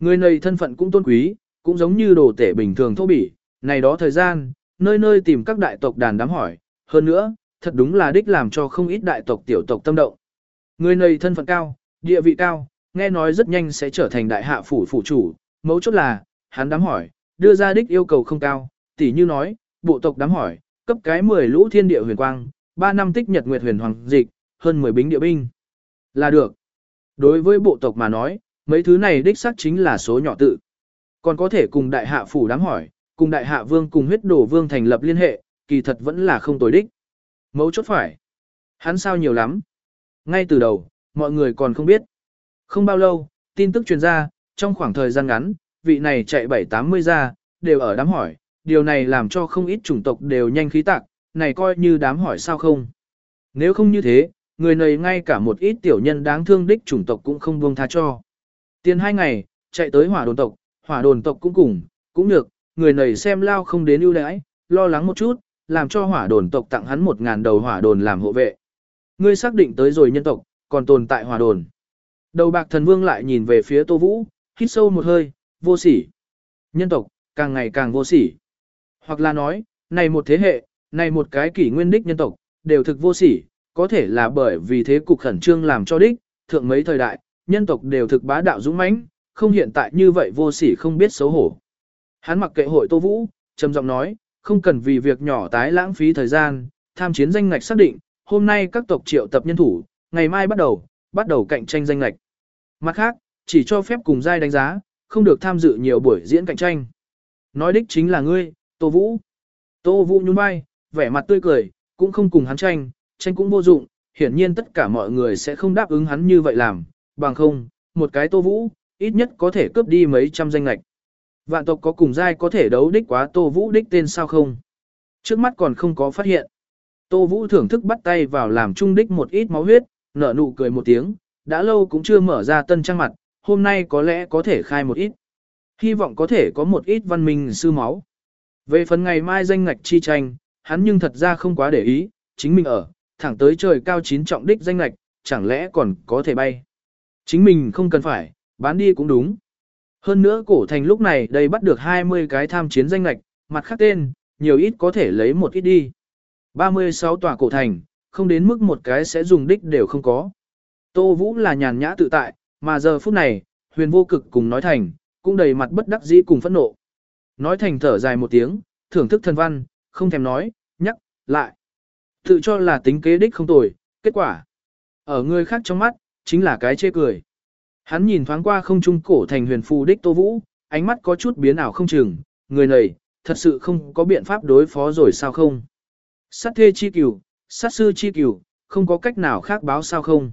Người này thân phận cũng tôn quý, cũng giống như đồ tể bình thường thô bỉ, này đó thời gian, nơi nơi tìm các đại tộc đàn đám hỏi, hơn nữa, thật đúng là đích làm cho không ít đại tộc tiểu tộc tâm động. Người này thân phận cao, địa vị cao, nghe nói rất nhanh sẽ trở thành đại hạ phủ phủ chủ, mấu chốt là, hắn đám hỏi, đưa ra đích yêu cầu không cao, tỉ như nói, bộ tộc đám hỏi, cấp cái 10 lũ thiên địa huyền quang, 3 năm tích nhật nguyệt huyền hoàng dịch, hơn 10 bính địa binh. Là được. Đối với bộ tộc mà nói, mấy thứ này đích xác chính là số nhỏ tự. Còn có thể cùng đại hạ phủ đám hỏi, cùng đại hạ vương cùng huyết đổ vương thành lập liên hệ, kỳ thật vẫn là không tối đích. Mấu chốt phải. Hắn sao nhiều lắm. Ngay từ đầu, mọi người còn không biết. Không bao lâu, tin tức truyền ra, trong khoảng thời gian ngắn, vị này chạy 7-80 ra, đều ở đám hỏi, điều này làm cho không ít chủng tộc đều nhanh khí tạc, này coi như đám hỏi sao không. Nếu không như thế, người này ngay cả một ít tiểu nhân đáng thương đích chủng tộc cũng không buông tha cho. Tiền hai ngày, chạy tới hỏa đồn tộc, hỏa đồn tộc cũng cùng, cũng được, người này xem lao không đến ưu đãi, lo lắng một chút, làm cho hỏa đồn tộc tặng hắn một ngàn đầu hỏa đồn làm hộ vệ. Ngươi xác định tới rồi nhân tộc, còn tồn tại hỏa đồn. Đầu bạc thần vương lại nhìn về phía Tô Vũ, hít sâu một hơi, vô sỉ. Nhân tộc, càng ngày càng vô sỉ. Hoặc là nói, này một thế hệ, này một cái kỷ nguyên đích nhân tộc, đều thực vô sỉ, có thể là bởi vì thế cục khẩn trương làm cho đích, thượng mấy thời đại, nhân tộc đều thực bá đạo dũng mãnh, không hiện tại như vậy vô sỉ không biết xấu hổ. Hắn mặc kệ hội Tô Vũ, trầm giọng nói, không cần vì việc nhỏ tái lãng phí thời gian, tham chiến danh ngạch xác định, hôm nay các tộc triệu tập nhân thủ, ngày mai bắt đầu, bắt đầu cạnh tranh danh ngạch. Mặt khác, chỉ cho phép cùng giai đánh giá, không được tham dự nhiều buổi diễn cạnh tranh. Nói đích chính là ngươi, Tô Vũ. Tô Vũ nhún vai, vẻ mặt tươi cười, cũng không cùng hắn tranh, tranh cũng vô dụng, hiển nhiên tất cả mọi người sẽ không đáp ứng hắn như vậy làm, bằng không, một cái Tô Vũ, ít nhất có thể cướp đi mấy trăm danh lạch. Vạn tộc có cùng giai có thể đấu đích quá Tô Vũ đích tên sao không? Trước mắt còn không có phát hiện. Tô Vũ thưởng thức bắt tay vào làm trung đích một ít máu huyết, nở nụ cười một tiếng, đã lâu cũng chưa mở ra tân trang mặt, hôm nay có lẽ có thể khai một ít. Hy vọng có thể có một ít văn minh sư máu. Về phần ngày mai danh ngạch chi tranh, hắn nhưng thật ra không quá để ý, chính mình ở, thẳng tới trời cao chín trọng đích danh ngạch, chẳng lẽ còn có thể bay. Chính mình không cần phải, bán đi cũng đúng. Hơn nữa cổ thành lúc này đây bắt được 20 cái tham chiến danh lạch, mặt khác tên, nhiều ít có thể lấy một ít đi. 36 tòa cổ thành, không đến mức một cái sẽ dùng đích đều không có. Tô Vũ là nhàn nhã tự tại, mà giờ phút này, huyền vô cực cùng nói thành, cũng đầy mặt bất đắc dĩ cùng phẫn nộ. Nói thành thở dài một tiếng, thưởng thức thần văn, không thèm nói, nhắc, lại. Tự cho là tính kế đích không tồi, kết quả. Ở người khác trong mắt, chính là cái chê cười. Hắn nhìn thoáng qua không trung cổ thành huyền phù đích Tô Vũ, ánh mắt có chút biến ảo không chừng, người này, thật sự không có biện pháp đối phó rồi sao không? Sát thê chi cửu, sát sư chi cửu, không có cách nào khác báo sao không?